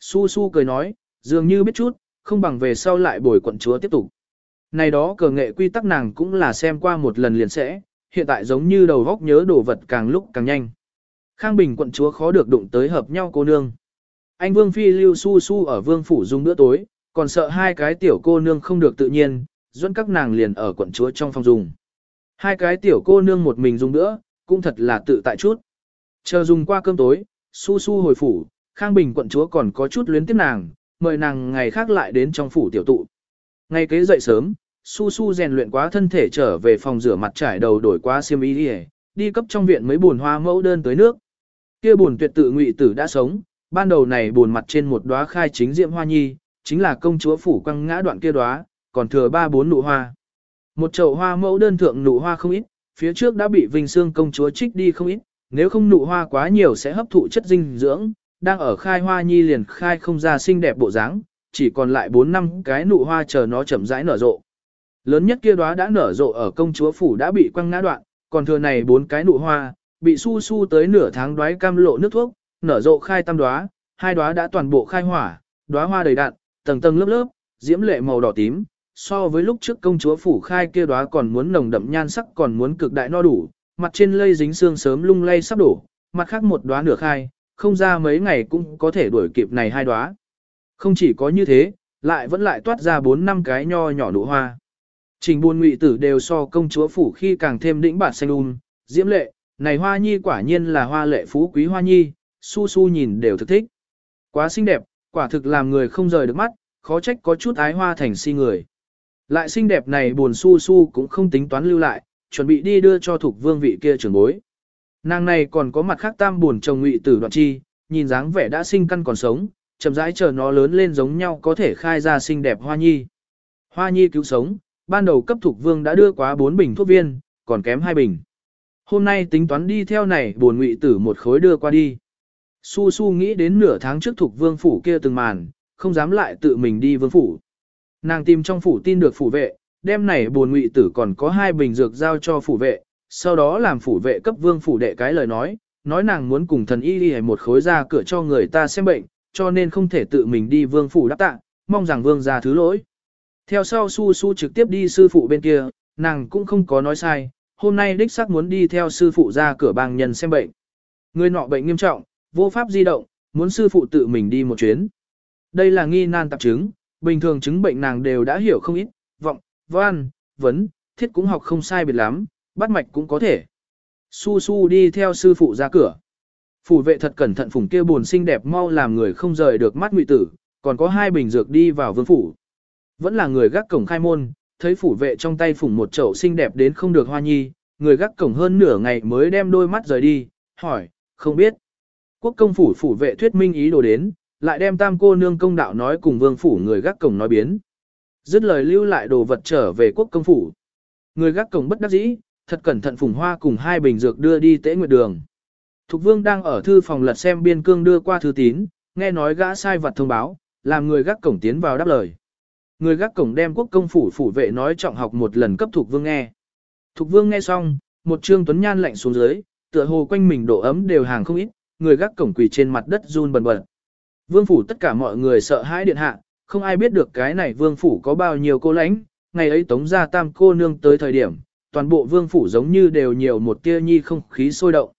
Su su cười nói, dường như biết chút, không bằng về sau lại bồi quận chúa tiếp tục. Này đó cờ nghệ quy tắc nàng cũng là xem qua một lần liền sẽ, hiện tại giống như đầu góc nhớ đồ vật càng lúc càng nhanh. Khang Bình quận chúa khó được đụng tới hợp nhau cô nương. Anh Vương Phi lưu su su ở Vương Phủ dùng bữa tối, còn sợ hai cái tiểu cô nương không được tự nhiên, dẫn các nàng liền ở quận chúa trong phòng dùng. Hai cái tiểu cô nương một mình dùng bữa, cũng thật là tự tại chút. Chờ dùng qua cơm tối, su su hồi phủ, Khang Bình quận chúa còn có chút luyến tiếp nàng, mời nàng ngày khác lại đến trong phủ tiểu tụ. Ngày kế dậy sớm, su su rèn luyện quá thân thể trở về phòng rửa mặt trải đầu đổi qua xiêm y đi, đi cấp trong viện mấy buồn hoa mẫu đơn tới nước. Kia buồn tuyệt tự ngụy tử đã sống, ban đầu này buồn mặt trên một đóa khai chính diệm hoa nhi, chính là công chúa phủ quăng ngã đoạn kia đóa, còn thừa ba bốn nụ hoa. Một chậu hoa mẫu đơn thượng nụ hoa không ít, phía trước đã bị Vinh Xương công chúa trích đi không ít, nếu không nụ hoa quá nhiều sẽ hấp thụ chất dinh dưỡng, đang ở khai hoa nhi liền khai không ra xinh đẹp bộ dáng, chỉ còn lại 4 năm cái nụ hoa chờ nó chậm rãi nở rộ. Lớn nhất kia đóa đã nở rộ ở công chúa phủ đã bị quăng ngã đoạn, còn thừa này bốn cái nụ hoa, bị su su tới nửa tháng đoái cam lộ nước thuốc, nở rộ khai tam đóa, hai đóa đã toàn bộ khai hỏa, đóa hoa đầy đặn, tầng tầng lớp lớp, diễm lệ màu đỏ tím, so với lúc trước công chúa phủ khai kia đóa còn muốn nồng đậm nhan sắc còn muốn cực đại no đủ, mặt trên lây dính xương sớm lung lay sắp đổ, mặt khác một đóa nửa khai, không ra mấy ngày cũng có thể đuổi kịp này hai đóa. Không chỉ có như thế, lại vẫn lại toát ra bốn năm cái nho nhỏ nụ hoa. Trình buôn ngụy tử đều so công chúa phủ khi càng thêm đĩnh bản xanh um, diễm lệ, này hoa nhi quả nhiên là hoa lệ phú quý hoa nhi, su su nhìn đều thực thích. Quá xinh đẹp, quả thực làm người không rời được mắt, khó trách có chút ái hoa thành si người. Lại xinh đẹp này buồn su su cũng không tính toán lưu lại, chuẩn bị đi đưa cho thuộc vương vị kia trưởng bối. Nàng này còn có mặt khác tam buồn chồng ngụy tử đoạn chi, nhìn dáng vẻ đã sinh căn còn sống, chậm rãi chờ nó lớn lên giống nhau có thể khai ra xinh đẹp hoa nhi. Hoa nhi cứu sống, ban đầu cấp thuộc vương đã đưa quá 4 bình thuốc viên, còn kém 2 bình. Hôm nay tính toán đi theo này buồn ngụy tử một khối đưa qua đi. Su Su nghĩ đến nửa tháng trước thuộc vương phủ kia từng màn, không dám lại tự mình đi vương phủ. Nàng tìm trong phủ tin được phủ vệ, đêm này buồn ngụy tử còn có hai bình dược giao cho phủ vệ, sau đó làm phủ vệ cấp vương phủ đệ cái lời nói, nói nàng muốn cùng thần y đi một khối ra cửa cho người ta xem bệnh, cho nên không thể tự mình đi vương phủ đáp tạ, mong rằng vương ra thứ lỗi. Theo sau Su Su trực tiếp đi sư phụ bên kia, nàng cũng không có nói sai, hôm nay đích xác muốn đi theo sư phụ ra cửa bang nhân xem bệnh. Người nọ bệnh nghiêm trọng, vô pháp di động, muốn sư phụ tự mình đi một chuyến. Đây là nghi nan tạp chứng, bình thường chứng bệnh nàng đều đã hiểu không ít, vọng, văn, vấn, thiết cũng học không sai biệt lắm, bắt mạch cũng có thể. Su su đi theo sư phụ ra cửa. Phủ vệ thật cẩn thận phùng kia buồn xinh đẹp mau làm người không rời được mắt ngụy tử, còn có hai bình dược đi vào vương phủ. Vẫn là người gác cổng khai môn, thấy phủ vệ trong tay phủng một chậu xinh đẹp đến không được hoa nhi, người gác cổng hơn nửa ngày mới đem đôi mắt rời đi, hỏi, không biết. Quốc công phủ phủ vệ thuyết minh ý đồ đến, lại đem tam cô nương công đạo nói cùng vương phủ người gác cổng nói biến. Dứt lời lưu lại đồ vật trở về quốc công phủ. Người gác cổng bất đắc dĩ, thật cẩn thận phùng hoa cùng hai bình dược đưa đi tế nguyệt đường. Thục vương đang ở thư phòng lật xem biên cương đưa qua thư tín, nghe nói gã sai vật thông báo, làm người gác cổng tiến vào đáp lời. Người gác cổng đem quốc công phủ phủ vệ nói trọng học một lần cấp thục vương nghe. Thục vương nghe xong, một trương tuấn nhan lạnh xuống dưới, tựa hồ quanh mình độ ấm đều hàng không ít, người gác cổng quỳ trên mặt đất run bần bật. Vương phủ tất cả mọi người sợ hãi điện hạ, không ai biết được cái này vương phủ có bao nhiêu cô lãnh, ngày ấy tống ra tam cô nương tới thời điểm, toàn bộ vương phủ giống như đều nhiều một tia nhi không khí sôi động.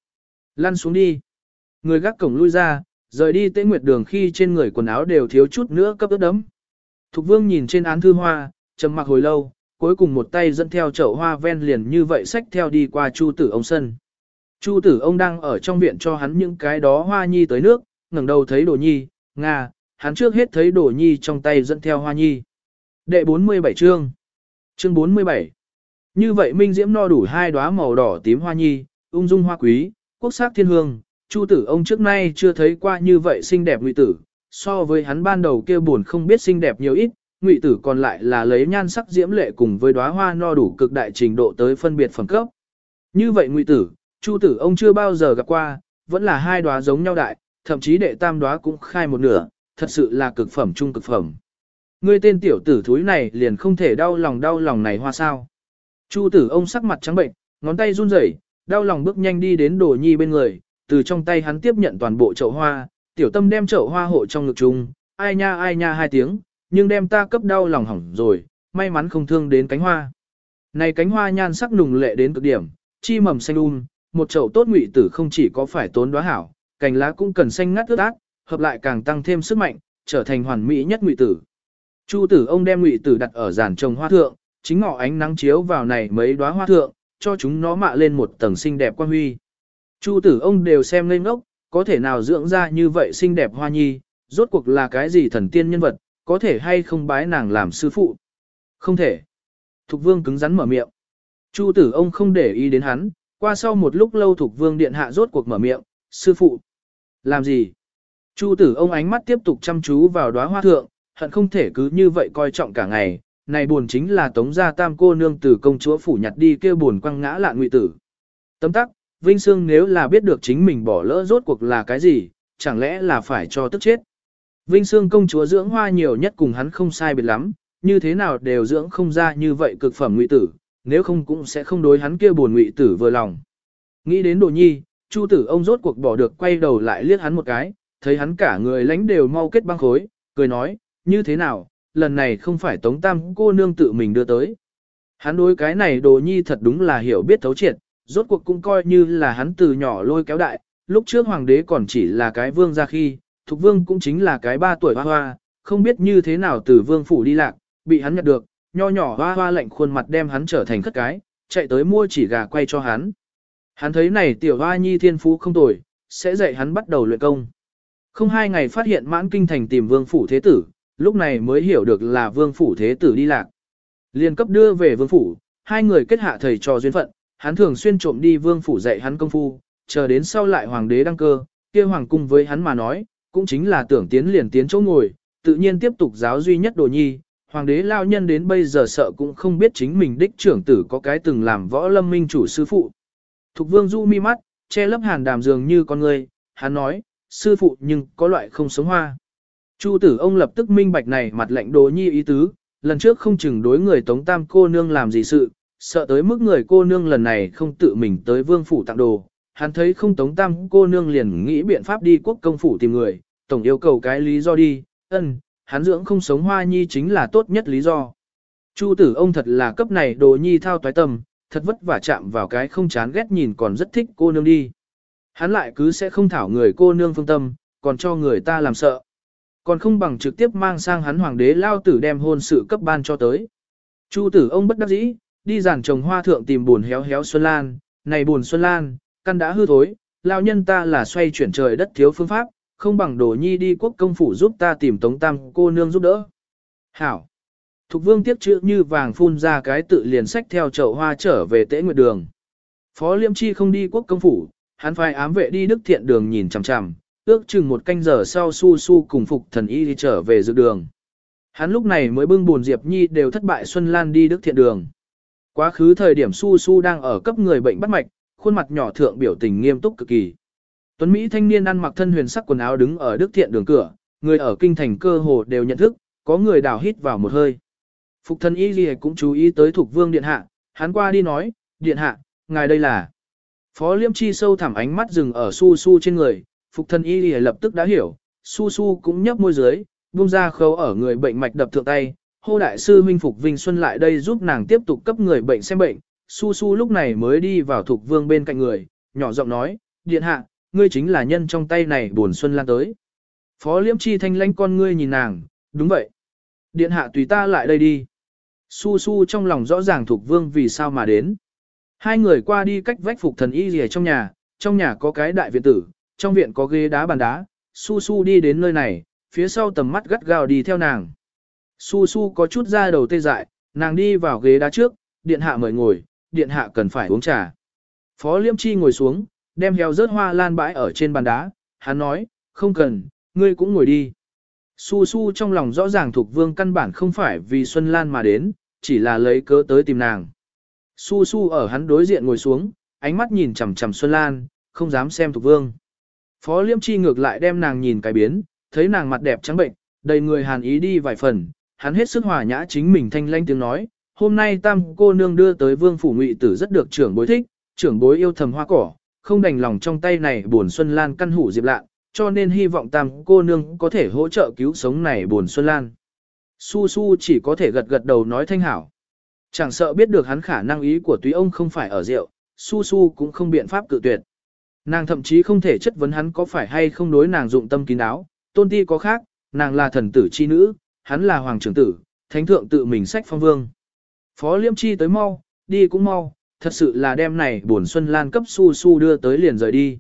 Lăn xuống đi. Người gác cổng lui ra, rời đi tế nguyệt đường khi trên người quần áo đều thiếu chút nữa cấp ướt đấm. Thục vương nhìn trên án thư hoa, trầm mặc hồi lâu, cuối cùng một tay dẫn theo chậu hoa ven liền như vậy xách theo đi qua chu tử ông sân. Chu tử ông đang ở trong viện cho hắn những cái đó hoa nhi tới nước, ngẩng đầu thấy đồ nhi, Nga, hắn trước hết thấy đồ nhi trong tay dẫn theo hoa nhi. Đệ 47 chương. Chương 47. Như vậy Minh Diễm no đủ hai đóa màu đỏ tím hoa nhi, ung dung hoa quý, quốc sắc thiên hương, Chu tử ông trước nay chưa thấy qua như vậy xinh đẹp ngụy tử, so với hắn ban đầu kia buồn không biết xinh đẹp nhiều ít, ngụy tử còn lại là lấy nhan sắc diễm lệ cùng với đóa hoa no đủ cực đại trình độ tới phân biệt phẩm cấp. Như vậy ngụy tử, Chu tử ông chưa bao giờ gặp qua, vẫn là hai đóa giống nhau đại, thậm chí đệ tam đóa cũng khai một nửa, thật sự là cực phẩm trung cực phẩm. Ngươi tên tiểu tử thúi này liền không thể đau lòng đau lòng này hoa sao. Chu tử ông sắc mặt trắng bệnh, ngón tay run rẩy, đau lòng bước nhanh đi đến đồ nhi bên người, từ trong tay hắn tiếp nhận toàn bộ chậu hoa, tiểu tâm đem chậu hoa hộ trong ngực chung, ai nha ai nha hai tiếng, nhưng đem ta cấp đau lòng hỏng rồi, may mắn không thương đến cánh hoa. Này cánh hoa nhan sắc nùng lệ đến cực điểm, chi mầm xanh um, một chậu tốt ngụy tử không chỉ có phải tốn đóa hảo, cành lá cũng cần xanh ngắt ướt át, hợp lại càng tăng thêm sức mạnh, trở thành hoàn mỹ nhất ngụy tử. Chu tử ông đem ngụy tử đặt ở giàn trồng hoa thượng, chính ngọ ánh nắng chiếu vào này mấy đóa hoa thượng, cho chúng nó mạ lên một tầng xinh đẹp quan huy. Chu tử ông đều xem lên ngốc, có thể nào dưỡng ra như vậy xinh đẹp hoa nhi, rốt cuộc là cái gì thần tiên nhân vật, có thể hay không bái nàng làm sư phụ. Không thể. Thục vương cứng rắn mở miệng. Chu tử ông không để ý đến hắn, qua sau một lúc lâu thục vương điện hạ rốt cuộc mở miệng, sư phụ. Làm gì? Chu tử ông ánh mắt tiếp tục chăm chú vào đóa hoa thượng, hận không thể cứ như vậy coi trọng cả ngày, này buồn chính là tống gia tam cô nương từ công chúa phủ nhặt đi kêu buồn quăng ngã lạ ngụy tử. Tấm tắc, Vinh Sương nếu là biết được chính mình bỏ lỡ rốt cuộc là cái gì, chẳng lẽ là phải cho tức chết. Vinh Sương công chúa dưỡng hoa nhiều nhất cùng hắn không sai biệt lắm, như thế nào đều dưỡng không ra như vậy cực phẩm ngụy tử, nếu không cũng sẽ không đối hắn kia buồn ngụy tử vừa lòng. Nghĩ đến đồ nhi, Chu tử ông rốt cuộc bỏ được quay đầu lại liếc hắn một cái, thấy hắn cả người lánh đều mau kết băng khối, cười nói, như thế nào, lần này không phải tống tam cô nương tự mình đưa tới. Hắn đối cái này đồ nhi thật đúng là hiểu biết thấu triệt, rốt cuộc cũng coi như là hắn từ nhỏ lôi kéo đại, lúc trước hoàng đế còn chỉ là cái vương ra khi, thục vương cũng chính là cái ba tuổi hoa hoa, không biết như thế nào từ vương phủ đi lạc, bị hắn nhặt được, nho nhỏ hoa hoa lạnh khuôn mặt đem hắn trở thành khất cái, chạy tới mua chỉ gà quay cho hắn. Hắn thấy này tiểu hoa nhi thiên phú không tồi, sẽ dạy hắn bắt đầu luyện công. Không hai ngày phát hiện mãn kinh thành tìm vương phủ thế tử, lúc này mới hiểu được là vương phủ thế tử đi lạc. Liên cấp đưa về vương phủ, hai người kết hạ thầy trò duyên phận, hắn thường xuyên trộm đi vương phủ dạy hắn công phu, chờ đến sau lại hoàng đế đăng cơ, kia hoàng cung với hắn mà nói, cũng chính là tưởng tiến liền tiến chỗ ngồi, tự nhiên tiếp tục giáo duy nhất đồ nhi, hoàng đế lao nhân đến bây giờ sợ cũng không biết chính mình đích trưởng tử có cái từng làm võ lâm minh chủ sư phụ. Thục vương du mi mắt, che lấp hàn đàm dường như con người, hắn nói, sư phụ nhưng có loại không sống hoa. Chu tử ông lập tức minh bạch này mặt lệnh đồ nhi ý tứ, lần trước không chừng đối người tống tam cô nương làm gì sự, sợ tới mức người cô nương lần này không tự mình tới vương phủ tặng đồ. Hắn thấy không tống tam cô nương liền nghĩ biện pháp đi quốc công phủ tìm người, tổng yêu cầu cái lý do đi, ân, hắn dưỡng không sống hoa nhi chính là tốt nhất lý do. Chu tử ông thật là cấp này đồ nhi thao toái tâm, thật vất vả chạm vào cái không chán ghét nhìn còn rất thích cô nương đi. Hắn lại cứ sẽ không thảo người cô nương phương tâm, còn cho người ta làm sợ. Còn không bằng trực tiếp mang sang hắn hoàng đế lao tử đem hôn sự cấp ban cho tới. Chu tử ông bất đắc dĩ, đi giàn trồng hoa thượng tìm buồn héo héo Xuân Lan, này buồn Xuân Lan, căn đã hư thối, lao nhân ta là xoay chuyển trời đất thiếu phương pháp, không bằng đồ nhi đi quốc công phủ giúp ta tìm tống tam cô nương giúp đỡ. Hảo! Thục vương tiếp chữ như vàng phun ra cái tự liền sách theo chậu hoa trở về tế nguyệt đường. Phó Liêm Chi không đi quốc công phủ, hắn phải ám vệ đi đức thiện đường nhìn chằm chằm, ước chừng một canh giờ sau su su cùng phục thần y đi trở về dự đường. Hắn lúc này mới bưng buồn Diệp Nhi đều thất bại Xuân Lan đi đức thiện đường. Quá khứ thời điểm su su đang ở cấp người bệnh bắt mạch, khuôn mặt nhỏ thượng biểu tình nghiêm túc cực kỳ. Tuấn Mỹ thanh niên ăn mặc thân huyền sắc quần áo đứng ở đức thiện đường cửa, người ở kinh thành cơ hồ đều nhận thức, có người đào hít vào một hơi. Phục thân y Ghi cũng chú ý tới thuộc vương điện hạ, hắn qua đi nói, điện hạ, ngài đây là. Phó liêm chi sâu thẳm ánh mắt dừng ở su su trên người, phục thân y Ghi lập tức đã hiểu, su su cũng nhấp môi dưới, buông ra khâu ở người bệnh mạch đập thượng tay, hô đại sư huynh phục Vinh Xuân lại đây giúp nàng tiếp tục cấp người bệnh xem bệnh, su su lúc này mới đi vào thuộc vương bên cạnh người, nhỏ giọng nói, điện hạ, ngươi chính là nhân trong tay này buồn Xuân lan tới. Phó Liễm chi thanh lãnh con ngươi nhìn nàng, đúng vậy. Điện hạ tùy ta lại đây đi. Su su trong lòng rõ ràng thuộc vương vì sao mà đến. Hai người qua đi cách vách phục thần y gì trong nhà, trong nhà có cái đại viện tử, trong viện có ghế đá bàn đá, su su đi đến nơi này, phía sau tầm mắt gắt gao đi theo nàng. Su su có chút ra đầu tê dại, nàng đi vào ghế đá trước, điện hạ mời ngồi, điện hạ cần phải uống trà. Phó liêm chi ngồi xuống, đem heo rớt hoa lan bãi ở trên bàn đá, hắn nói, không cần, ngươi cũng ngồi đi. Su su trong lòng rõ ràng thuộc vương căn bản không phải vì Xuân Lan mà đến, chỉ là lấy cớ tới tìm nàng. Su su ở hắn đối diện ngồi xuống, ánh mắt nhìn chằm chằm Xuân Lan, không dám xem thuộc vương. Phó liêm chi ngược lại đem nàng nhìn cái biến, thấy nàng mặt đẹp trắng bệnh, đầy người hàn ý đi vài phần, hắn hết sức hòa nhã chính mình thanh lanh tiếng nói, hôm nay tam cô nương đưa tới vương phủ ngụy tử rất được trưởng bối thích, trưởng bối yêu thầm hoa cỏ, không đành lòng trong tay này buồn Xuân Lan căn hủ diệp lạ, cho nên hy vọng tam cô nương có thể hỗ trợ cứu sống này buồn Xuân Lan. Su Su chỉ có thể gật gật đầu nói thanh hảo. Chẳng sợ biết được hắn khả năng ý của túy ông không phải ở rượu, Su Su cũng không biện pháp cự tuyệt. Nàng thậm chí không thể chất vấn hắn có phải hay không đối nàng dụng tâm kín đáo, tôn ti có khác, nàng là thần tử chi nữ, hắn là hoàng trưởng tử, thánh thượng tự mình sách phong vương. Phó liêm chi tới mau, đi cũng mau, thật sự là đêm này buồn Xuân Lan cấp su su đưa tới liền rời đi.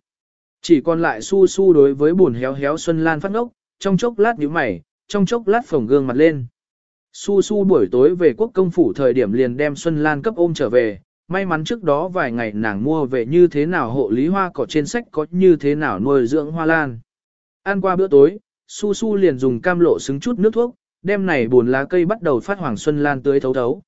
Chỉ còn lại su su đối với buồn héo héo Xuân Lan phát ngốc, trong chốc lát nhíu mày, trong chốc lát phồng gương mặt lên. Su su buổi tối về quốc công phủ thời điểm liền đem Xuân Lan cấp ôm trở về, may mắn trước đó vài ngày nàng mua về như thế nào hộ lý hoa cỏ trên sách có như thế nào nuôi dưỡng hoa lan. Ăn qua bữa tối, Su Su liền dùng cam lộ xứng chút nước thuốc, đem này buồn lá cây bắt đầu phát hoàng Xuân Lan tưới thấu thấu.